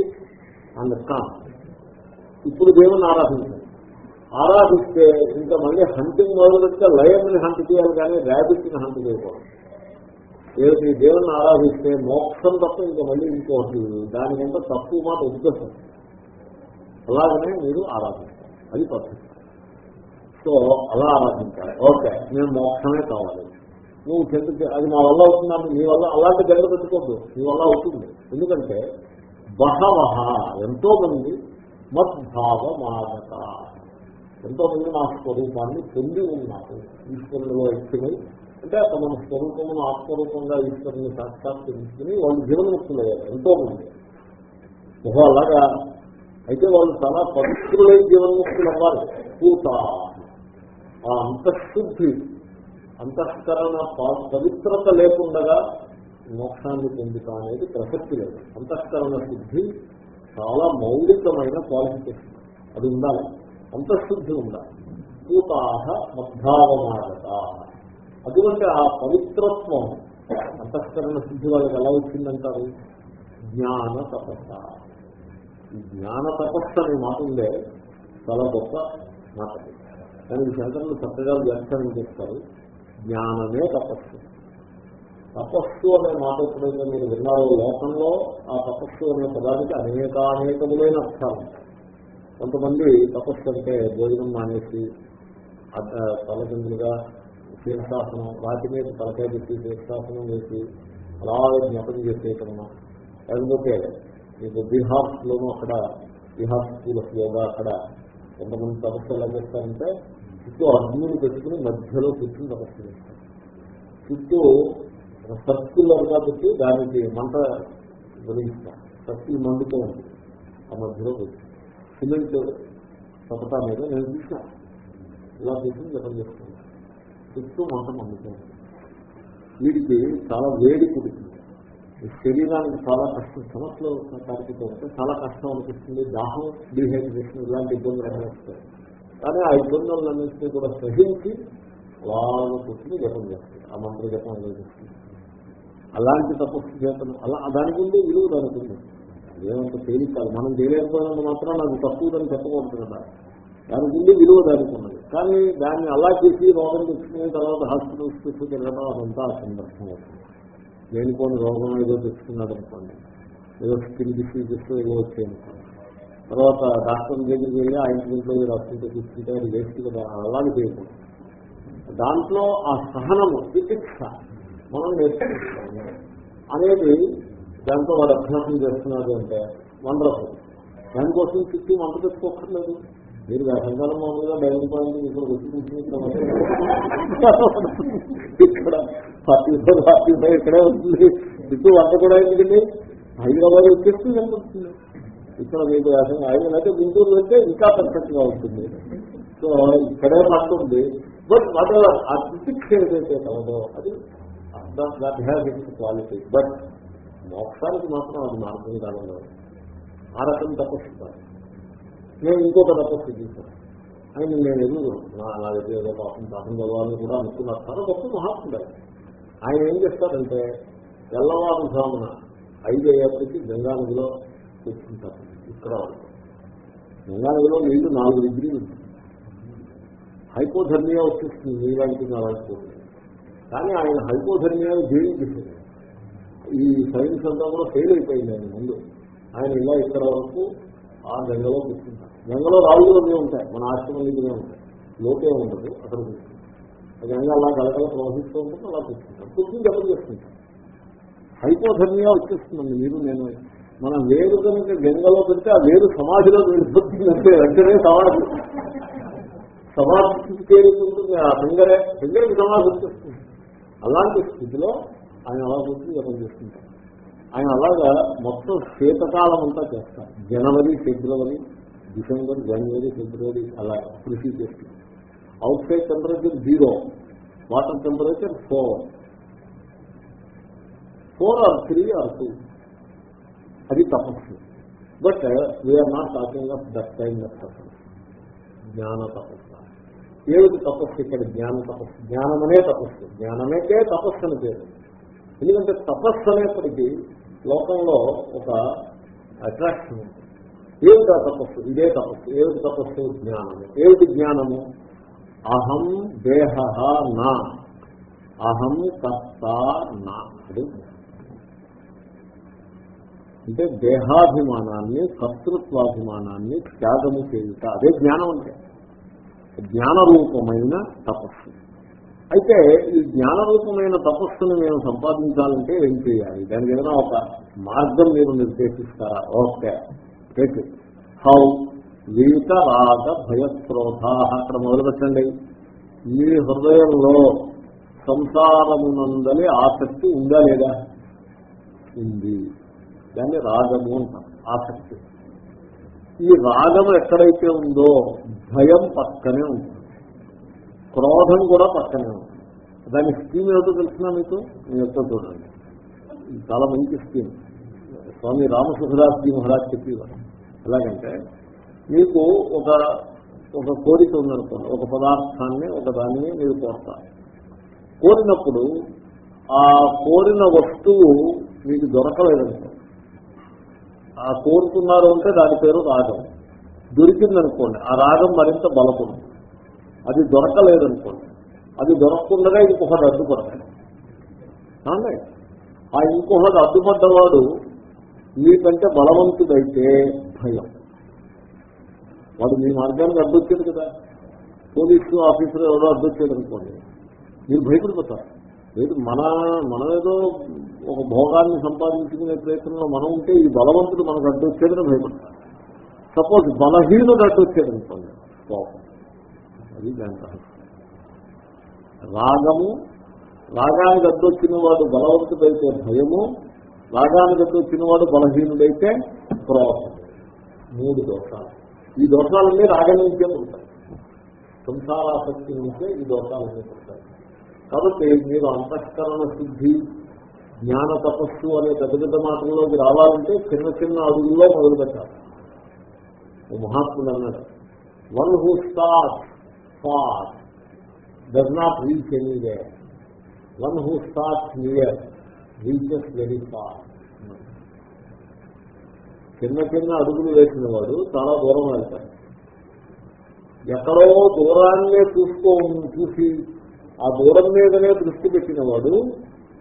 and calm ఇప్పుడు దేవుణ్ణి ఆరాధించండి. ఆరాధిస్తే ఇంకా మళ్ళీ హంటింగ్ మొదలు పెడితే లయన్ని హంట్ చేయాలి కానీ ర్యాబిట్ని హంట్ చేయకూడదు. ఏమిటి? దేవుని ఆరాధిస్తే మోక్షం తప్ప ఇంకా మళ్ళీ ఇంకోటి దానికంటే తక్కువ మాట ఉద్దేశం? అలాగనే మీరు ఆరాధిస్తారు. అది పద్ధతి. సో అలా ఆరాధించాలి. ఓకే నేను మోక్షమే కావాలి. నువ్వు చెందుకు అది మా వల్ల అవుతుందని నీ వల్ల అలాంటి గంట పెట్టుకోద్దు. నీ వల్ల అవుతుంది. ఎందుకంటే బహవహ ఎంతో మంది మద్భావమాగత ఎంతో మంది నా స్వరూపాన్ని పొంది ఉన్నారు. ఈశ్వరుడు వ్యక్తిని అంటే తమ స్వరూపమును ఆత్మరూపంగా ఈశ్వరుని సాక్షాత్కరించుకుని వాళ్ళు జీవనముక్తులయ్యారు ఎంతో మంది ఓహో అలాగా. అయితే వాళ్ళు చాలా పవిత్రులైన జీవన్ముక్తులు అవ్వాలి పూత ఆ అంతఃశుద్ధి అంతఃకరణ పవిత్రత లేకుండా మోక్షాన్ని పొందుతా అనేది ప్రసక్తి లేదు. అంతఃకరణ శుద్ధి చాలా మౌలికమైన క్వాలిఫికేషన్. అది ఉండాలి. అంతఃశుద్ధి ఉండాలి. పూతాహ మద్భావమాగత అటువంటి ఆ పవిత్రత్వం అంతఃకరణ సిద్ధి వాళ్ళకి ఎలా వచ్చిందంటారు? జ్ఞాన తపస్స. జ్ఞాన తపస్సు అనే మాట ఉందే చాలా గొప్ప మాట. దానికి శంకరులు చక్కగా వ్యాఖ్యానం చేస్తారు జ్ఞానమే తపస్సు. తపస్సు అనే మాట ఎప్పుడైతే మీరు విన్నారో లోకంలో ఆ తపస్సు అనే పదానికి అనేకానేకములైన అర్థాలు కొంతమంది తపస్సు అంటే భోజనం మానేసి తలకిందులుగా తీర్థాసనం వాటి మీద తలకాయ పెట్టి తీర్థాసనం వేసి అలాగే జ్ఞాపకం చేసేయటము లేకపోతే మీకు బీహార్స్ లోనూ అక్కడ బీహార్ స్కూల్ ఆఫ్ యోగా అక్కడ కొంతమంది తపస్సు ఎలా చేస్తారంటే చుట్టూ అగ్నిని పెట్టుకుని మధ్యలో కూర్చుని తపస్సు చేస్తారు. చుట్టూ సర్క్యులర్గా పెట్టి దానికి మంట వెలిగిస్తారు. సర్కిల్ మండుతూ ఉంది ఆ మధ్యలో పెట్టి సిమెంట్ తపటా మీద నేను చూసిన. ఇలా కూర్చుని జపం చేస్తాను. చుట్టూ మాట మండుతూ వీడికి చాలా వేడి పుడుతుంది శరీరానికి చాలా కష్టం. సమస్యలు కార్యక్రమం ఉంటే చాలా కష్టం అనిపిస్తుంది. దాహం డిహైడ్రేషన్ ఇలాంటి ఇబ్బందులు అనిపిస్తాయి కానీ ఆ ఇబ్బందులన్నింటినీ కూడా సహించి వాళ్ళు కూర్చుని జపం చేస్తారు. ఆ మంత్ర జపం చేస్తుంది అలాంటి తపస్సు చేతను అలా దానికి ఉండే విలువ దానికి ఉంది. అదేమంత తేలికాదు మనం చేయలేకపోయినంత మాత్రం నాకు తక్కువదని చెప్పకూడదు కదా. దానికి ఉండే విలువ దానికి ఉన్నది. కానీ దాన్ని అలా చేసి రోగం తెచ్చుకుని తర్వాత హాస్పిటల్స్ తీసుకెళ్ళడం అదంతా సందర్భం అవుతుంది. లేనిపోని రోగం ఏదో తెచ్చుకున్నాడు అనుకోండి ఏదో స్కిన్ డిసీజెస్ ఏదో వచ్చాయనుకోండి. తర్వాత డాక్టర్ దగ్గరికి వెళ్ళి ఆ ఇంట్లో మీరు అసలు తీసుకుంటే అది వేస్ట్ కదా అలాగే చేయకూడదు. దాంట్లో ఆ సహనము చికిత్స మనం నేర్చుకుంటాము అనేది దాంట్లో వాడు అభ్యాసం చేస్తున్నాడు అంటే వండర్ఫుల్. దానికోసం చుట్టూ వంట తెచ్చుకోకర్లేదు మీరు వేసంకాలం మామూలుగా డైరీ పాయింట్ ఇక్కడ వచ్చి కూర్చుని ఇక్కడ ఫార్టీ ఫోర్ ఫార్టీ ఫైవ్ ఇక్కడే వస్తుంది. చుట్టూ వంట కూడా ఎందుకండి? హైదరాబాద్ వచ్చేస్తుంది కనిపిస్తుంది ఇక్కడ మీకు వేసంగా అయితే గుంటూరు వెళ్తే ఇంకా పర్ఫెక్ట్గా ఉంటుంది. సో ఇక్కడే పడుతుంది బట్ వాట్ ఎవర్ ఆ ఫిజిక్స్ ఏదైతే కలదో అది దట్ క్వాలిటీ బట్ మోక్షానికి మాత్రం అది మార్గం కాలంలో ఆ రకం తపస్సు కాదు నేను ఇంకొక తపస్సు చేశాను. ఆయన నేను ఎదురు నా దగ్గర ఏదో పాపం పాపం చదవాలని కూడా అనుకున్నారు చాలా గొప్ప మహాత్ముడు. ఆయన. ఏం చేస్తారంటే తెల్లవారుజామున ఐదు అయ్యేప్పటికీ గంగా నదిలో తెచ్చుకుంటారు ఇక్కడ గంగా నదిలో నీళ్ళు నాలుగు డిగ్రీలు హైపోధర్మియా వచ్చేస్తుంది నీలాంటి నాలుగు కానీ ఆయన హైపోధర్మియా జయించేశారు ఈ సైన్స్ అంతా కూడా ఫెయిల్ అయిపోయింది ఆయన ముందు. ఆయన ఇలా ఇక్కడ వరకు ఆ గంగలో కూర్చుంటారు. గంగలో రాళ్ళు అవి ఉంటాయి. మన ఆశ్రమం దగ్గరే ఉంటాయి. లోపే ఉండదు అక్కడ కూర్చుంటాం గంగ అలా గలగల ప్రవహిస్తూ ఉంటుంది అలా కూర్చుంటాం కూర్చుని జపం చేసుకుంటాం హైపోధర్మియా వచ్చేస్తుందండి. మీరు నేను మన వేరు కనుక గంగలో పెడితే ఆ వేరు సమాధిలో వెళ్ళిపోతుందంటే వెంటనే సమాధి. సమాధి చేరుకుంటుంది ఆ ఫింగరే ఫింగర్కి సమాధి వచ్చేస్తుంది. అలాంటి స్థితిలో ఆయన అలా కూర్చొని జపం చేసుకుంటారు ఆయన అలాగా మొత్తం శీతకాలం అంతా చేస్తారు. జనవరి ఫిబ్రవరి డిసెంబర్ జనవరి ఫిబ్రవరి అలా కృషి చేస్తుంది outside temperature zero water temperature four. Four or three or two. అది తపస్సు. But we are not talking of that kind of తపస్సు. జ్ఞాన తపస్సు. ఏమిటి తపస్సు? ఇక్కడ జ్ఞాన తపస్సు. జ్ఞానమనే తపస్సు. జ్ఞానమేకే తపస్సు అని పేరు. ఎందుకంటే తపస్సు అనేప్పటికీ లోకంలో ఒక అట్రాక్షన్ ఉంది. ఏమిటి ఆ తపస్సు? ఇదే తపస్సు. ఏమిటి తపస్సు? జ్ఞానము. ఏమిటి జ్ఞానము? అహం దేహ నా. అహం కర్త నా. అది అంటే దేహాభిమానాన్ని కర్తృత్వాభిమానాన్ని త్యాగము చేయుట. అదే జ్ఞానం అంటే. జ్ఞానరూపమైన తపస్సు. అయితే ఈ జ్ఞానరూపమైన తపస్సును నేను సంపాదించాలంటే ఏం చేయాలి? దానికి ఏదైనా ఒక మార్గం మీరు నిర్దేశిస్తారా? ఓకే. టేక్ హౌ వీత రాగ భయక్రోధ అక్కడ మొదలుపెట్టండి. మీ హృదయంలో సంసారమునందలి ఆసక్తి ఉందా లేదా? ఉంది. దాన్ని రాగము ఆసక్తి. ఈ రాగం ఎక్కడైతే ఉందో భయం పక్కనే ఉంటుంది. క్రోధం కూడా పక్కనే ఉంటుంది. దాని స్కీమ్ ఏదో తెలిసినా మీకు? నేను ఎక్కడ చూడండి. చాలా మంచి స్కీమ్. స్వామి రామసుఖదాస్జీ మహారాజ్ చెప్పేవారు. ఎలాగంటే మీకు ఒక ఒక కోరిక ఉందనుకోండి ఒక పదార్థాన్ని ఒక దానిని మీరు కోరుతారు. కోరినప్పుడు ఆ కోరిన వస్తువు మీకు దొరకలేదనుకోండి. ఆ కోరుతున్నారు అంటే దాని పేరు రాగం. దొరికిందనుకోండి ఆ రాగం మరింత బలపడుతుంది అది దొరకలేదనుకోండి అది దొరకకుండా ఇంకొకటి అడ్డుపడతాడు అవునండి ఆ ఇంకొకటి అడ్డుపడ్డవాడు మీకంటే బలవంతుడైతే భయం. వాడు మీ మార్గానికి అడ్డొచ్చాడు కదా. పోలీసు ఆఫీసర్ ఎవరో అడ్డొచ్చాడు అనుకోండి మీరు భయపడిపోతారు. లేదు మన మనమేదో ఏదో ఒక భోగాన్ని సంపాదించుకునే ప్రయత్నంలో మనం ఉంటే ఈ బలవంతుడు మనకు అడ్డొచ్చాడని భయపడతారు. సపోజ్ బలహీనుడు అడ్డొచ్చాడు అనుకోండి కోపం అది దాని రాగము రాగానికి అడ్డొచ్చిన వాడు బలవంతుడైతే భయము రాగానికి అడ్డొచ్చిన వాడు బలహీనుడైతే క్రోధం. మూడు దోషాలు. ఈ దోషాలన్నీ రాగం నుంచే ఉంటాయి సంసారాసక్తి నుంచే ఈ దోషాలన్నీ ఉంటాయి కాబట్టి మీరు అంతఃకరణ శుద్ధి జ్ఞాన తపస్సు అనే పెద్ద పెద్ద మాటల్లోకి రావాలంటే చిన్న చిన్న అడుగుల్లో మొదలు పెట్టాలి. మహాత్ముడు అన్నాడు one who start far does not reach anyway one who start near reaches very far చిన్న చిన్న అడుగులు వేసిన వాడు చాలా దూరం వెళ్తాడు. ఎక్కడో దూరాన్నే చూసుకో చూసి ఆ దూరం మీదనే దృష్టి పెట్టిన వాడు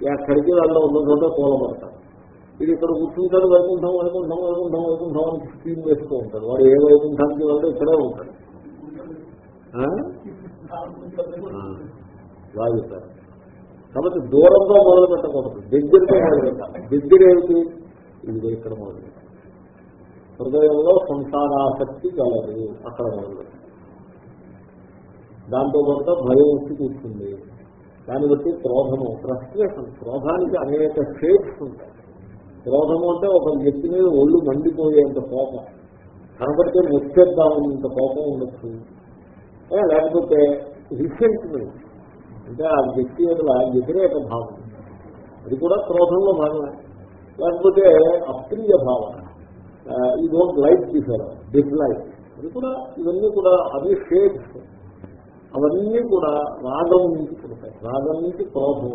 ఎక్కడికి వెళ్ళ ఉన్న చోట కూలబడతాడు ఇది ఇక్కడ కూర్చుంటాడు వైకుంఠం వైకుంఠం వైకుంఠం వైకుంఠం అని స్కీమ్ వేస్తూ ఉంటాడు. వాడు ఏ వైకుంఠానికి వెళ్తే ఇక్కడే ఉంటాడు. ఆ? కాబట్టి దూరంతో మొదలు పెట్టకూడదు. దగ్గరతో మొదలు పెట్టాలి. దగ్గర ఏమిటి? ఇది ఇక్కడ మొదలు పెట్టాలి. హృదయంలో సంసారాసక్తి కలదు. అక్కడ మొదలు పెట్టాలి. దాంతో కొంత భయం వచ్చి కూర్చుంది. దాన్ని బట్టి క్రోధము ఫ్రస్ట్రేషన్. క్రోధానికి అనేక షేప్స్ ఉంటాయి. క్రోధము అంటే ఒక వ్యక్తి మీద ఒళ్ళు మండిపోయేంత కోపం. కనబడితే ముచ్చేద్దామన్నంత కోపం ఉండొచ్చు. లేకపోతే రీసెంట్మెంట్ అంటే ఆ వ్యక్తి యొక్క వ్యతిరేక భావం. అది కూడా క్రోధంలో భాగమే. లేకపోతే అప్రియ భావన ఈ డోంట్ లైక్ తీసారు డిస్లైక్ అది కూడా ఇవన్నీ కూడా అవి షేడ్స్ అవన్నీ కూడా రాగం నుంచి పుడతాయి. రాగం నుంచి క్రోధం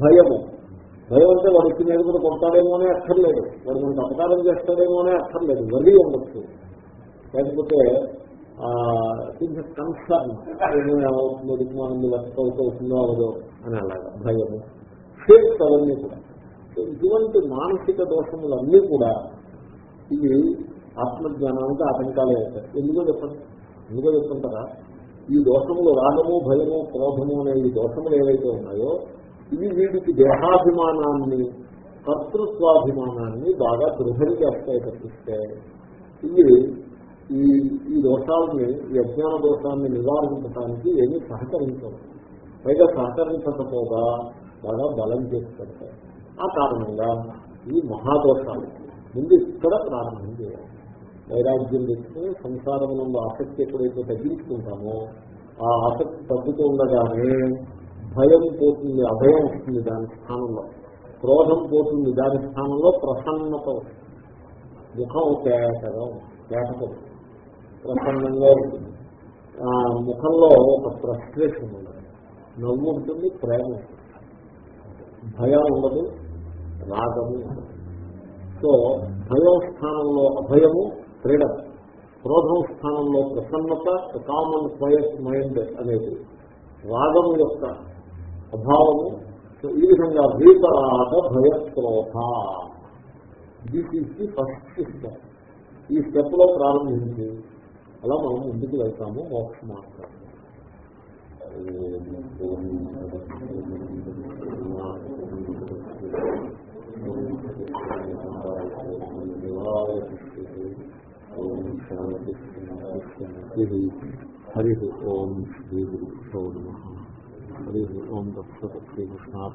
భయము. భయం అంటే వాడు వచ్చి మీద కూడా కొడతాడేమో అనే అక్కర్లేదు వాడు మనకు అపకారం చేస్తాడేమో అనే అక్కర్లేదు వరి ఉండొచ్చు. లేకపోతే కొంచెం కన్సర్న్ వర్క్ అవుతుందో అవదో అని అలాగా భయము. షేప్స్ అవన్నీ కూడా. ఇటువంటి మానసిక దోషములన్నీ కూడా ఇవి ఆత్మజ్ఞానానికి ఆటంకాలే అవుతాయి. ఎందుకో చెప్పండి? ఎందుకో చెప్పుకుంటారా ఈ దోషములు రాగము భయము క్రోధము అనే ఈ దోషములు ఏవైతే ఉన్నాయో ఇవి వీటికి దేహాభిమానాన్ని కర్తృత్వాభిమానాన్ని బాగా దృఢం చేస్తాయి తప్పిస్తే ఇవి ఈ ఈ దోషాలని ఈ అజ్ఞాన దోషాన్ని నివారించడానికి ఏమీ సహకరించవు పైగా సహకరించకపోగా బాగా బలం చేసి పెడతాయి ఆ కారణంగా ఈ మహాదోషాలు ముందు ఇక్కడ ప్రారంభం చేయాలి. వైరాగ్యం తెచ్చుకుని సంసారమునందు ఆసక్తి ఎప్పుడైతే తగ్గించుకుంటామో ఆ ఆసక్తి తగ్గుతూ ఉండగానే భయం పోతుంది అభయం వస్తుంది దాని స్థానంలో. క్రోధం పోతుంది దాని స్థానంలో ప్రసన్నత వస్తుంది. ముఖం కేటగా కేటకం ప్రసన్నంగా ఉంటుంది. ఆ ముఖంలో ఒక ఫ్రస్ట్రేషన్ ఉండదు నవ్వు ఉంటుంది ప్రేమ ఉంటుంది. భయం ఉండదు రాగము సో భయం స్థానంలో అభయము ఫ్రీడమ్ క్రోధం స్థానంలో ప్రసన్నత కామన్ క్వయట్ మైండ్ అనేది రాగం యొక్క అభావము. సో ఈ విధంగా వీతరాట భయక్రోధ this is the first step ఈ స్టెప్లో ప్రారంభించి అలా మనం ముందుకు వెళ్తాము మోక్ష మార్గం హరి ఓం శ్రీ గురు హరి ఓం దక్ష శ్రీకృష్ణ